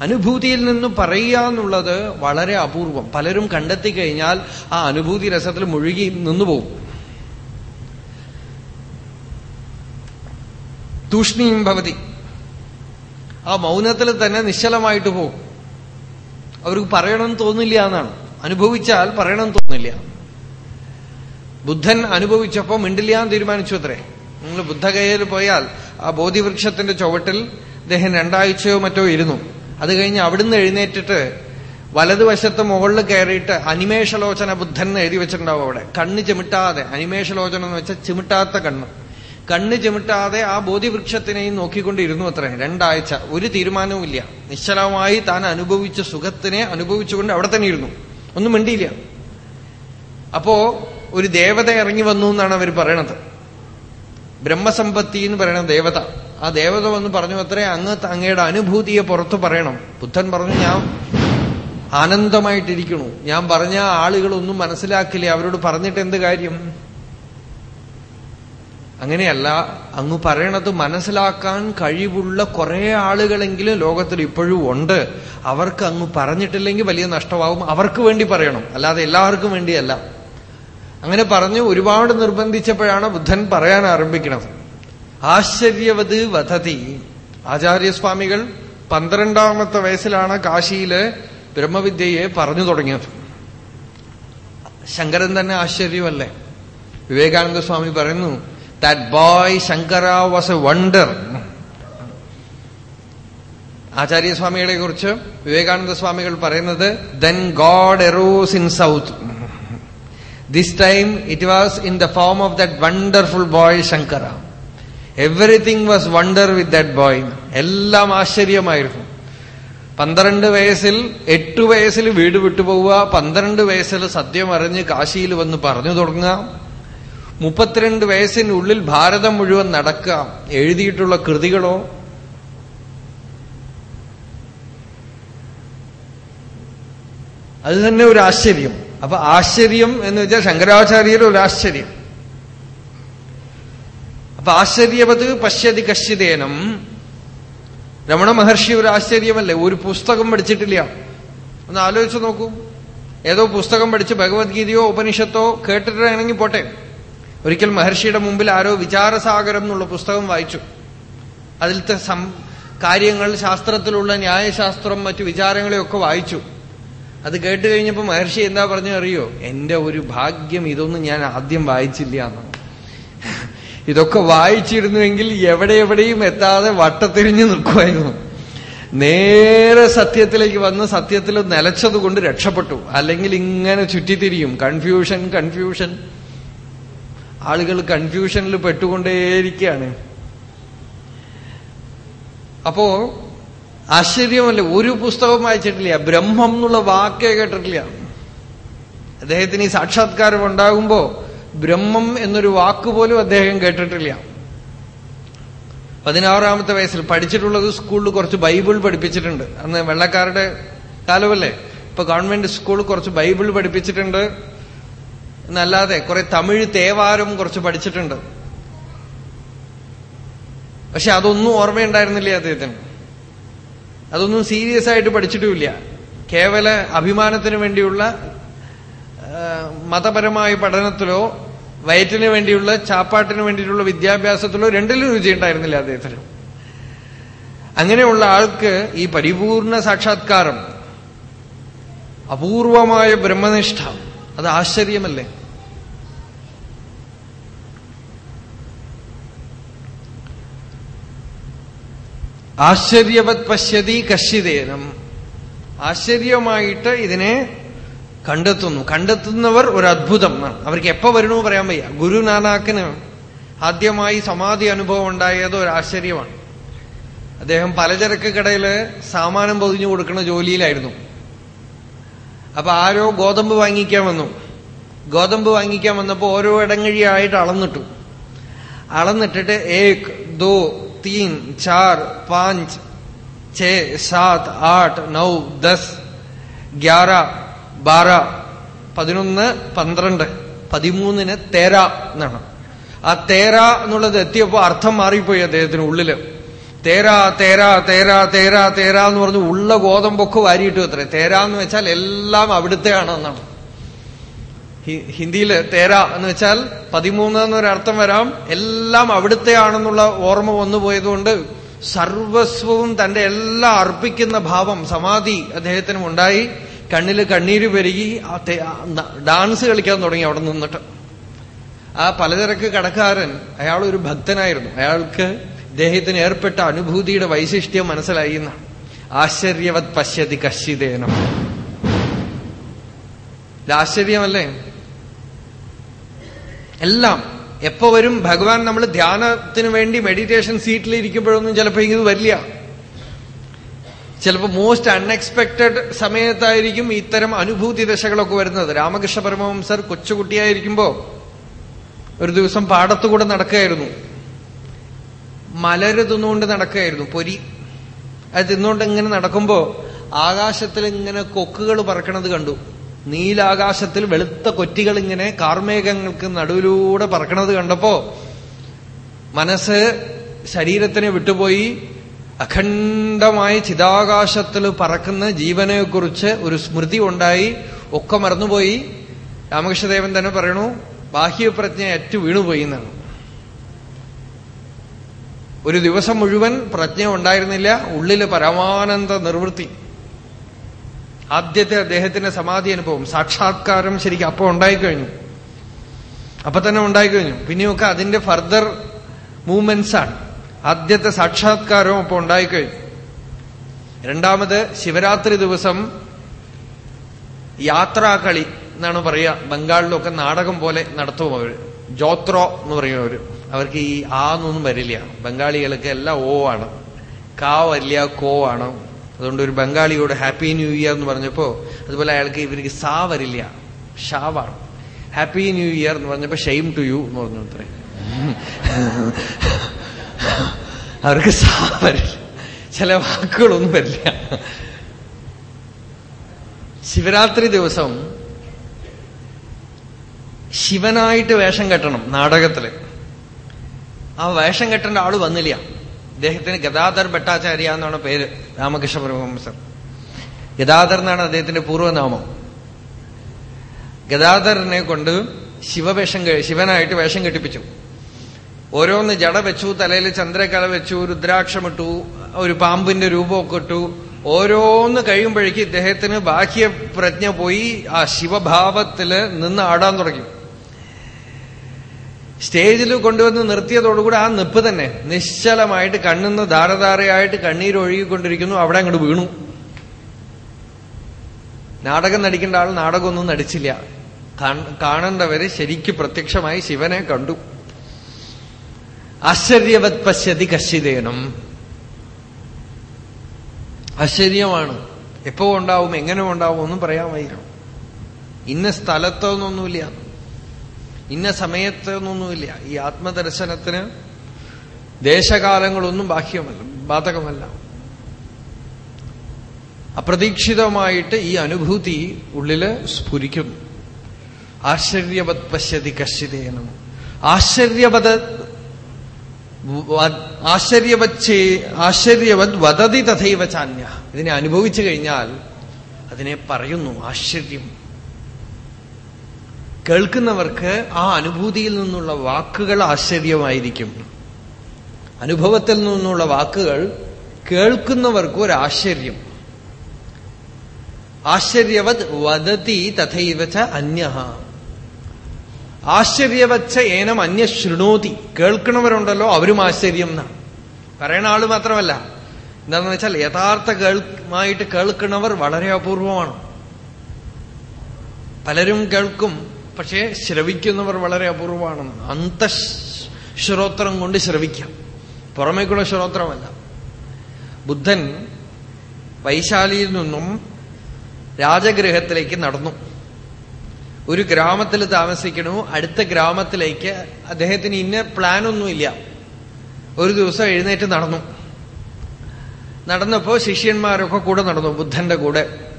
[SPEAKER 1] അനുഭൂതിയിൽ നിന്ന് പറയുക എന്നുള്ളത് വളരെ അപൂർവം. പലരും കണ്ടെത്തി കഴിഞ്ഞാൽ ആ അനുഭൂതി രസത്തിൽ മുഴുകി നിന്നുപോകും തൂഷ്ണിയും ഭവതി. ആ മൗനത്തിൽ തന്നെ നിശ്ചലമായിട്ട് പോകും അവർക്ക് പറയണമെന്ന് തോന്നില്ല എന്നാണ്. അനുഭവിച്ചാൽ പറയണം തോന്നില്ല ബുദ്ധൻ അനുഭവിച്ചപ്പോ മിണ്ടില്ല എന്ന് തീരുമാനിച്ചു അത്രേ. നിങ്ങൾ ബുദ്ധഗയയിൽ പോയാൽ ആ ബോധിവൃക്ഷത്തിന്റെ ചുവട്ടിൽ അദ്ദേഹം രണ്ടാഴ്ചയോ മറ്റോ ഇരുന്നു. അത് കഴിഞ്ഞ് അവിടുന്ന് എഴുന്നേറ്റിട്ട് വലതുവശത്ത് മുകളിൽ കയറിയിട്ട് അനിമേഷലോചന ബുദ്ധൻ എഴുതി വെച്ചിട്ടുണ്ടാവും അവിടെ. കണ്ണ് ചിമിട്ടാതെ. അനിമേഷലോചന എന്ന് വെച്ചാൽ ചിമിട്ടാത്ത കണ്ണ്. കണ്ണ് ചുമിട്ടാതെ ആ ബോധിവൃക്ഷത്തിനെയും നോക്കിക്കൊണ്ടിരുന്നു അത്ര. രണ്ടാഴ്ച. ഒരു തീരുമാനവുമില്ല. നിശ്ചലമായി താൻ അനുഭവിച്ച സുഖത്തിനെ അനുഭവിച്ചുകൊണ്ട് അവിടെ തന്നെ ഇരുന്നു. ഒന്നും മിണ്ടിയില്ല. അപ്പോ ഒരു ദേവത ഇറങ്ങി വന്നു എന്നാണ് അവർ പറയണത്. ബ്രഹ്മസമ്പത്തി എന്ന് പറയണ ദേവത. ആ ദേവത വന്ന് പറഞ്ഞു അത്രേ അങ്ങ് അങ്ങയുടെ അനുഭൂതിയെ പുറത്തു പറയണം. ബുദ്ധൻ പറഞ്ഞു ഞാൻ ആനന്ദമായിട്ടിരിക്കണു ഞാൻ പറഞ്ഞ ആളുകളൊന്നും മനസ്സിലാക്കില്ല. അവരോട് പറഞ്ഞിട്ട് എന്ത് കാര്യം? അങ്ങനെയല്ല അങ്ങ് പറയണത് മനസ്സിലാക്കാൻ കഴിവുള്ള കുറെ ആളുകളെങ്കിലും ലോകത്തിൽ ഇപ്പോഴും ഉണ്ട്. അവർക്ക് അങ്ങ് പറഞ്ഞിട്ടില്ലെങ്കിൽ വലിയ നഷ്ടമാവും. അവർക്ക് വേണ്ടി പറയണം. അല്ലാതെ എല്ലാവർക്കും വേണ്ടിയല്ല. അങ്ങനെ പറഞ്ഞ് ഒരുപാട് നിർബന്ധിച്ചപ്പോഴാണ് ബുദ്ധൻ പറയാൻ ആരംഭിക്കുന്നത്. ആശ്ചര്യവത് വധതി. ആചാര്യസ്വാമികൾ പന്ത്രണ്ടാമത്തെ വയസ്സിലാണ് കാശിയിൽ ബ്രഹ്മവിദ്യയെ പറഞ്ഞു തുടങ്ങിയത്. ശങ്കരൻ തന്നെ ആശ്ചര്യമല്ലേ വിവേകാനന്ദ സ്വാമി പറയുന്നു that boy Shankara was a wonder ആചാര്യസ്വാമികളെ കുറിച്ച് വിവേകാനന്ദ സ്വാമികൾ പറയുന്നത് then God arose in south this time it was in the form of that wonderful boy Shankara everything was wonder with that boy എല്ലാം ആശ്ചര്യമായിരുന്നു. പന്ത്രണ്ട് വയസ്സിൽ എട്ടു വയസ്സിൽ വീട് വിട്ടുപോവുക പന്ത്രണ്ട് വയസ്സിൽ സത്യം അറിഞ്ഞ് കാശിയിൽ വന്ന് പറഞ്ഞു തുടങ്ങുക. മുപ്പത്തിരണ്ട് വയസ്സിനുള്ളിൽ ഭാരതം മുഴുവൻ നടക്കാം. എഴുതിയിട്ടുള്ള കൃതികളോ? അത് തന്നെ ഒരു ആശ്ചര്യം. അപ്പൊ ആശ്ചര്യം എന്ന് വെച്ചാൽ ശങ്കരാചാര്യർ ഒരു ആശ്ചര്യം. അപ്പൊ ആശ്ചര്യവത് പശ്യതി കശ്യതേനം. രമണ മഹർഷി ഒരു ആശ്ചര്യമല്ലേ? ഒരു പുസ്തകം പഠിച്ചിട്ടില്ല. ഒന്ന് ആലോചിച്ച് നോക്കൂ. ഏതോ പുസ്തകം പഠിച്ച് ഭഗവത്ഗീതയോ ഉപനിഷത്തോ കേട്ടിട്ടാണെങ്കിൽ പോട്ടെ. ഒരിക്കൽ മഹർഷിയുടെ മുമ്പിൽ ആരോ വിചാരസാഗരം എന്നുള്ള പുസ്തകം വായിച്ചു. അതിലത്തെ കാര്യങ്ങൾ ശാസ്ത്രത്തിലുള്ള ന്യായശാസ്ത്രം മറ്റു വിചാരങ്ങളെയൊക്കെ വായിച്ചു. അത് കേട്ട് കഴിഞ്ഞപ്പോൾ മഹർഷി എന്താ പറഞ്ഞു അറിയോ? എന്റെ ഒരു ഭാഗ്യം ഇതൊന്നും ഞാൻ ആദ്യം വായിച്ചില്ല എന്നാണ്. ഇതൊക്കെ വായിച്ചിരുന്നുവെങ്കിൽ എവിടെ എവിടെയും എത്താതെ വട്ടത്തിരിഞ്ഞു നിൽക്കുമായിരുന്നു. നേരെ സത്യത്തിലേക്ക് വന്ന് സത്യത്തിൽ നിലച്ചതുകൊണ്ട് രക്ഷപ്പെട്ടു. അല്ലെങ്കിൽ ഇങ്ങനെ ചുറ്റിത്തിരിയും. Confusion confusion. ആളുകൾ കൺഫ്യൂഷനിൽ പെട്ടുകൊണ്ടേയിരിക്കുകയാണ്. അപ്പോ ആശ്ചര്യമല്ല? ഒരു പുസ്തകം വായിച്ചിട്ടില്ല. ബ്രഹ്മം എന്നുള്ള വാക്കേ കേട്ടിട്ടില്ല. അദ്ദേഹത്തിന് ഈ സാക്ഷാത്കാരം ഉണ്ടാകുമ്പോ ബ്രഹ്മം എന്നൊരു വാക്ക് വാക്കുപോലും അദ്ദേഹം കേട്ടിട്ടില്ല. പതിനാറാമത്തെ വയസ്സിൽ പഠിച്ചിട്ടുള്ളത് സ്കൂളിൽ കുറച്ച് ബൈബിൾ പഠിപ്പിച്ചിട്ടുണ്ട്. അന്ന് വെള്ളക്കാരുടെ കാലമല്ലേ? ഇപ്പൊ ഗവൺമെന്റ് സ്കൂളിൽ കുറച്ച് ബൈബിൾ പഠിപ്പിച്ചിട്ടുണ്ട്. എന്നല്ലാതെ കുറെ തമിഴ് തേവാരം കുറച്ച് പഠിച്ചിട്ടുണ്ട്. പക്ഷെ അതൊന്നും ഓർമ്മയുണ്ടായിരുന്നില്ല അദ്ദേഹത്തിന്? അതൊന്നും സീരിയസ് ആയിട്ട് പഠിച്ചിട്ടുമില്ല. കേവല അഭിമാനത്തിന് വേണ്ടിയുള്ള മതപരമായ പഠനത്തിലോ വയറ്റിന് വേണ്ടിയുള്ള ചാപ്പാട്ടിന് വേണ്ടിയിട്ടുള്ള വിദ്യാഭ്യാസത്തിലോ രണ്ടിലും രുചി ഉണ്ടായിരുന്നില്ല അദ്ദേഹത്തിന്. അങ്ങനെയുള്ള ആൾക്ക് ഈ പരിപൂർണ സാക്ഷാത്കാരം അപൂർവമായ ബ്രഹ്മനിഷ്ഠ അത് ആശ്ചര്യമല്ലേ? ആശ്ചര്യവത് പശ്യതി കശ്യതേനം ആശ്ചര്യമായിട്ട് ഇതിനെ കണ്ടെത്തുന്നു. കണ്ടെത്തുന്നവർ ഒരു അത്ഭുതം അവർക്ക് എപ്പോ വരണു പറയാൻ വയ്യ. ഗുരുനാനാക്കിന് ആദ്യമായി സമാധി അനുഭവം ഉണ്ടായത് ഒരു ആശ്ചര്യമാണ് അദ്ദേഹം പലചരക്ക് കടയിൽ സാമാനം പൊതിഞ്ഞു കൊടുക്കുന്ന ജോലിയിലായിരുന്നു. അപ്പൊ ആരോ ഗോതമ്പ് വാങ്ങിക്കാൻ വന്നു. ഗോതമ്പ് വാങ്ങിക്കാൻ വന്നപ്പോ ഓരോ ഇടങ്ങഴിയായിട്ട് അളന്നിട്ടു. അളന്നിട്ടിട്ട് ഏക് ദോ തീൻ ചാർ പാഞ്ച് ഛേ സാത് ആട്ട് നൗ ദസ് ഗ്യാറ ബാറ പതിനൊന്ന് പന്ത്രണ്ട് പതിമൂന്നിന് തേര എന്നാണ്. ആ തേര എന്നുള്ളത് എത്തിയപ്പോ അർത്ഥം മാറിപ്പോയി അദ്ദേഹത്തിന് ഉള്ളിൽ. തേര തേരാ തേരാ തേരാ തേരാ എന്ന് പറഞ്ഞ് ഉള്ള ഗോതമ്പൊക്കെ വാരിയിട്ടു അത്രേ തേരാ എന്ന് വെച്ചാൽ എല്ലാം അവിടുത്തെ ആണെന്നാണ് ഹിന്ദിയിൽ തേരാ എന്ന് വെച്ചാൽ പതിമൂന്ന് എന്നൊരർത്ഥം വരാം. എല്ലാം അവിടുത്തെ ആണെന്നുള്ള ഓർമ്മ വന്നുപോയതുകൊണ്ട് സർവസ്വവും തന്റെ എല്ലാം അർപ്പിക്കുന്ന ഭാവം സമാധി അദ്ദേഹത്തിനും ഉണ്ടായി. കണ്ണിൽ കണ്ണീര് പെരുകി ഡാൻസ് കളിക്കാൻ തുടങ്ങി അവിടെ നിന്നിട്ട്. ആ പലചരക്ക് കടക്കാരൻ അയാൾ ഒരു ഭക്തനായിരുന്നു. അയാൾക്ക് ഇദ്ദേഹത്തിന് ഏർപ്പെട്ട അനുഭൂതിയുടെ വൈശിഷ്ട്യം മനസ്സിലായി എന്നാണ് ആശ്ചര്യവത് പശ്യതി കശിതേനം ആശ്ചര്യമല്ലേ? എല്ലാം എപ്പോ വരും? ഭഗവാൻ നമ്മൾ ധ്യാനത്തിന് വേണ്ടി മെഡിറ്റേഷൻ സീറ്റിൽ ഇരിക്കുമ്പോഴൊന്നും ചിലപ്പോൾ ഇത് വരില്ല. ചിലപ്പോൾ മോസ്റ്റ് അൺഎക്സ്പെക്ടഡ് സമയത്തായിരിക്കും ഇത്തരം അനുഭൂതി ദശകളൊക്കെ വരുന്നത്. രാമകൃഷ്ണ പരമവംസർ കൊച്ചുകുട്ടിയായിരിക്കുമ്പോ ഒരു ദിവസം പാടത്തുകൂടെ നടക്കുകയായിരുന്നു. മലര് തിന്നുകൊണ്ട് നടക്കുകയായിരുന്നു. പൊരി. അത് തിന്നുകൊണ്ട് ഇങ്ങനെ നടക്കുമ്പോ ആകാശത്തിൽ ഇങ്ങനെ കൊക്കുകൾ പറക്കണത് കണ്ടു. നീലാകാശത്തിൽ വെളുത്ത കൊറ്റികൾ ഇങ്ങനെ കാർമേഘങ്ങൾക്ക് നടുവിലൂടെ പറക്കണത് കണ്ടപ്പോ മനസ്സ് ശരീരത്തിനെ വിട്ടുപോയി. അഖണ്ഡമായി ചിതാകാശത്തിൽ പറക്കുന്ന ജീവനെക്കുറിച്ച് ഒരു സ്മൃതി ഉണ്ടായി. ഒക്കെ മറന്നുപോയി. രാമകൃഷ്ണദേവൻ തന്നെ പറയണു ബാഹ്യപ്രജ്ഞ അറ്റു വീണുപോയി എന്നാണ്. ഒരു ദിവസം മുഴുവൻ പ്രജ്ഞ ഉണ്ടായിരുന്നില്ല ഉള്ളിൽ പരമാനന്ദ നിർവൃത്തി. ആദ്യത്തെ അദ്ദേഹത്തിന്റെ സമാധി അനുഭവം. സാക്ഷാത്കാരം ശരിക്കും അപ്പൊ ഉണ്ടായിക്കഴിഞ്ഞു. അപ്പൊ തന്നെ ഉണ്ടായിക്കഴിഞ്ഞു. പിന്നെയൊക്കെ അതിന്റെ ഫർദർ മൂവ്മെന്റ്സ് ആണ്. ആദ്യത്തെ സാക്ഷാത്കാരവും അപ്പൊ ഉണ്ടായിക്കഴിഞ്ഞു. രണ്ടാമത് ശിവരാത്രി ദിവസം യാത്രാകളി എന്നാണ് പറയുക. ബംഗാളിലൊക്കെ നാടകം പോലെ നടത്തും അവർ ജോത്രോ എന്ന് പറയും അവർ അവർക്ക് ഈ ആ എന്നൊന്നും വരില്ല. ബംഗാളികൾക്ക് എല്ലാം ഓ ആണ്. കാ വരില്ല കോ ആണ്. അതുകൊണ്ട് ഒരു ബംഗാളിയോട് ഹാപ്പി ന്യൂ ഇയർ എന്ന് പറഞ്ഞപ്പോ അതുപോലെ അയാൾക്ക് ഇവർക്ക് സാ വരില്ല. ഷാവാണ് ഹാപ്പി ന്യൂ ഇയർ എന്ന് പറഞ്ഞപ്പോ ഷെയിം ടു യു എന്ന് പറഞ്ഞു അത്രേ. അവർക്ക് സാ വരില്ല. ചില വാക്കുകളൊന്നും വരില്ല. ശിവരാത്രി ദിവസം ശിവനായിട്ട് വേഷം കെട്ടണം നാടകത്തിൽ. ആ വേഷം കെട്ടേണ്ട ആൾ വന്നില്ല. അദ്ദേഹത്തിന് ഗദാധർ ഭട്ടാചാര്യ എന്നാണ് പേര് രാമകൃഷ്ണ പരമഹംസർ ഗദാധർ എന്നാണ് അദ്ദേഹത്തിന്റെ പൂർവനാമം. ഗദാധരനെ കൊണ്ട് ശിവവേഷം ശിവനായിട്ട് വേഷം കെട്ടിപ്പിച്ചു. ഓരോന്ന് ജട വെച്ചു തലയിൽ ചന്ദ്രക്കല വെച്ചു രുദ്രാക്ഷമിട്ടു ഒരു പാമ്പിന്റെ രൂപമൊക്കെ ഇട്ടു. ഓരോന്ന് കഴിയുമ്പോഴേക്ക് ഇദ്ദേഹത്തിന് ബാഹ്യപ്രജ്ഞ പോയി ആ ശിവഭാവത്തിൽ നിന്ന് ആടാൻ തുടങ്ങി. സ്റ്റേജിൽ കൊണ്ടുവന്ന് നിർത്തിയതോടുകൂടി ആ നിപ്പ് തന്നെ നിശ്ചലമായിട്ട് കണ്ണുന്ന് ധാരധാരയായിട്ട് കണ്ണീരൊഴുകിക്കൊണ്ടിരിക്കുന്നു അവിടെ അങ്ങോട്ട് വീണു. നാടകം നടിക്കേണ്ട ആൾ നാടകമൊന്നും നടിച്ചില്ല. കാണേണ്ടവര് ശരിക്ക് പ്രത്യക്ഷമായി ശിവനെ കണ്ടു. ആശ്ചര്യവത് പശ്യതി കശിതേനം ആശ്ചര്യമാണ് എപ്പോ ഉണ്ടാവും എങ്ങനെ ഉണ്ടാവും ഒന്നും പറയാൻ വയ്യ. ഇന്ന സ്ഥലത്തൊന്നൊന്നുമില്ല. ഇന്ന സമയത്തൊന്നുമില്ല. ഈ ആത്മദർശനത്തിന് ദേശകാലങ്ങളൊന്നും ബാഹ്യമല്ല ബാധകമല്ല. അപ്രതീക്ഷിതമായിട്ട് ഈ അനുഭൂതി ഉള്ളിൽ സ്ഫുരിക്കുന്നു. ആശ്ചര്യവത് പശ്യതി കശ്യതേനം ആശ്ചര്യവത് ആശ്ചര്യവച്ചേ ആശ്ചര്യവത് വദതി തഥൈവ ചാന്യ ഇതിനെ അനുഭവിച്ചു കഴിഞ്ഞാൽ അതിനെ പറയുന്നു ആശ്ചര്യം. കേൾക്കുന്നവർക്ക് ആ അനുഭൂതിയിൽ നിന്നുള്ള വാക്കുകൾ ആശ്ചര്യമായിരിക്കും. അനുഭവത്തിൽ നിന്നുള്ള വാക്കുകൾ കേൾക്കുന്നവർക്ക് ഒരു ആശ്ചര്യം. ആശ്ചര്യവത് വദതി തഥൈവച്ച അന്യ ആശ്ചര്യവച്ച ഏനം അന്യ ശൃണോതി. കേൾക്കണവരുണ്ടല്ലോ അവരും ആശ്ചര്യം എന്നാണ് പറയണ ആൾ മാത്രമല്ല. എന്താന്ന് വെച്ചാൽ യഥാർത്ഥ കേൾമായിട്ട് കേൾക്കുന്നവർ വളരെ അപൂർവമാണ്. പലരും കേൾക്കും പക്ഷേ ശ്രവിക്കുന്നവർ വളരെ അപൂർവമാണ് അന്തശ്രോത്രം കൊണ്ട് ശ്രവിക്കാം. പുറമേക്കുള്ള ശ്രോത്രമല്ല. ബുദ്ധൻ വൈശാലിയിൽ നിന്നും രാജഗൃഹത്തിലേക്ക് നടന്നു. ഒരു ഗ്രാമത്തിൽ താമസിക്കണു. അടുത്ത ഗ്രാമത്തിലേക്ക് അദ്ദേഹത്തിന് ഇന്ന പ്ലാനൊന്നുമില്ല. ഒരു ദിവസം എഴുന്നേറ്റ് നടന്നു. നടന്നപ്പോ ശിഷ്യന്മാരൊക്കെ കൂടെ നടന്നു ബുദ്ധന്റെ കൂടെ.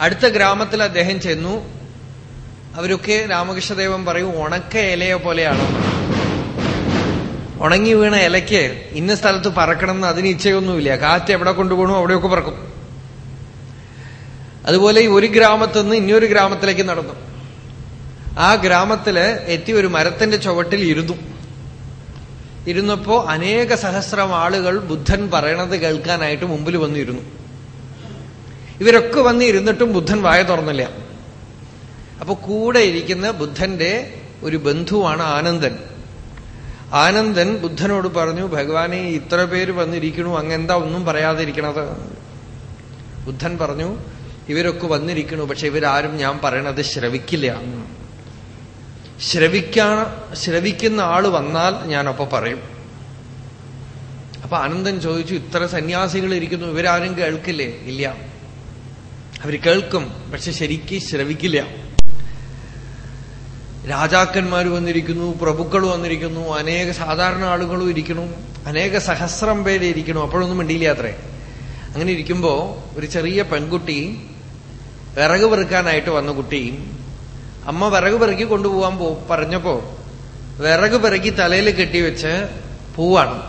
[SPEAKER 1] അടുത്ത ഗ്രാമത്തിൽ അദ്ദേഹം ചെന്നു. അവരൊക്കെ രാമകൃഷ്ണദേവൻ പറയും ഉണക്ക ഇലയെ പോലെയാണ്? ഉണങ്ങി വീണ ഇലയ്ക്ക് ഇന്ന സ്ഥലത്ത് പറക്കണം എന്ന് അതിന് ഇച്ഛയൊന്നുമില്ല. കാറ്റ് എവിടെ കൊണ്ടുപോകണോ അവിടെയൊക്കെ പറക്കും. അതുപോലെ ഒരു ഗ്രാമത്തിൽ നിന്ന് ഇനിയൊരു ഗ്രാമത്തിലേക്ക് നടന്നു. ആ ഗ്രാമത്തിൽ എത്തി ഒരു മരത്തിന്റെ ചുവട്ടിൽ ഇരുന്നു. ഇരുന്നപ്പോ അനേക സഹസ്രം ആളുകൾ ബുദ്ധൻ പറയണത് കേൾക്കാനായിട്ട് മുമ്പിൽ വന്നിരുന്നു. ഇവരൊക്കെ വന്ന് ഇരുന്നിട്ടും ബുദ്ധൻ വായ തുറന്നില്ല. അപ്പൊ കൂടെ ഇരിക്കുന്ന ബുദ്ധന്റെ ഒരു ബന്ധുവാണ് ആനന്ദൻ. ആനന്ദൻ ബുദ്ധനോട് പറഞ്ഞു ഭഗവാനെ ഇത്ര പേര് വന്നിരിക്കണു അങ്ങെന്താ ഒന്നും പറയാതിരിക്കണത്? ബുദ്ധൻ പറഞ്ഞു ഇവരൊക്കെ വന്നിരിക്കണു പക്ഷെ ഇവരാരും ഞാൻ പറയണത് ശ്രവിക്കില്ല. ശ്രവിക്കാൻ ശ്രവിക്കുന്ന ആൾ വന്നാൽ ഞാനപ്പൊ പറയും. അപ്പൊ ആനന്ദൻ ചോദിച്ചു ഇത്ര സന്യാസികൾ ഇരിക്കുന്നു ഇവരാരും കേൾക്കില്ലേ? ഇല്ല. അവർ കേൾക്കും പക്ഷെ ശരിക്ക് ശ്രവിക്കില്ല. രാജാക്കന്മാർ വന്നിരിക്കുന്നു പ്രഭുക്കൾ വന്നിരിക്കുന്നു അനേക സാധാരണ ആളുകളും ഇരിക്കുന്നു അനേക സഹസ്രം പേര് ഇരിക്കുന്നു. അപ്പോഴൊന്നും മിണ്ടിയില്ല അത്രേ. അങ്ങനെ ഇരിക്കുമ്പോ ഒരു ചെറിയ പെൺകുട്ടി വിറക് പെറുക്കാനായിട്ട് വന്ന കുട്ടി അമ്മ വിറക് പെറുക്കി കൊണ്ടുപോകാൻ പോ പറഞ്ഞപ്പോ വിറക് പെറുക്കി തലയിൽ കെട്ടിവെച്ച് പോവാണ്.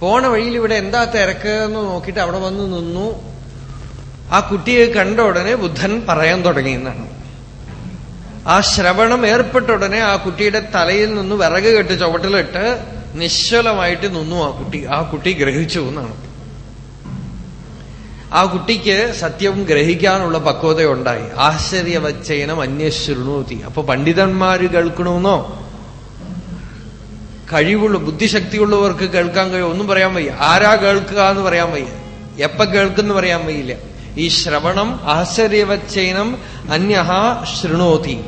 [SPEAKER 1] പോണ വഴിയിൽ ഇവിടെ എന്താ തിരക്ക് എന്ന് നോക്കിയിട്ട് അവിടെ വന്ന് നിന്നു. ആ കുട്ടിയെ കണ്ട ഉടനെ ബുദ്ധൻ പറയാൻ തുടങ്ങി എന്നാണ്. ആ ശ്രവണം ഏർപ്പെട്ട ഉടനെ ആ കുട്ടിയുടെ തലയിൽ നിന്ന് വിറക് കെട്ട് ചുവട്ടിലിട്ട് നിശ്ചലമായിട്ട് നിന്നു ആ കുട്ടി. ആ കുട്ടി ഗ്രഹിച്ചു എന്നാണ്. ആ കുട്ടിക്ക് സത്യം ഗ്രഹിക്കാനുള്ള പക്വതയുണ്ടായി. ആശ്ചര്യവച്ചയനം അന്യശൃണൂതി അപ്പൊ പണ്ഡിതന്മാര് കേൾക്കണമെന്നോ കഴിവുള്ള ബുദ്ധിശക്തിയുള്ളവർക്ക് കേൾക്കാൻ കഴിയും? ഒന്നും പറയാൻ വയ്യ. ആരാ കേൾക്കുക എന്ന് പറയാൻ വയ്യ. എപ്പ കേൾക്കുന്നു പറയാൻ വയ്യില്ല ഈ ശ്രവണം ആശ്ചര്യവച്ചയനം അന്യഹ ശൃണോതി.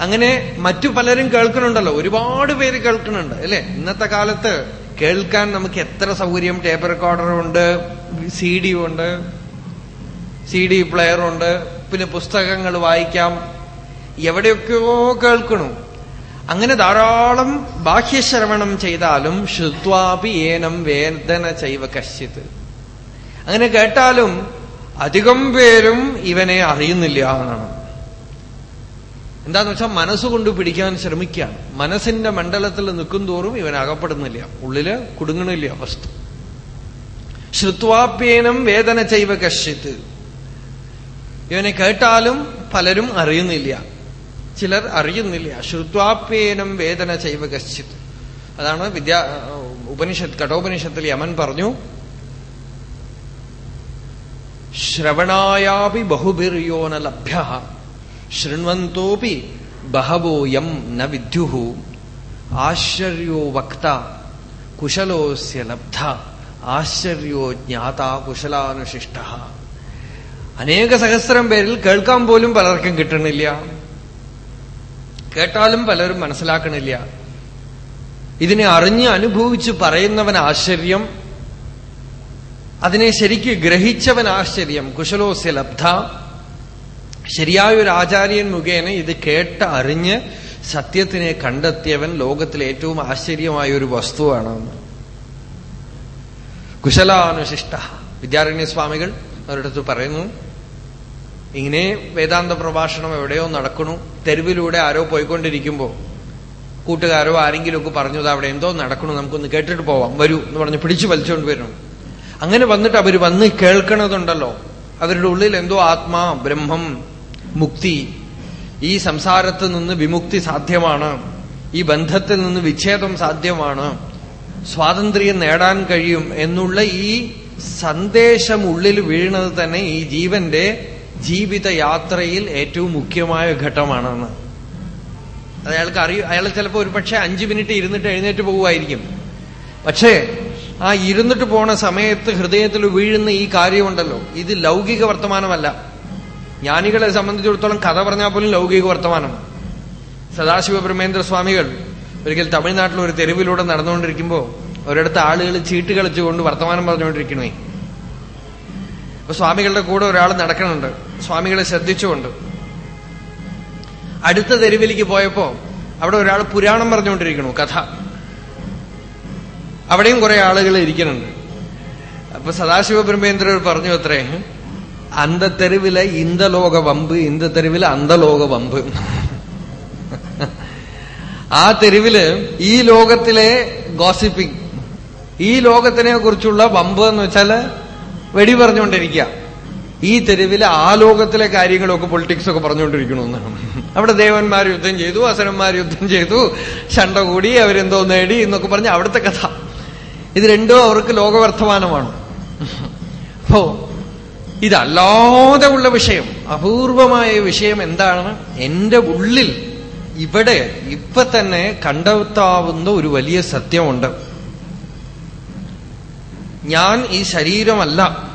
[SPEAKER 1] അങ്ങനെ മറ്റു പലരും കേൾക്കുന്നുണ്ടല്ലോ. ഒരുപാട് പേര് കേൾക്കുന്നുണ്ട് അല്ലെ? ഇന്നത്തെ കാലത്ത് കേൾക്കാൻ നമുക്ക് എത്ര സൗകര്യം? ടേപ്പ് റെക്കോർഡറുണ്ട് സി ഡി ഉണ്ട് സി ഡി പ്ലെയർ ഉണ്ട് പിന്നെ പുസ്തകങ്ങൾ വായിക്കാം. എവിടെയൊക്കെയോ കേൾക്കണു. അങ്ങനെ ധാരാളം ബാഹ്യശ്രവണം ചെയ്താലും ശ്രുത്വാപി ഏനം വേദന ചെയ്വ കശ്യത് അങ്ങനെ കേട്ടാലും അധികം പേരും ഇവനെ അറിയുന്നില്ല എന്നാണ്. എന്താന്ന് വെച്ചാൽ മനസ്സുകൊണ്ട് പിടിക്കാൻ ശ്രമിക്കുകയാണ് മനസ്സിന്റെ മണ്ഡലത്തിൽ നിൽക്കും തോറും ഇവൻ അകപ്പെടുന്നില്ല. ഉള്ളിൽ കുടുങ്ങണില്ല വസ്തു ശ്രുത്വാപ്യേനം വേദന ചെയ്വ കശ്യത്ത് ഇവനെ കേട്ടാലും പലരും അറിയുന്നില്ല. ചിലർ അറിയുന്നില്ല. ശ്രുത്വാപ്യേനം വേദന ചെയ്വ കശ്ചിത്. അതാണ് വിദ്യാ ഉപനിഷത്ത് കഠോപനിഷത്തിൽ യമൻ പറഞ്ഞു ശ്രവണായാപി ബഹുബിർയോന ലഭ്യ ശൃണ്വന്തോപി ബഹവോയം ന വിദ്യു ആശ്ചര്യോ വക്ത കുശലോസ്യ ലബ്ധ ആശ്ചര്യോ ജ്ഞാത കുശലാനുശിഷ്ട. അനേക സഹസ്രം പേരിൽ കേൾക്കാൻ പോലും പലർക്കും കിട്ടണില്ല. കേട്ടാലും പലരും മനസ്സിലാക്കണില്ല. ഇതിനെ അറിഞ്ഞ് അനുഭവിച്ച് പറയുന്നവൻ ആശ്ചര്യം അതിനെ ശരിക്ക് ഗ്രഹിച്ചവൻ ആശ്ചര്യം. കുശലോസ്യ ലബ്ധ ശരിയായ ഒരു ആചാര്യൻ മുഖേന ഇത് കേട്ട് അറിഞ്ഞ് സത്യത്തിനെ കണ്ടെത്തിയവൻ ലോകത്തിലെ ഏറ്റവും ആശ്ചര്യമായ ഒരു വസ്തുവാണ്. കുശലാനുശിഷ്ട. വിദ്യാരണ്യ സ്വാമികൾ അവരുടെ പറയുന്നു ഇങ്ങനെ വേദാന്ത പ്രഭാഷണം എവിടെയോ നടക്കണു തെരുവിലൂടെ ആരോ പോയിക്കൊണ്ടിരിക്കുമ്പോ കൂട്ടുകാരോ ആരെങ്കിലും ഒക്കെ പറഞ്ഞത് അവിടെ എന്തോ നടക്കണു നമുക്കൊന്ന് കേട്ടിട്ട് പോവാം. വരൂ എന്ന് പറഞ്ഞ് പിടിച്ചു വലിച്ചുകൊണ്ട് വരണം അങ്ങനെ വന്നിട്ട് അവർ വന്ന് കേൾക്കണതുണ്ടല്ലോ. അവരുടെ ഉള്ളിൽ എന്തോ ആത്മാ ബ്രഹ്മം മുക്തി. ഈ സംസാരത്തിൽ നിന്ന് വിമുക്തി സാധ്യമാണ്. ഈ ബന്ധത്തിൽ നിന്ന് വിച്ഛേദം സാധ്യമാണ്. സ്വാതന്ത്ര്യം നേടാൻ കഴിയും എന്നുള്ള ഈ സന്ദേശം ഉള്ളിൽ വീഴുന്നത് തന്നെ ഈ ജീവന്റെ ജീവിത യാത്രയിൽ ഏറ്റവും മുഖ്യമായ ഘട്ടമാണെന്ന്. അത് അയാൾക്ക് അറിയൂ അയാൾ ചിലപ്പോൾ ഒരു പക്ഷെ അഞ്ചു മിനിറ്റ് ഇരുന്നിട്ട് എഴുന്നേറ്റ് പോകുമായിരിക്കും. പക്ഷേ ആ ഇരുന്നിട്ട് പോണ സമയത്ത് ഹൃദയത്തിൽ വീഴുന്ന ഈ കാര്യമുണ്ടല്ലോ. ഇത് ലൗകിക വർത്തമാനമല്ല. ജ്ഞാനികളെ സംബന്ധിച്ചിടത്തോളം കഥ പറഞ്ഞാൽ പോലും ലൗകിക വർത്തമാനം. സദാശിവ ബ്രഹ്മേന്ദ്ര സ്വാമികൾ ഒരിക്കൽ തമിഴ്നാട്ടിൽ ഒരു തെരുവിലൂടെ നടന്നുകൊണ്ടിരിക്കുമ്പോ ഒരിടത്ത് ആളുകൾ ചീട്ട് കളിച്ചുകൊണ്ട് വർത്തമാനം പറഞ്ഞുകൊണ്ടിരിക്കണേ അപ്പൊ സ്വാമികളുടെ കൂടെ ഒരാൾ നടക്കുന്നുണ്ട് സ്വാമികളെ ശ്രദ്ധിച്ചുകൊണ്ട്. അടുത്ത തെരുവിലേക്ക് പോയപ്പോ അവിടെ ഒരാൾ പുരാണം പറഞ്ഞുകൊണ്ടിരിക്കണു കഥ. അവിടെയും കുറെ ആളുകൾ ഇരിക്കുന്നുണ്ട്. അപ്പൊ സദാശിവ ബ്രഹ്മേന്ദ്രർ പറഞ്ഞു അത്രേ. அந்த தெருவில் இந்த லோக வம்பு இந்த தெருவில் அந்த லோக வம்பு ആ തെരുവിൽ ഈ ലോകത്തിലെ ഗോസിപ്പിംഗ് ഈ ലോകത്തിനെ കുറിച്ചുള്ള വമ്പ് എന്ന് വെച്ചാൽ വെടി പറഞ്ഞുകൊണ്ടിരിക്കുക ഈ തെരുവിൽ ആ ലോകത്തിലെ കാര്യങ്ങളൊക്കെ പൊളിറ്റിക്സ് ഒക്കെ പറഞ്ഞുകൊണ്ടിരിക്കണമെന്നാണ് അവിടെ ദേവന്മാർ യുദ്ധം ചെയ്തു അസുരന്മാർ യുദ്ധം ചെയ്തു ശണ്ട കൂടി അവരെന്തോ നേടി എന്നൊക്കെ പറഞ്ഞ് അവിടുത്തെ കഥ. ഇത് രണ്ടും അവർക്ക് ലോകവർത്തമാനമാണ്. അപ്പോ ഇതല്ലാതെ ഉള്ള വിഷയം. അപൂർവമായ വിഷയം എന്താണ്? എന്റെ ഉള്ളിൽ ഇവിടെ ഇപ്പൊ തന്നെ കണ്ടെത്താവുന്ന ഒരു വലിയ സത്യമുണ്ട്. ഞാൻ ഈ ശരീരമല്ല.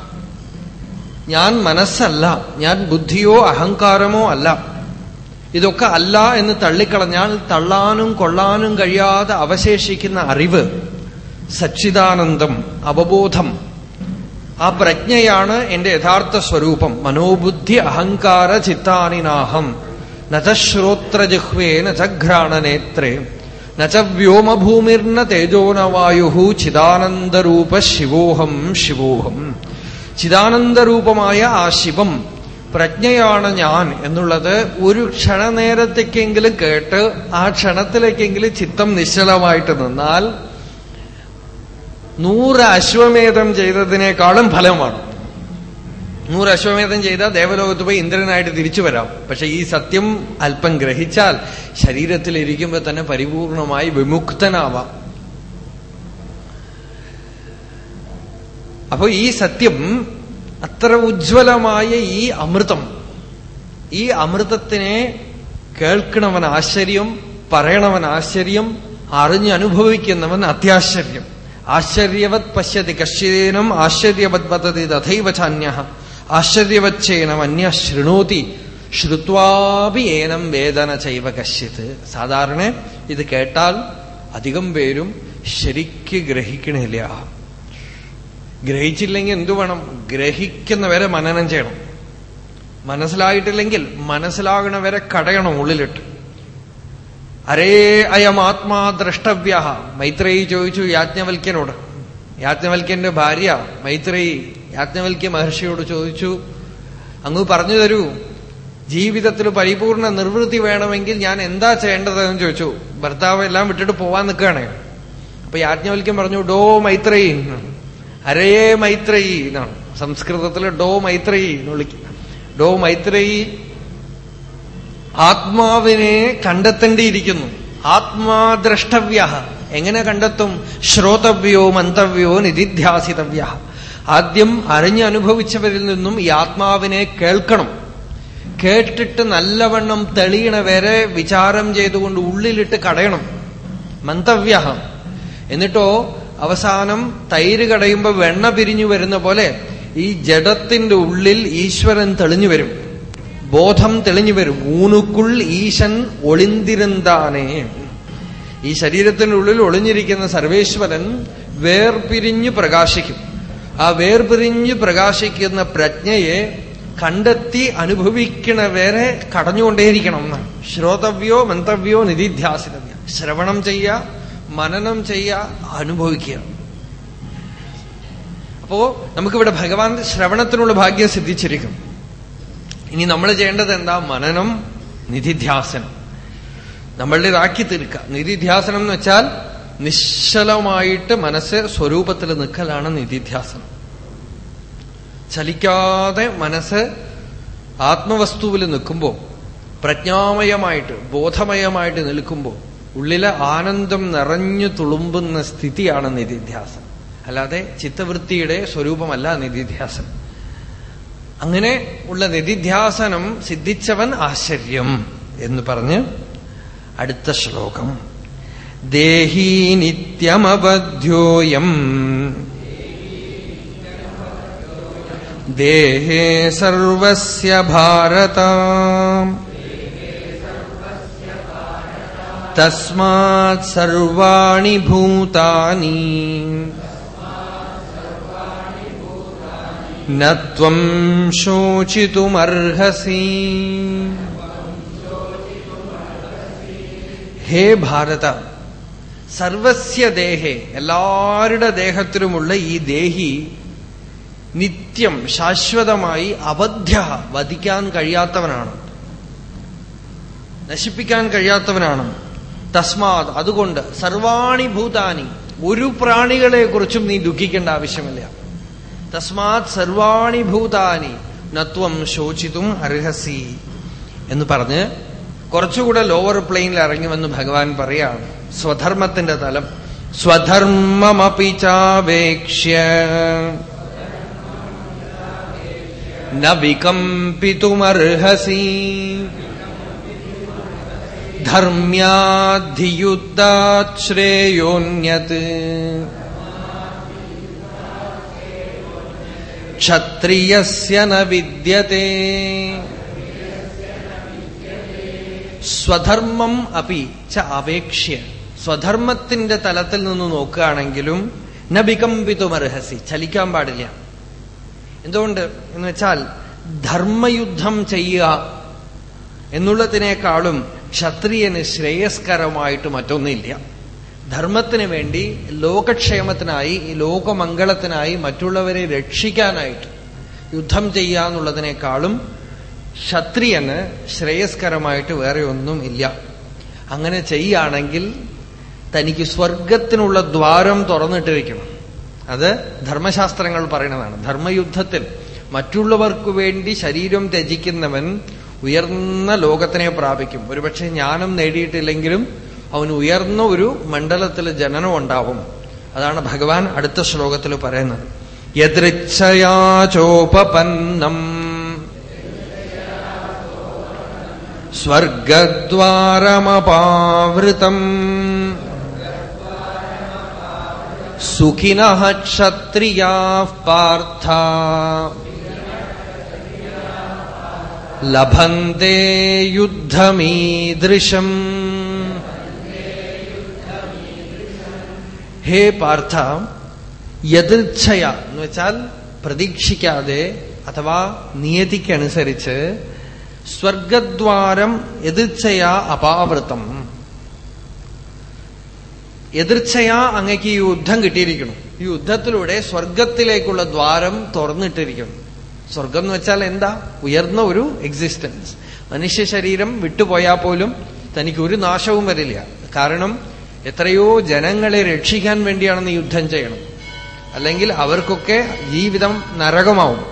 [SPEAKER 1] ഞാൻ മനസ്സല്ല. ഞാൻ ബുദ്ധിയോ അഹങ്കാരമോ അല്ല. ഇതൊക്കെ അല്ല എന്ന് തള്ളിക്കളഞ്ഞാൽ തള്ളാനും കൊള്ളാനും കഴിയാതെ അവശേഷിക്കുന്ന അറിവ് സച്ചിദാനന്ദം അവബോധം ആ പ്രജ്ഞയാണ് എന്റെ യഥാർത്ഥ സ്വരൂപം. മനോബുദ്ധി അഹങ്കാര ചിത്താനിനാഹം. നശ്രോത്രജിഹ്വേ നഘ്രാണനേത്രേ നച്ച വ്യോമഭൂമിർന തേജോന വായു ചിദാനന്ദരൂപ ശിവോഹം ശിവോഹം. ചിദാനന്ദരൂപമായ ആ ശിവം പ്രജ്ഞയാണ് ഞാൻ എന്നുള്ളത് ഒരു ക്ഷണനേരത്തേക്കെങ്കിലും കേട്ട് ആ ക്ഷണത്തിലേക്കെങ്കിലും ചിത്തം നിശ്ചലമായിട്ട് നിന്നാൽ നൂറ് അശ്വമേധം ചെയ്തതിനേക്കാളും ഫലമാണ് നൂറ് അശ്വമേധം ചെയ്താൽ ദേവലോകത്ത് പോയി ഇന്ദ്രനായിട്ട് തിരിച്ചു വരാം. പക്ഷെ ഈ സത്യം അല്പം ഗ്രഹിച്ചാൽ ശരീരത്തിൽ ഇരിക്കുമ്പോൾ തന്നെ പരിപൂർണമായി വിമുക്തനാവാം. അപ്പൊ ഈ സത്യം അത്ര ഉജ്ജ്വലമായ ഈ അമൃതം ഈ അമൃതത്തിനെ കേൾക്കണവൻ ആശ്ചര്യം പറയണവൻ ആശ്ചര്യം അറിഞ്ഞനുഭവിക്കുന്നവൻ അത്യാശ്ചര്യം. ആശ്ചര്യവത് പശ്യതി കശ്ചിതേനം ആശ്ചര്യവത് പദ്ധതി തഥൈവ ചാന്യ ആശ്ചര്യവച്ചേനം അന്യ ശൃണോതി ശ്രുത്വാപി ഏനം വേദന ചൈവ കശ്യത് സാധാരണ ഇത് കേട്ടാൽ അധികം പേരും ശരിക്ക് ഗ്രഹിക്കണില്ല. ഗ്രഹിച്ചില്ലെങ്കിൽ എന്തു വേണം? ഗ്രഹിക്കുന്നവരെ മനനം ചെയ്യണം. മനസ്സിലായിട്ടില്ലെങ്കിൽ മനസ്സിലാകണവരെ കടയണം ഉള്ളിലിട്ട്. അരേ അയം ആത്മാ ദ്രഷ്ടവ്യ മൈത്രേയി ചോദിച്ചു യാജ്ഞവൽക്യനോട്. യാജ്ഞവൽക്യന്റെ ഭാര്യ മൈത്രേയി യാജ്ഞവൽക്യ മഹർഷിയോട് ചോദിച്ചു അങ്ങ് പറഞ്ഞു തരൂ ജീവിതത്തിൽ പരിപൂർണ നിർവൃത്തി വേണമെങ്കിൽ ഞാൻ എന്താ ചെയ്യേണ്ടതെന്ന് ചോദിച്ചു. ഭർത്താവ് എല്ലാം വിട്ടിട്ട് പോവാൻ നിൽക്കുകയാണ്. അപ്പൊ യാജ്ഞവൽക്യം പറഞ്ഞു ഡോ മൈത്രേയി അരേ മൈത്രേയി എന്നാണ് സംസ്കൃതത്തിൽ ഡോ മൈത്രേയി എന്ന് വിളിക്കുക ഡോ മൈത്രേയി ആത്മാവിനെ കണ്ടെത്തേണ്ടിയിരിക്കുന്നു. ആത്മാദ്രഷ്ടവ്യ എങ്ങനെ കണ്ടെത്തും? ശ്രോതവ്യോ മന്തവ്യോ നിധിധ്യാസിതവ്യ ആദ്യം അറിഞ്ഞനുഭവിച്ചവരിൽ നിന്നും ഈ ആത്മാവിനെ കേൾക്കണം. കേട്ടിട്ട് നല്ലവണ്ണം തെളിയണ വരെ വിചാരം ചെയ്തുകൊണ്ട് ഉള്ളിലിട്ട് കടയണം. മന്തവ്യ എന്നിട്ടോ അവസാനം തൈര് കടയുമ്പോൾ വെണ്ണ പിരിഞ്ഞു വരുന്ന പോലെ ഈ ജഡത്തിന്റെ ഉള്ളിൽ ഈശ്വരൻ തെളിഞ്ഞു വരും. ബോധം തെളിഞ്ഞു വരും. ഊനുക്കുൾ ഈശൻ ഒളിന്തിരുന്താനേ. ഈ ശരീരത്തിനുള്ളിൽ ഒളിഞ്ഞിരിക്കുന്ന സർവേശ്വരൻ വേർപിരിഞ്ഞു പ്രകാശിക്കും. ആ വേർപിരിഞ്ഞു പ്രകാശിക്കുന്ന പ്രജ്ഞയെ കണ്ടെത്തി അനുഭവിക്കണ വരെ കടഞ്ഞുകൊണ്ടേയിരിക്കണം എന്നാണ്. ശ്രോതവ്യോ മന്തവ്യോ നിധിധ്യാസിതവ്യ. ശ്രവണം ചെയ്യ മനനം ചെയ്യ അനുഭവിക്കുക. അപ്പോ നമുക്കിവിടെ ഭഗവാൻ ശ്രവണത്തിനുള്ള ഭാഗ്യം സിദ്ധിച്ചിരിക്കും ഇനി നമ്മൾ ചെയ്യേണ്ടത് എന്താ? മനനം നിധിധ്യാസനം. നമ്മളുടേതാക്കി തീർക്കുക. നിധിധ്യാസനം എന്ന് വെച്ചാൽ നിശ്ചലമായിട്ട് മനസ്സ് സ്വരൂപത്തിൽ നിൽക്കലാണ് നിധിധ്യാസനം. ചലിക്കാതെ മനസ്സ് ആത്മവസ്തുവിൽ നിൽക്കുമ്പോൾ പ്രജ്ഞാമയമായിട്ട് ബോധമയമായിട്ട് നിൽക്കുമ്പോൾ ഉള്ളിലെ ആനന്ദം നിറഞ്ഞു തുളുമ്പുന്ന സ്ഥിതിയാണ് നിധിധ്യാസനം അല്ലാതെ ചിത്തവൃത്തിയുടെ സ്വരൂപമല്ല നിധിധ്യാസനം അങ്ങനെ ഉള്ള നിധിധ്യാസനം സിദ്ധിച്ചവൻ ആശ്ചര്യം എന്ന് പറഞ്ഞ് അടുത്ത ശ്ലോകം. ദേഹി നിത്യമബദ്ധ്യോയം ദേഹേ സർവസ്യ ഭാരത. തസ്മാത് സർവാണി നത്വം ശോചിതുമർഹസി. ഹേ ഭാരത സർവസ്യ ദേഹേ എല്ലാവരുടെ ദേഹത്തിലുമുള്ള ഈ ദേഹി നിത്യം ശാശ്വതമായി അബദ്ധ്യ വധിക്കാൻ കഴിയാത്തവനാണ്. നശിപ്പിക്കാൻ കഴിയാത്തവനാണ്. തസ്മാത് അതുകൊണ്ട് സർവാണി ഭൂതാനി ഒരു പ്രാണികളെ കുറിച്ചും നീ ദുഃഖിക്കേണ്ട ആവശ്യമില്ല. തസ്മാത് സർവാണി ഭൂതാനി. നത്വം ശോചിതും അർഹസി. എന്ന് പറഞ്ഞ് കുറച്ചുകൂടെ ലോവർ പ്ലെയിനിൽ ഇറങ്ങുമെന്ന് ഭഗവാൻ പറയാണ് സ്വധർമ്മത്തിന്റെ തലം. സ്വധർമ്മമപി ചാപേക്ഷ്യ വികമ്പിതുമർഹസി. ധർമ്യാധിയുദ്ധാത് ശ്രേയോന്യത് न विद्यते സ്വധർമ്മം അപി ച അപേക്ഷ്യ. സ്വധർമ്മത്തിന്റെ തലത്തിൽ നിന്ന് നോക്കുകയാണെങ്കിലും ന വികമ്പിതുമർഹസി ചലിക്കാൻ പാടില്ല. എന്തുകൊണ്ട് എന്ന് വെച്ചാൽ ധർമ്മയുദ്ധം ചെയ്യുക എന്നുള്ളതിനേക്കാളും ക്ഷത്രിയന് ശ്രേയസ്കരമായിട്ട് മറ്റൊന്നില്ല. ധർമ്മത്തിന് വേണ്ടി ലോകക്ഷേമത്തിനായി ഈ ലോകമംഗളത്തിനായി മറ്റുള്ളവരെ രക്ഷിക്കാനായിട്ട് യുദ്ധം ചെയ്യാന്നുള്ളതിനേക്കാളും ക്ഷത്രിയന് ശ്രേയസ്കരമായിട്ട് വേറെ ഒന്നും ഇല്ല. അങ്ങനെ ചെയ്യുകയാണെങ്കിൽ തനിക്ക് സ്വർഗത്തിനുള്ള ദ്വാരം തുറന്നിട്ടിരിക്കണം. അത് ധർമ്മശാസ്ത്രങ്ങൾ പറയുന്നതാണ്. ധർമ്മയുദ്ധത്തിൽ മറ്റുള്ളവർക്ക് വേണ്ടി ശരീരം ത്യജിക്കുന്നവൻ ഉയർന്ന ലോകത്തിനെ പ്രാപിക്കും. ഒരുപക്ഷെ ജ്ഞാനം നേടിയിട്ടില്ലെങ്കിലും അവന് ഉയർന്ന ഒരു മണ്ഡലത്തിൽ ജനനം ഉണ്ടാവും. അതാണ് ഭഗവാൻ അടുത്ത ശ്ലോകത്തിൽ പറയുന്നത്. യദൃച്ഛയാചോപന്നം സ്വർഗദ്വാരമപാവൃതം. സുഖിന ക്ഷത്രിയാ പാർത്ഥ. ലഭന്തെ യുദ്ധമീദൃശം. ഹേ പാർത്ഥ യദൃച്ഛയ എന്ന് വെച്ചാൽ പ്രതീക്ഷിക്കാതെ അഥവാ നിയതിക്കനുസരിച്ച് സ്വർഗദ്വാരം എതിർച്ചയാ അപാവൃത്തം എതിർച്ചയാ അങ്ങക്ക് ഈ യുദ്ധം കിട്ടിയിരിക്കണം ഈ യുദ്ധത്തിലൂടെ സ്വർഗത്തിലേക്കുള്ള ദ്വാരം തുറന്നിട്ടിരിക്കണം സ്വർഗം എന്ന് വെച്ചാൽ എന്താ? ഉയർന്ന ഒരു എക്സിസ്റ്റൻസ് മനുഷ്യ ശരീരം വിട്ടുപോയാൽ പോലും തനിക്ക് ഒരു നാശവും വരില്ല. കാരണം എത്രയോ ജനങ്ങളെ രക്ഷിക്കാൻ വേണ്ടിയാണെന്ന് യുദ്ധം ചെയ്യണം. അല്ലെങ്കിൽ അവർക്കൊക്കെ ജീവിതം നരകമാവും.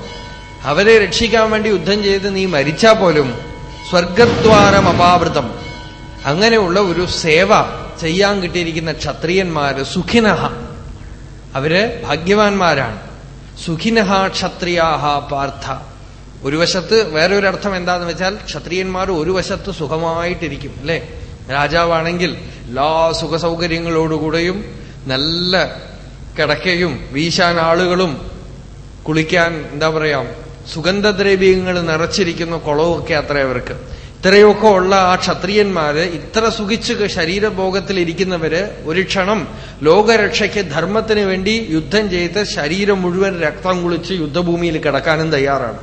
[SPEAKER 1] അവരെ രക്ഷിക്കാൻ വേണ്ടി യുദ്ധം ചെയ്ത് നീ മരിച്ചാൽ പോലും സ്വർഗദ്വാരം അപാവൃതം. അങ്ങനെയുള്ള ഒരു സേവ ചെയ്യാൻ കിട്ടിയിരിക്കുന്ന ക്ഷത്രിയന്മാര് സുഖിനഹ. അവർ ഭാഗ്യവാന്മാരാണ്. സുഖിനഹ ക്ഷത്രിയാഹ പാർത്ഥ. ഒരു വശത്ത് വേറൊരർത്ഥം എന്താന്ന് വെച്ചാൽ ക്ഷത്രിയന്മാർ ഒരു വശത്ത് സുഖമായിട്ടിരിക്കും അല്ലെ? രാജാവാണെങ്കിൽ എല്ലാ സുഖസൗകര്യങ്ങളോടുകൂടെയും നല്ല കിടക്കയും വീശാൻ ആളുകളും കുളിക്കാൻ എന്താ പറയാ സുഗന്ധദ്രവ്യങ്ങൾ നിറച്ചിരിക്കുന്ന കുളവുമൊക്കെ അത്ര അവർക്ക്. ഇത്രയൊക്കെ ഉള്ള ആ ക്ഷത്രിയന്മാര് ഇത്ര സുഖിച്ച് ശരീരഭോഗത്തിൽ ഇരിക്കുന്നവര് ഒരു ക്ഷണം ലോകരക്ഷയ്ക്ക് ധർമ്മത്തിന് വേണ്ടി യുദ്ധം ചെയ്ത് ശരീരം മുഴുവൻ രക്തം കുളിച്ച് യുദ്ധഭൂമിയിൽ കിടക്കാനും തയ്യാറാണ്.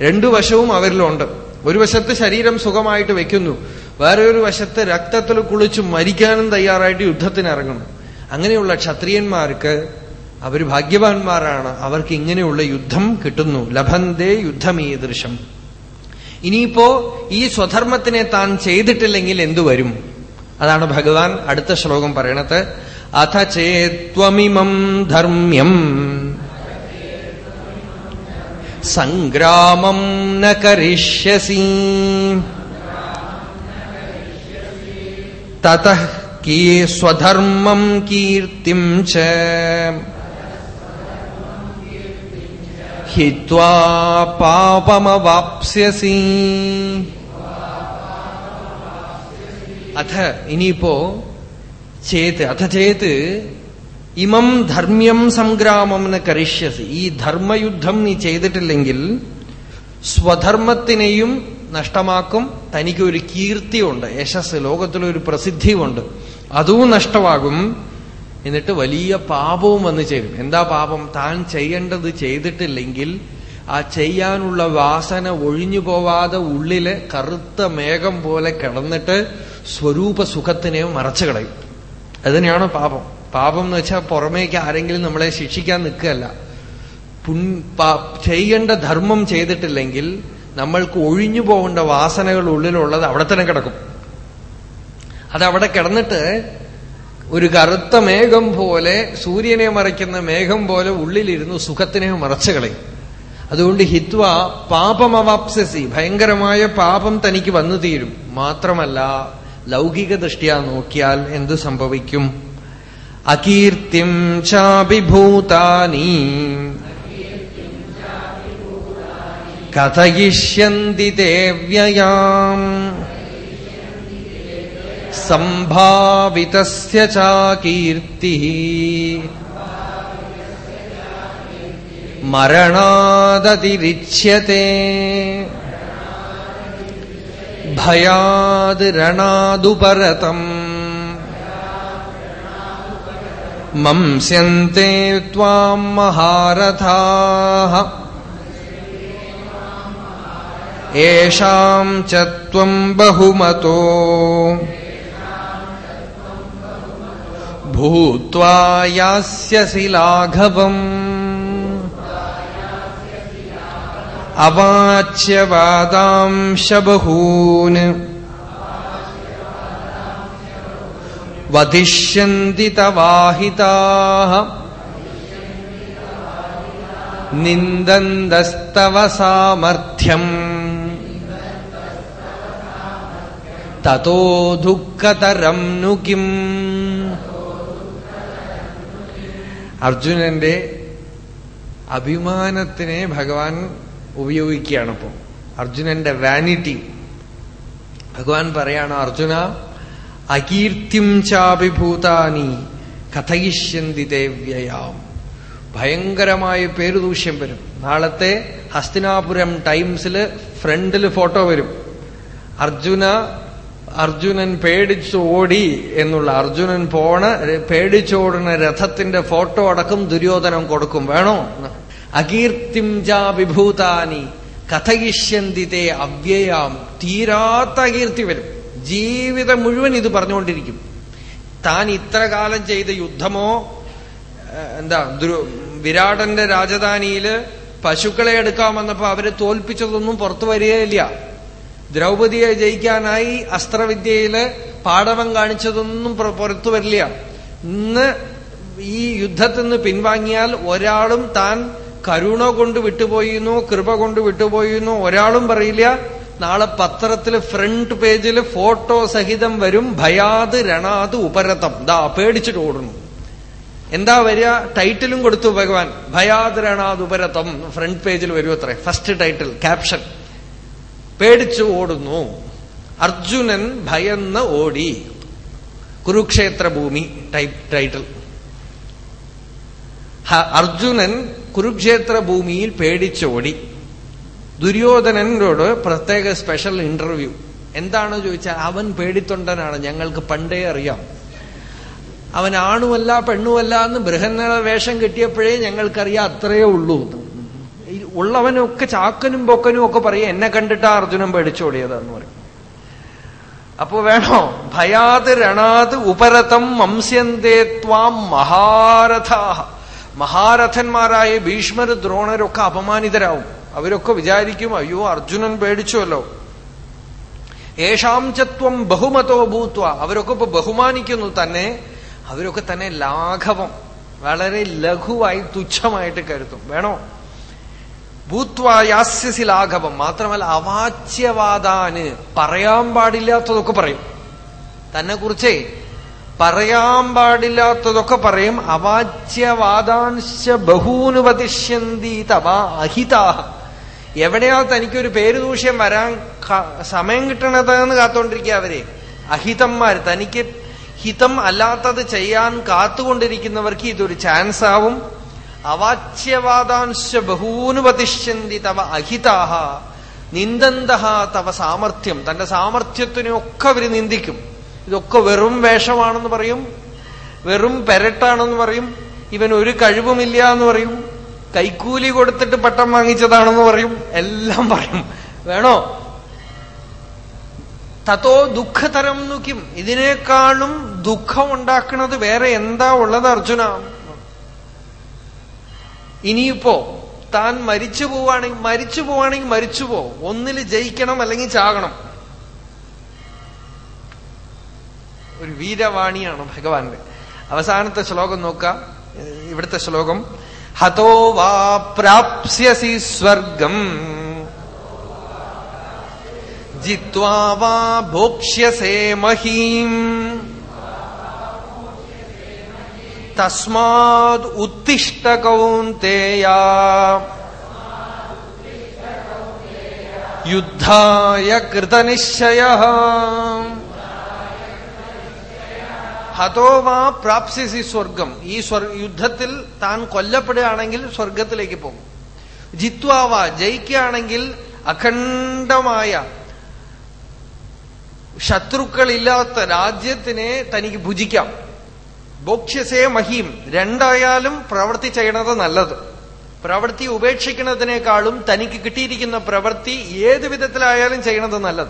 [SPEAKER 1] രണ്ടു വശവും അവരിലുണ്ട്. ഒരു വശത്ത് ശരീരം സുഖമായിട്ട് വെക്കുന്നു. വേറെ ഒരു വശത്ത് രക്തത്തിൽ കുളിച്ച് മരിക്കാനും തയ്യാറായിട്ട് യുദ്ധത്തിന് ഇറങ്ങണം അങ്ങനെയുള്ള ക്ഷത്രിയന്മാർക്ക് അവർ ഭാഗ്യവാന്മാരാണ്. അവർക്ക് ഇങ്ങനെയുള്ള യുദ്ധം കിട്ടുന്നു. ലഭന്തേ യുദ്ധമീദൃശം. ഇനിയിപ്പോ ഈ സ്വധർമ്മത്തിനെ താൻ ചെയ്തിട്ടില്ലെങ്കിൽ എന്തു വരും? അതാണ് ഭഗവാൻ അടുത്ത ശ്ലോകം പറയണത്. അഥ ചേത്വമിമം ധർമ്മ്യം. സംഗ്രാമം ന കരിഷ്യസി. തത കീ സ്വധർമ്മം കീർത്തിം ച ഹിത്വാ പാപമവാപ്സ്യസി അഥ ഇനിയിപ്പോ ചേത് അഥ ചേത് ഇമം ധർമ്മ്യം സംഗ്രാമം കരിഷ്യസി ഈ ധർമ്മയുദ്ധം നീ ചെയ്തിട്ടില്ലെങ്കിൽ സ്വധർമ്മത്തിനെയും നഷ്ടമാക്കും. തനിക്ക് ഒരു കീർത്തിയുണ്ട്. യശസ് ലോകത്തിലൊരു പ്രസിദ്ധിയുണ്ട് അതും നഷ്ടമാകും. എന്നിട്ട് വലിയ പാപവും വന്നു ചേരും. എന്താ പാപം? താൻ ചെയ്യേണ്ടത് ചെയ്തിട്ടില്ലെങ്കിൽ ആ ചെയ്യാനുള്ള വാസന ഒഴിഞ്ഞു പോവാതെ ഉള്ളിൽ കറുത്ത മേഘം പോലെ കിടന്നിട്ട് സ്വരൂപ സുഖത്തിനെ മറച്ചു കളയും. അതിനെയാണ് പാപം. പാപം എന്ന് വെച്ചാൽ പുറമേക്ക് ആരെങ്കിലും നമ്മളെ ശിക്ഷിക്കാൻ നിൽക്കുകയല്ല. ചെയ്യേണ്ട ധർമ്മം ചെയ്തിട്ടില്ലെങ്കിൽ നമ്മൾക്ക് ഒഴിഞ്ഞു പോകേണ്ട വാസനകൾ ഉള്ളിലുള്ളത് അവിടെ തന്നെ കിടക്കും. അതവിടെ കിടന്നിട്ട് ഒരു കറുത്ത മേഘം പോലെ സൂര്യനെ മറയ്ക്കുന്ന മേഘം പോലെ ഉള്ളിലിരുന്ന് സുഖത്തിനെ മറച്ചു കളയും. അതുകൊണ്ട് ഹിത്വ പാപമവാപ്സസി ഭയങ്കരമായ പാപം തനിക്ക് വന്നു തീരും. മാത്രമല്ല ലൗകിക ദൃഷ്ടിയാ നോക്കിയാൽ എന്തു സംഭവിക്കും? അകീർത്തിം ചാഭിഭൂതാനി. കഥയിഷ്യന്തി വ്യയാം സംഭാവിതസ്യ ചാകീർത്തി മരണാദതിരിച്യത്തെ ഭയാത് രണാദുപരതം മംസ്യന്തെ ത്വാം മഹാരഥാः येषाम् च त्वम् बहुमतो। भूत्वा यास्यसि लाघवम्। अवाच्यवादांश बहून् वदिष्यन्ति तवाहिताः। निन्दन्तस्तव सामर्थ्यम्। തതോ ദുഃഖതരം നു കിം? അർജുനന്റെ അഭിമാനത്തിനെ ഭഗവാൻ ഉപയോഗിക്കുകയാണ് ഇപ്പോ. അർജുനന്റെ വാനിറ്റി ഭഗവാൻ പറയാണ് അർജുന അകീർത്തിം ചാഭിഭൂതാനി കഥയിഷ്യന്തി ദേവ്യയാം. ഭയങ്കരമായ പേരുദൂഷ്യം വരും. നാളത്തെ ഹസ്തിനാപുരം ടൈംസിൽ ഫ്രണ്ടിൽ ഫോട്ടോ വരും. അർജുന അർജുനൻ പേടിച്ചു ഓടി എന്നുള്ള അർജുനൻ പോണ പേടിച്ചോടുന്ന രഥത്തിന്റെ ഫോട്ടോ അടക്കം ദുര്യോധനം കൊടുക്കും. വേണോ? അകീർത്തിം ജാ വിഭൂതാനി കഥയിഷ്യന്തിത്തെ അവ്യയാം. തീരാത്ത അകീർത്തി വരും. ജീവിതം മുഴുവൻ ഇത് പറഞ്ഞുകൊണ്ടിരിക്കും. താൻ ഇത്ര കാലം ചെയ്ത യുദ്ധമോ എന്താ വിരാടന്റെ രാജധാനിയിൽ പശുക്കളെ എടുക്കാൻ വന്നപ്പോ അവരെ തോൽപ്പിച്ചതൊന്നും പുറത്തു വരികയില്ല. ദ്രൗപതിയെ ജയിക്കാനായി അസ്ത്രവിദ്യയിൽ പാടവം കാണിച്ചതൊന്നും പുറത്തു വരില്ല. ഇന്ന് ഈ യുദ്ധത്തിൽ നിന്ന് പിൻവാങ്ങിയാൽ ഒരാളും താൻ കരുണ കൊണ്ട് വിട്ടുപോയിന്നോ കൃപ കൊണ്ട് വിട്ടുപോയിന്നോ ഒരാളും പറയില്ല. നാളെ പത്രത്തിൽ ഫ്രണ്ട് പേജിൽ ഫോട്ടോ സഹിതം വരും ഭയാത് രണാത് ഉപരതം. ദാ പേടിച്ചിട്ട് ഓടുന്നു. എന്താ വരിക? ടൈറ്റിലും കൊടുത്തു ഭഗവാൻ. ഭയാത് രണാത് ഉപരതം. ഫ്രണ്ട് പേജിൽ വരും ഫസ്റ്റ് ടൈറ്റിൽ ക്യാപ്ഷൻ. പേടിച്ചു ഓടുന്നു. അർജുനൻ ഭയന്ന് ഓടി. കുരുക്ഷേത്ര ഭൂമി ടൈറ്റിൽ. അർജുനൻ കുരുക്ഷേത്ര ഭൂമിയിൽ പേടിച്ചോടി ദുര്യോധനനോട് പ്രത്യേക സ്പെഷ്യൽ ഇന്റർവ്യൂ എന്താണ് ചോദിച്ചാൽ അവൻ പേടിത്തൊണ്ടനാണ് ഞങ്ങൾക്ക് പണ്ടേ അറിയാം. അവൻ ആണുമല്ല പെണ്ണുമല്ല എന്ന് ബൃഹന്നള വേഷം കിട്ടിയപ്പോഴേ ഞങ്ങൾക്കറിയാം അത്രയേ ഉള്ളൂ ഉള്ളവനൊക്കെ ചാക്കനും പൊക്കനും ഒക്കെ പറയും എന്നെ കണ്ടിട്ടാ അർജുനൻ പേടിച്ചോടിയതെന്ന് പറയും. അപ്പോ വേണോ? ഭയാത് രണാത് ഉപരതം മംസ്യന്തേ ത്വാം മഹാരഥാ മഹാരഥന്മാരായ ഭീഷ്മർ ദ്രോണരൊക്കെ അപമാനിതരാവും. അവരൊക്കെ വിചാരിക്കും അയ്യോ അർജുനൻ പേടിച്ചുവല്ലോ. ഏഷാം ചത്വം ബഹുമതോ ഭൂത്വ. അവരൊക്കെ ഇപ്പൊ ബഹുമാനിക്കുന്നു തന്നെ. അവരൊക്കെ തന്നെ ലാഘവം. വളരെ ലഘുവായി തുച്ഛമായിട്ട് കരുത്തും വേണോ? ഭൂത്വായാസ്യസി ലാഘവം മാത്രമല്ല അവാച്യവാദാന് പറയാൻ പാടില്ലാത്തതൊക്കെ പറയും. തന്നെ കുറിച്ചേ പറയാൻ പാടില്ലാത്തതൊക്കെ പറയും. അവാച്യവാദാംശ ബഹൂനുപതിഷ്യന്തി തവ അഹിതാഹ. എവിടെയാ തനിക്കൊരു പേരുദൂഷ്യം വരാൻ സമയം കിട്ടണതെന്ന് കാത്തോണ്ടിരിക്കുക അവരെ. അഹിതന്മാര് തനിക്ക് ഹിതം അല്ലാത്തത് ചെയ്യാൻ കാത്തുകൊണ്ടിരിക്കുന്നവർക്ക് ഇതൊരു ചാൻസ് ആവും അവാച്യവാദാംശ ബഹൂനുപതിഷ്യന്തി തവ അഹിതാഹ. നിന്ദന്തഹ തവ സാമർഥ്യം. തന്റെ സാമർഥ്യത്തിനെയൊക്കെ അവർ നിന്ദിക്കും. ഇതൊക്കെ വെറും വേഷമാണെന്ന് പറയും. വെറും പെരട്ടാണെന്ന് പറയും. ഇവൻ ഒരു കഴിവുമില്ല എന്ന് പറയും. കൈക്കൂലി കൊടുത്തിട്ട് പട്ടം വാങ്ങിച്ചതാണെന്ന് പറയും. എല്ലാം പറയും. വേണോ? തത്തോ ദുഃഖതരം നുക്കും ഇതിനേക്കാളും ദുഃഖം ഉണ്ടാക്കുന്നത് വേറെ എന്താ ഉള്ളത് അർജുന? ഇനിയിപ്പോ താൻ മരിച്ചു പോവാണെങ്കിൽ മരിച്ചു പോവാണെങ്കിൽ മരിച്ചു പോ. ഒന്നിൽ ജയിക്കണം അല്ലെങ്കിൽ ചാകണം. ഒരു വീരവാണിയാണ് ഭഗവാന്റെ. അവസാനത്തെ ശ്ലോകം നോക്കാം. ഇവിടുത്തെ ശ്ലോകം. ഹതോ വാ പ്രാപ്സ്യസി സ്വർഗം. ജിത്വാ വാ ഭോക്ഷ്യസേ മഹീം. തസ്മാത് ഉത്തിഷ്ട കൗന്തേയ യുദ്ധായ കൃതനിശ്ചയ ഹതോ വാ പ്രാപ്സിസി സ്വർഗം ഈ യുദ്ധത്തിൽ താൻ കൊല്ലപ്പെടുകയാണെങ്കിൽ സ്വർഗത്തിലേക്ക് പോകും. ജിത്വാവ ജയിക്കുകയാണെങ്കിൽ അഖണ്ഡമായ ശത്രുക്കളില്ലാത്ത രാജ്യത്തിനെ തനിക്ക് ഭുജിക്കാം. ഭോക്ഷ്യസേ മഹീം. രണ്ടായാലും പ്രവൃത്തി ചെയ്യണത് നല്ലത്. പ്രവൃത്തി ഉപേക്ഷിക്കുന്നതിനേക്കാളും തനിക്ക് കിട്ടിയിരിക്കുന്ന പ്രവൃത്തി ഏത് വിധത്തിലായാലും ചെയ്യണത് നല്ലത്.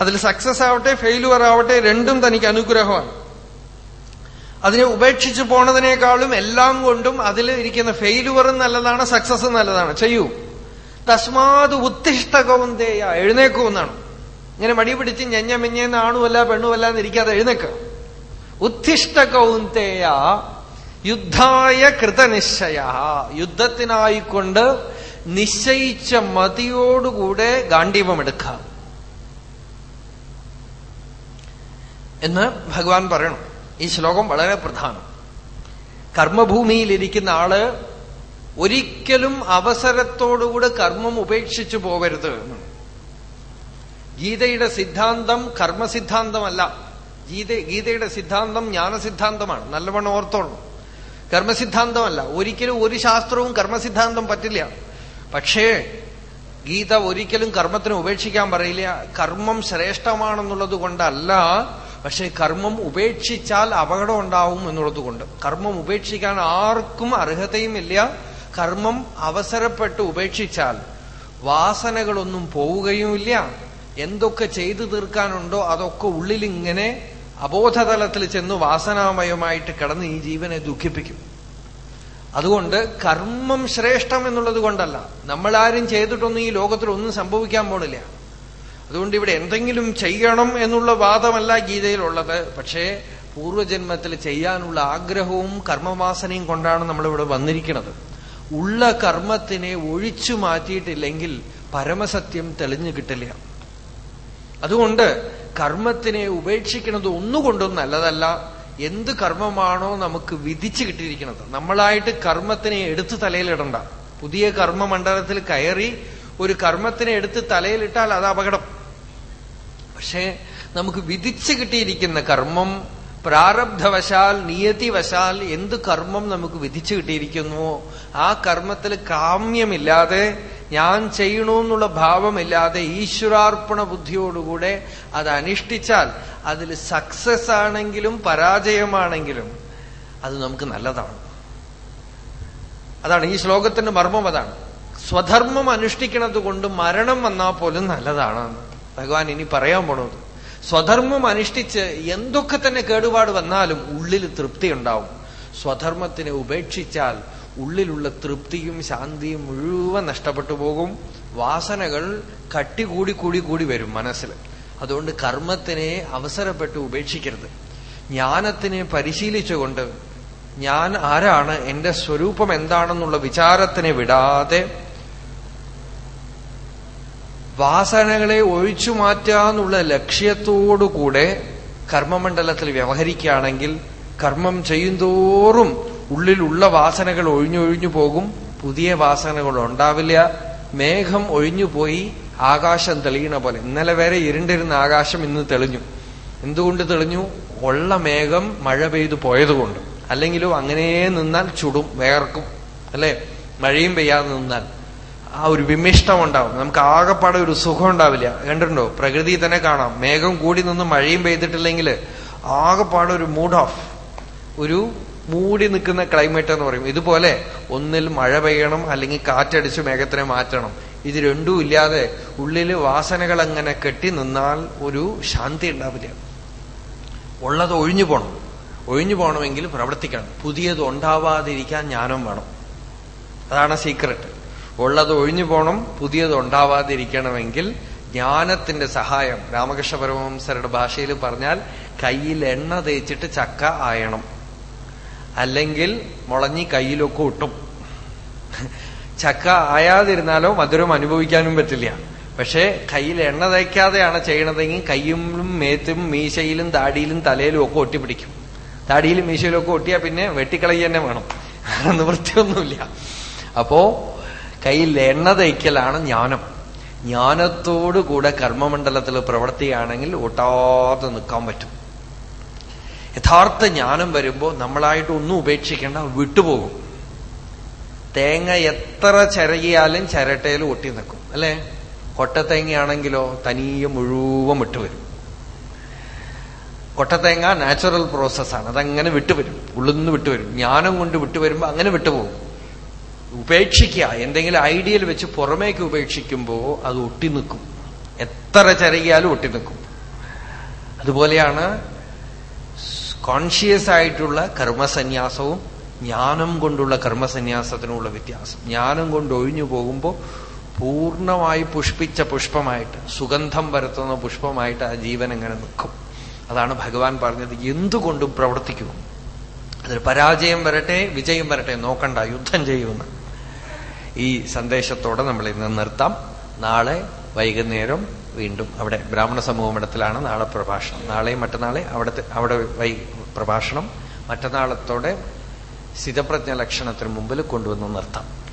[SPEAKER 1] അതിൽ സക്സസ് ആവട്ടെ ഫെയിലുവർ ആവട്ടെ രണ്ടും തനിക്ക് അനുഗ്രഹമാണ്. അതിനെ ഉപേക്ഷിച്ചു പോണതിനേക്കാളും എല്ലാം കൊണ്ടും അതിൽ ഇരിക്കുന്ന ഫെയിലുവറും നല്ലതാണ് സക്സസ് നല്ലതാണ്. ചെയ്യൂ. തസ്മാത് ഉത്തിഷ്ട കൗന്തേയ എഴുന്നേക്കൂ എന്നാണ്. ഇങ്ങനെ മടി പിടിച്ച് ഞഞ്ഞ മെഞ്ഞെന്ന് ആണുമല്ല പെണ്ണുമല്ല എന്നിരിക്കാതെ എഴുന്നേക്ക. ഉത്തിഷ്ട കൗന്തേയ യുദ്ധായ കൃതനിശ്ചയ. യുദ്ധത്തിനായിക്കൊണ്ട് നിശ്ചയിച്ച മതിയോടുകൂടെ ഗാന്ഡീവമെടുക്കാം എന്ന് ഭഗവാൻ പറയണം. ഈ ശ്ലോകം വളരെ പ്രധാനം. കർമ്മഭൂമിയിലിരിക്കുന്ന ആൾ ഒരിക്കലും അവസരത്തോടുകൂടെ കർമ്മം ഉപേക്ഷിച്ചു പോകരുത് ഗീതയുടെ സിദ്ധാന്തം കർമ്മസിദ്ധാന്തമല്ല. ഗീത ഗീതയുടെ സിദ്ധാന്തം ജ്ഞാനസിദ്ധാന്തമാണ്. നല്ലവണ്ണം ഓർത്തോളൂ കർമ്മസിദ്ധാന്തമല്ല. ഒരിക്കലും ഒരു ശാസ്ത്രവും കർമ്മസിദ്ധാന്തം പറ്റില്ല. പക്ഷേ ഗീത ഒരിക്കലും കർമ്മത്തിന് ഉപേക്ഷിക്കാൻ പറയില്ല. കർമ്മം ശ്രേഷ്ഠമാണെന്നുള്ളത് കൊണ്ടല്ല പക്ഷെ കർമ്മം ഉപേക്ഷിച്ചാൽ അപകടം ഉണ്ടാവും എന്നുള്ളത് കൊണ്ട്. കർമ്മം ഉപേക്ഷിക്കാൻ ആർക്കും അർഹതയുമില്ല കർമ്മം അവസരപ്പെട്ട് ഉപേക്ഷിച്ചാൽ വാസനകളൊന്നും പോവുകയുമില്ല. എന്തൊക്കെ ചെയ്തു തീർക്കാനുണ്ടോ അതൊക്കെ ഉള്ളിലിങ്ങനെ അബോധതലത്തിൽ ചെന്ന് വാസനാമയമായിട്ട് കിടന്ന് ഈ ജീവനെ ദുഃഖിപ്പിക്കും. അതുകൊണ്ട് കർമ്മം ശ്രേഷ്ഠം എന്നുള്ളത് കൊണ്ടല്ല. നമ്മളാരും ചെയ്തിട്ടൊന്നും ഈ ലോകത്തിൽ ഒന്നും സംഭവിക്കാൻ പോണില്ല. അതുകൊണ്ട് ഇവിടെ എന്തെങ്കിലും ചെയ്യണം എന്നുള്ള വാദമല്ല ഗീതയിലുള്ളത്. പക്ഷേ പൂർവജന്മത്തിൽ ചെയ്യാനുള്ള ആഗ്രഹവും കർമ്മവാസനയും കൊണ്ടാണ് നമ്മളിവിടെ വന്നിരിക്കുന്നത്. ഉള്ള കർമ്മത്തിനെ ഒഴിച്ചു മാറ്റിയിട്ടില്ലെങ്കിൽ പരമസത്യം തെളിഞ്ഞു കിട്ടില്ല. അതുകൊണ്ട് കർമ്മത്തിനെ ഉപേക്ഷിക്കുന്നത് ഒന്നുകൊണ്ടും നല്ലതല്ല. എന്ത് കർമ്മമാണോ നമുക്ക് വിധിച്ചു കിട്ടിയിരിക്കുന്നത്. നമ്മളായിട്ട് കർമ്മത്തിനെ എടുത്ത് തലയിലിടണ്ട. പുതിയ കർമ്മമണ്ഡലത്തിൽ കയറി ഒരു കർമ്മത്തിനെ എടുത്ത് തലയിലിട്ടാൽ അത് അപകടം. പക്ഷേ നമുക്ക് വിധിച്ചു കിട്ടിയിരിക്കുന്ന കർമ്മം പ്രാരബ്ധവശാൽ നിയതിവശാൽ എന്ത് കർമ്മം നമുക്ക് വിധിച്ചു കിട്ടിയിരിക്കുന്നുവോ ആ കർമ്മത്തിൽ കാമ്യമില്ലാതെ ഞാൻ ചെയ്യണമെന്നുള്ള ഭാവമില്ലാതെ ഈശ്വരാർപ്പണ ബുദ്ധിയോടുകൂടെ അത് അനുഷ്ഠിച്ചാൽ അതിൽ സക്സസ് ആണെങ്കിലും പരാജയമാണെങ്കിലും അത് നമുക്ക് നല്ലതാണ്. അതാണ് ഈ ശ്ലോകത്തിന്റെ മർമ്മം അതാണ്. സ്വധർമ്മം അനുഷ്ഠിക്കുന്നത് കൊണ്ട് മരണം വന്നാൽ പോലും നല്ലതാണ്. ഭഗവാൻ ഇനി പറയാൻ പോണത്. സ്വധർമ്മം അനുഷ്ഠിച്ച് എന്തൊക്കെ തന്നെ കേടുപാട് വന്നാലും ഉള്ളിൽ തൃപ്തി ഉണ്ടാവും. സ്വധർമ്മത്തിനെ ഉപേക്ഷിച്ചാൽ ഉള്ളിലുള്ള തൃപ്തിയും ശാന്തിയും മുഴുവൻ നഷ്ടപ്പെട്ടു പോകും. വാസനകൾ കട്ടി കൂടി കൂടി കൂടി വരും മനസ്സിൽ. അതുകൊണ്ട് കർമ്മത്തിനെ അവസരപ്പെട്ട് ഉപേക്ഷിക്കരുത്. ജ്ഞാനത്തിനെ പരിശീലിച്ചുകൊണ്ട് ഞാൻ ആരാണ് എന്റെ സ്വരൂപം എന്താണെന്നുള്ള വിചാരത്തിനെ വിടാതെ വാസനകളെ ഒഴിച്ചു മാറ്റാന്നുള്ള ലക്ഷ്യത്തോടുകൂടെ കർമ്മമണ്ഡലത്തിൽ വ്യവഹരിക്കുകയാണെങ്കിൽ കർമ്മം ചെയ്യുന്തോറും ഉള്ളിലുള്ള വാസനകൾ ഒഴിഞ്ഞൊഴിഞ്ഞു പോകും. പുതിയ വാസനകൾ ഉണ്ടാവില്ല. മേഘം ഒഴിഞ്ഞുപോയി ആകാശം തെളിയണ പോലെ. ഇന്നലെ വരെ ഇരുണ്ടിരുന്ന ആകാശം ഇന്ന് തെളിഞ്ഞു. എന്തുകൊണ്ട് തെളിഞ്ഞു? ഉള്ള മേഘം മഴ പെയ്തു പോയതുകൊണ്ട്. അല്ലെങ്കിലും അങ്ങനെ നിന്നാൽ ചുടും വേർക്കും. അല്ലെ? മഴയും പെയ്യാതെ നിന്നാൽ. ആ ഒരു വിമിഷ്ടം ഉണ്ടാവും. നമുക്ക് ആകെപ്പാടെ ഒരു സുഖം ഉണ്ടാവില്ല. കണ്ടിട്ടുണ്ടോ? പ്രകൃതി തന്നെ കാണാം. മേഘം കൂടി നിന്ന് മഴയും പെയ്തിട്ടില്ലെങ്കിൽ ആകെപ്പാടെ ഒരു മൂഡ് ഓഫ് ഒരു മൂടി നിൽക്കുന്ന ക്ലൈമറ്റ് എന്ന് പറയും. ഇതുപോലെ ഒന്നിൽ മഴ പെയ്യണം അല്ലെങ്കിൽ കാറ്റടിച്ച് മേഘത്തിനെ മാറ്റണം. ഇത് രണ്ടും ഇല്ലാതെ ഉള്ളിൽ വാസനകൾ അങ്ങനെ കെട്ടി നിന്നാൽ ഒരു ശാന്തി ഉണ്ടാവില്ല. ഉള്ളത് ഒഴിഞ്ഞു പോകണം ഒഴിഞ്ഞു പോകണമെങ്കിൽ പ്രവർത്തിക്കണം. പുതിയത് ഉണ്ടാവാതിരിക്കാൻ ജ്ഞാനം വേണം. അതാണ് സീക്രട്ട് ഉള്ളത് ഒഴിഞ്ഞു പോകണം പുതിയത് ഉണ്ടാവാതിരിക്കണമെങ്കിൽ ജ്ഞാനത്തിന്റെ സഹായം രാമകൃഷ്ണ പരമഹംസരുടെ ഭാഷയിൽ പറഞ്ഞാൽ കയ്യിൽ എണ്ണ തേച്ചിട്ട് ചക്ക ആയണം. അല്ലെങ്കിൽ മുളഞ്ഞി കയ്യിലൊക്കെ ഒട്ടും. ചക്ക ആയാതിരുന്നാലോ മധുരം അനുഭവിക്കാനും പറ്റില്ല. പക്ഷേ കയ്യിൽ എണ്ണ തയ്ക്കാതെയാണ് ചെയ്യണതെങ്കിൽ കയ്യിലും മേത്തും മീശയിലും താടിയിലും തലയിലും ഒക്കെ ഒട്ടിപ്പിടിക്കും. താടിയിലും മീശയിലും ഒക്കെ ഒട്ടിയാൽ പിന്നെ വെട്ടിക്കളയി തന്നെ വേണം നിവൃത്തിയൊന്നുമില്ല. അപ്പോ കയ്യിൽ എണ്ണ തയ്ക്കലാണ് ജ്ഞാനം. ജ്ഞാനത്തോടുകൂടെ കർമ്മമണ്ഡലത്തിൽ പ്രവർത്തിയാണെങ്കിൽ ഒട്ടാതെ നിൽക്കാൻ പറ്റും. യഥാർത്ഥ ജ്ഞാനം വരുമ്പോൾ നമ്മളായിട്ട് ഒന്നും ഉപേക്ഷിക്കേണ്ട വിട്ടുപോകും. തേങ്ങ എത്ര ചിരകിയാലും ചിരട്ടയിൽ ഒട്ടി നിൽക്കും അല്ലെ? കൊട്ടത്തേങ്ങയാണെങ്കിലോ തനിയെ മുഴുവൻ വിട്ടുവരും കൊട്ടത്തേങ്ങ നാച്ചുറൽ പ്രോസസ്സാണ് അതങ്ങനെ വിട്ടുവരും ഉള്ളുന്ന് വിട്ടുവരും. ജ്ഞാനം കൊണ്ട് വിട്ടുവരുമ്പോൾ അങ്ങനെ വിട്ടുപോകും. ഉപേക്ഷിക്കുക. എന്തെങ്കിലും ഐഡിയൽ വെച്ച് പുറമേക്ക് ഉപേക്ഷിക്കുമ്പോ അത് ഒട്ടി നിൽക്കും. എത്ര ചെറിയാലും ഒട്ടി നിൽക്കും. അതുപോലെയാണ് കോൺഷ്യസ് ആയിട്ടുള്ള കർമ്മസന്യാസവും ജ്ഞാനം കൊണ്ടുള്ള കർമ്മസന്യാസത്തിനുള്ള വ്യത്യാസം. ജ്ഞാനം കൊണ്ട് ഒഴിഞ്ഞു പോകുമ്പോൾ പൂർണമായി പുഷ്പിച്ച പുഷ്പമായിട്ട് സുഗന്ധം പരത്തുന്ന പുഷ്പമായിട്ട് ആ ജീവൻ എങ്ങനെ നിൽക്കും. അതാണ് ഭഗവാൻ പറഞ്ഞത്. എന്തുകൊണ്ടും പ്രവർത്തിക്കൂ. അതിൽ പരാജയം വരട്ടെ വിജയം വരട്ടെ നോക്കണ്ട യുദ്ധം ചെയ്യുമെന്ന് ഈ സന്ദേശത്തോടെ നമ്മൾ ഇന്ന് നിർത്താം. നാളെ വൈകുന്നേരം വീണ്ടും അവിടെ ബ്രാഹ്മണ സമൂഹം ഇടത്തിലാണ് നാളെ പ്രഭാഷണം. നാളെയും മറ്റന്നാളെ അവിടുത്തെ അവിടെ വൈ പ്രഭാഷണം. മറ്റന്നാളത്തോടെ സ്ഥിതപ്രജ്ഞ ലക്ഷണത്തിന് മുമ്പിൽ കൊണ്ടുവന്ന് നിർത്താം.